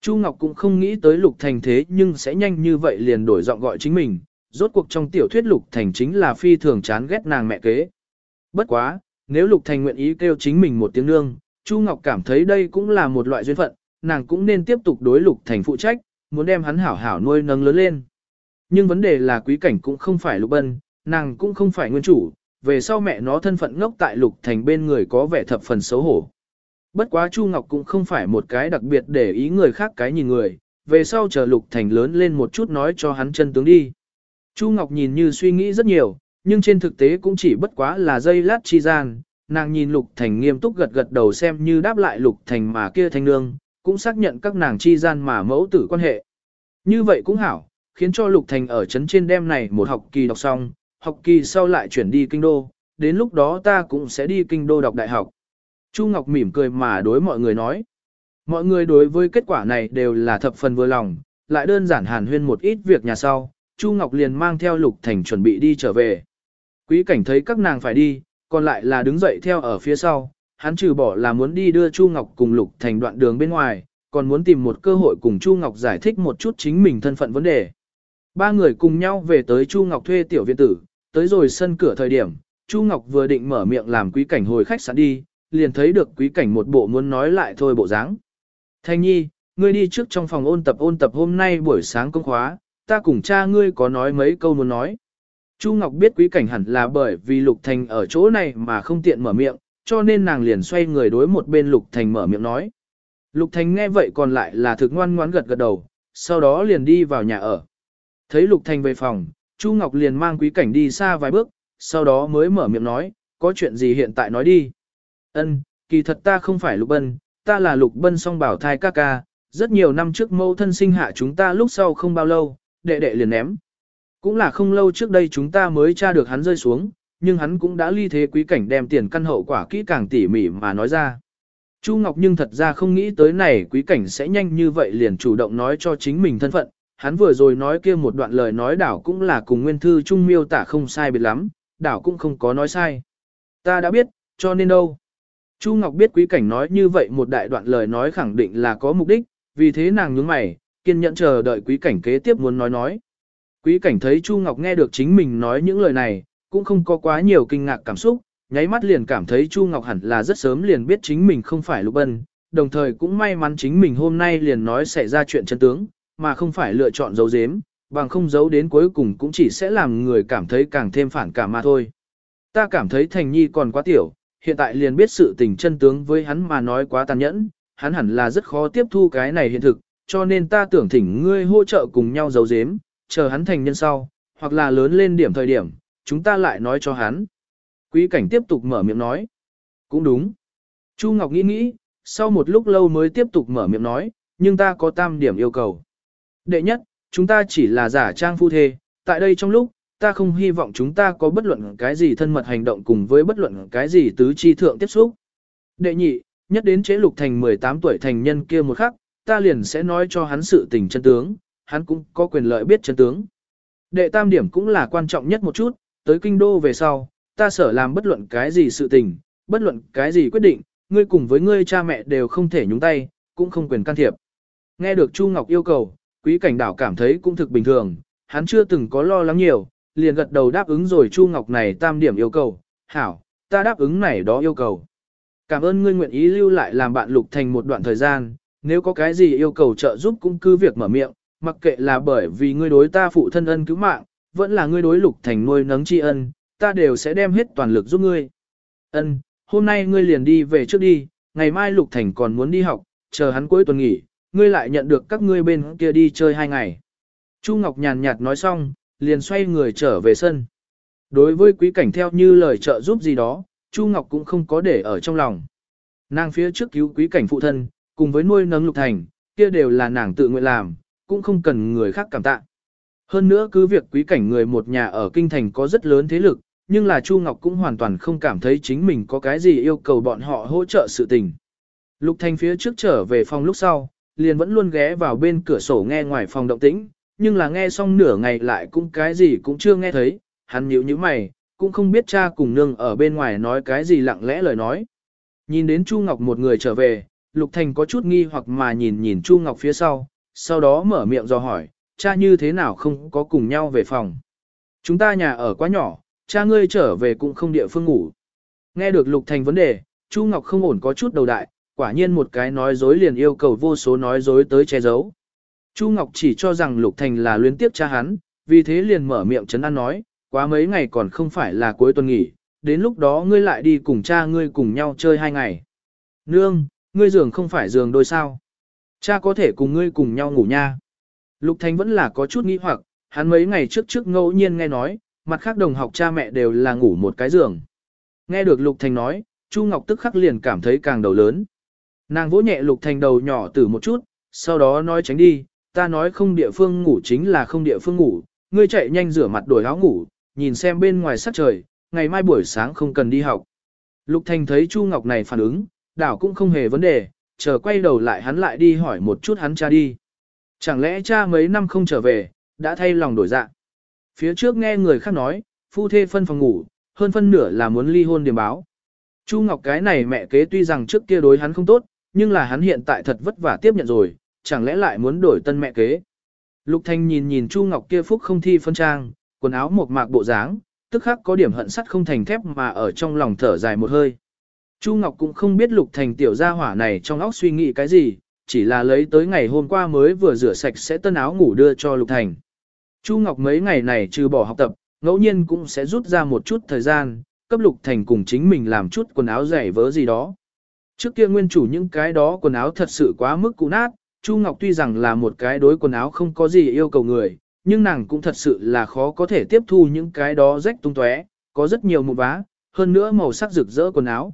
Chu Ngọc cũng không nghĩ tới Lục Thành thế nhưng sẽ nhanh như vậy liền đổi giọng gọi chính mình, rốt cuộc trong tiểu thuyết Lục Thành chính là phi thường chán ghét nàng mẹ kế. Bất quá, nếu Lục Thành nguyện ý kêu chính mình một tiếng nương, Chu Ngọc cảm thấy đây cũng là một loại duyên phận, nàng cũng nên tiếp tục đối Lục Thành phụ trách, muốn đem hắn hảo hảo nuôi nâng lớn lên. Nhưng vấn đề là quý cảnh cũng không phải Lục Bân, nàng cũng không phải nguyên chủ, về sau mẹ nó thân phận ngốc tại Lục Thành bên người có vẻ thập phần xấu hổ. Bất quá Chu Ngọc cũng không phải một cái đặc biệt để ý người khác cái nhìn người, về sau chờ Lục Thành lớn lên một chút nói cho hắn chân tướng đi. Chu Ngọc nhìn như suy nghĩ rất nhiều, nhưng trên thực tế cũng chỉ bất quá là dây lát chi gian, nàng nhìn Lục Thành nghiêm túc gật gật đầu xem như đáp lại Lục Thành mà kia thanh nương, cũng xác nhận các nàng chi gian mà mẫu tử quan hệ. Như vậy cũng hảo, khiến cho Lục Thành ở chấn trên đêm này một học kỳ đọc xong, học kỳ sau lại chuyển đi kinh đô, đến lúc đó ta cũng sẽ đi kinh đô đọc đại học. Chu Ngọc mỉm cười mà đối mọi người nói. Mọi người đối với kết quả này đều là thập phần vừa lòng, lại đơn giản hàn huyên một ít việc nhà sau, Chu Ngọc liền mang theo Lục Thành chuẩn bị đi trở về. Quý cảnh thấy các nàng phải đi, còn lại là đứng dậy theo ở phía sau, hắn trừ bỏ là muốn đi đưa Chu Ngọc cùng Lục Thành đoạn đường bên ngoài, còn muốn tìm một cơ hội cùng Chu Ngọc giải thích một chút chính mình thân phận vấn đề. Ba người cùng nhau về tới Chu Ngọc thuê tiểu viện tử, tới rồi sân cửa thời điểm, Chu Ngọc vừa định mở miệng làm quý cảnh hồi khách sạn đi, liền thấy được quý cảnh một bộ muốn nói lại thôi bộ dáng. Thanh nhi, ngươi đi trước trong phòng ôn tập ôn tập hôm nay buổi sáng công khóa, ta cùng cha ngươi có nói mấy câu muốn nói. Chu Ngọc biết quý cảnh hẳn là bởi vì Lục Thành ở chỗ này mà không tiện mở miệng, cho nên nàng liền xoay người đối một bên Lục Thành mở miệng nói. Lục Thành nghe vậy còn lại là thực ngoan ngoãn gật gật đầu, sau đó liền đi vào nhà ở. Thấy Lục Thành về phòng, Chu Ngọc liền mang quý cảnh đi xa vài bước, sau đó mới mở miệng nói, có chuyện gì hiện tại nói đi. Ân, kỳ thật ta không phải Lục Bân, ta là Lục Bân song bảo thai ca ca, rất nhiều năm trước mâu thân sinh hạ chúng ta lúc sau không bao lâu, đệ đệ liền ném. Cũng là không lâu trước đây chúng ta mới tra được hắn rơi xuống, nhưng hắn cũng đã ly thế quý cảnh đem tiền căn hậu quả kỹ càng tỉ mỉ mà nói ra. Chu Ngọc nhưng thật ra không nghĩ tới này quý cảnh sẽ nhanh như vậy liền chủ động nói cho chính mình thân phận, hắn vừa rồi nói kia một đoạn lời nói đảo cũng là cùng nguyên thư trung miêu tả không sai biệt lắm, đảo cũng không có nói sai. Ta đã biết, cho nên đâu. Chu Ngọc biết quý cảnh nói như vậy một đại đoạn lời nói khẳng định là có mục đích, vì thế nàng nhướng mày, kiên nhẫn chờ đợi quý cảnh kế tiếp muốn nói nói. Quý cảnh thấy Chu Ngọc nghe được chính mình nói những lời này, cũng không có quá nhiều kinh ngạc cảm xúc, nháy mắt liền cảm thấy Chu Ngọc hẳn là rất sớm liền biết chính mình không phải Lục Bân, đồng thời cũng may mắn chính mình hôm nay liền nói xảy ra chuyện chân tướng, mà không phải lựa chọn giấu giếm, bằng không giấu đến cuối cùng cũng chỉ sẽ làm người cảm thấy càng thêm phản cảm mà thôi. Ta cảm thấy Thành Nhi còn quá tiểu, hiện tại liền biết sự tình chân tướng với hắn mà nói quá tàn nhẫn, hắn hẳn là rất khó tiếp thu cái này hiện thực, cho nên ta tưởng thỉnh ngươi hỗ trợ cùng nhau giấu giếm, chờ hắn thành nhân sau, hoặc là lớn lên điểm thời điểm, chúng ta lại nói cho hắn. Quý cảnh tiếp tục mở miệng nói. Cũng đúng. Chu Ngọc nghĩ nghĩ, sau một lúc lâu mới tiếp tục mở miệng nói, nhưng ta có tam điểm yêu cầu. Đệ nhất, chúng ta chỉ là giả trang phu thê, tại đây trong lúc, ta không hy vọng chúng ta có bất luận cái gì thân mật hành động cùng với bất luận cái gì tứ chi thượng tiếp xúc. Đệ nhị, nhất đến chế lục thành 18 tuổi thành nhân kia một khắc, ta liền sẽ nói cho hắn sự tình chân tướng, hắn cũng có quyền lợi biết chân tướng. Đệ tam điểm cũng là quan trọng nhất một chút, tới kinh đô về sau, ta sở làm bất luận cái gì sự tình, bất luận cái gì quyết định, ngươi cùng với ngươi cha mẹ đều không thể nhúng tay, cũng không quyền can thiệp. Nghe được Chu Ngọc yêu cầu, quý cảnh đảo cảm thấy cũng thực bình thường, hắn chưa từng có lo lắng nhiều, liền gật đầu đáp ứng rồi Chu Ngọc này tam điểm yêu cầu, hảo, ta đáp ứng này đó yêu cầu. Cảm ơn ngươi nguyện ý lưu lại làm bạn Lục Thành một đoạn thời gian, nếu có cái gì yêu cầu trợ giúp cũng cứ việc mở miệng, mặc kệ là bởi vì ngươi đối ta phụ thân ân cứu mạng, vẫn là ngươi đối Lục Thành nuôi nấng tri ân, ta đều sẽ đem hết toàn lực giúp ngươi. Ân, hôm nay ngươi liền đi về trước đi, ngày mai Lục Thành còn muốn đi học, chờ hắn cuối tuần nghỉ, ngươi lại nhận được các ngươi bên kia đi chơi hai ngày. Chu Ngọc nhàn nhạt nói xong, liền xoay người trở về sân. Đối với quý cảnh theo như lời trợ giúp gì đó, Chu Ngọc cũng không có để ở trong lòng. Nàng phía trước cứu quý cảnh phụ thân, cùng với nuôi nấng lục thành, kia đều là nàng tự nguyện làm, cũng không cần người khác cảm tạ. Hơn nữa cứ việc quý cảnh người một nhà ở kinh thành có rất lớn thế lực, nhưng là Chu Ngọc cũng hoàn toàn không cảm thấy chính mình có cái gì yêu cầu bọn họ hỗ trợ sự tình. Lục Thành phía trước trở về phòng lúc sau, liền vẫn luôn ghé vào bên cửa sổ nghe ngoài phòng động tĩnh, nhưng là nghe xong nửa ngày lại cũng cái gì cũng chưa nghe thấy, hắn nhíu như mày, cũng không biết cha cùng nương ở bên ngoài nói cái gì lặng lẽ lời nói. Nhìn đến Chu Ngọc một người trở về, Lục Thành có chút nghi hoặc mà nhìn nhìn Chu Ngọc phía sau, sau đó mở miệng do hỏi, cha như thế nào không có cùng nhau về phòng. Chúng ta nhà ở quá nhỏ, cha ngươi trở về cũng không địa phương ngủ. Nghe được Lục Thành vấn đề, Chu Ngọc không ổn có chút đầu đại, quả nhiên một cái nói dối liền yêu cầu vô số nói dối tới che giấu. Chu Ngọc chỉ cho rằng Lục Thành là luyến tiếp cha hắn, vì thế liền mở miệng chấn an nói, quá mấy ngày còn không phải là cuối tuần nghỉ, đến lúc đó ngươi lại đi cùng cha ngươi cùng nhau chơi hai ngày. Nương, ngươi giường không phải giường đôi sao. Cha có thể cùng ngươi cùng nhau ngủ nha. Lục Thành vẫn là có chút nghi hoặc, hắn mấy ngày trước trước ngẫu nhiên nghe nói, mặt khác đồng học cha mẹ đều là ngủ một cái giường. Nghe được Lục Thành nói, Chu Ngọc tức khắc liền cảm thấy càng đầu lớn. Nàng vỗ nhẹ Lục Thành đầu nhỏ từ một chút, sau đó nói tránh đi, ta nói không địa phương ngủ chính là không địa phương ngủ, ngươi chạy nhanh rửa mặt đổi áo ngủ, nhìn xem bên ngoài sắc trời, ngày mai buổi sáng không cần đi học. Lục Thành thấy Chu Ngọc này phản ứng, đảo cũng không hề vấn đề, chờ quay đầu lại hắn lại đi hỏi một chút hắn cha đi. Chẳng lẽ cha mấy năm không trở về, đã thay lòng đổi dạ. Phía trước nghe người khác nói, phu thê phân phòng ngủ, hơn phân nửa là muốn ly hôn điểm báo. Chu Ngọc cái này mẹ kế tuy rằng trước kia đối hắn không tốt, nhưng là hắn hiện tại thật vất vả tiếp nhận rồi, chẳng lẽ lại muốn đổi tân mẹ kế. Lục Thanh nhìn nhìn Chu Ngọc kia phúc không thi phân trang, quần áo một mạc bộ dáng, tức khắc có điểm hận sắt không thành thép mà ở trong lòng thở dài một hơi. Chu Ngọc cũng không biết Lục Thành tiểu gia hỏa này trong óc suy nghĩ cái gì, chỉ là lấy tới ngày hôm qua mới vừa rửa sạch sẽ tân áo ngủ đưa cho Lục Thành. Chu Ngọc mấy ngày này trừ bỏ học tập, ngẫu nhiên cũng sẽ rút ra một chút thời gian, cấp Lục Thành cùng chính mình làm chút quần áo giày vớ gì đó. Trước kia nguyên chủ những cái đó quần áo thật sự quá mức cũ nát, Chu Ngọc tuy rằng là một cái đối quần áo không có gì yêu cầu người, nhưng nàng cũng thật sự là khó có thể tiếp thu những cái đó rách tung tóe, có rất nhiều mụn vá, hơn nữa màu sắc rực rỡ quần áo.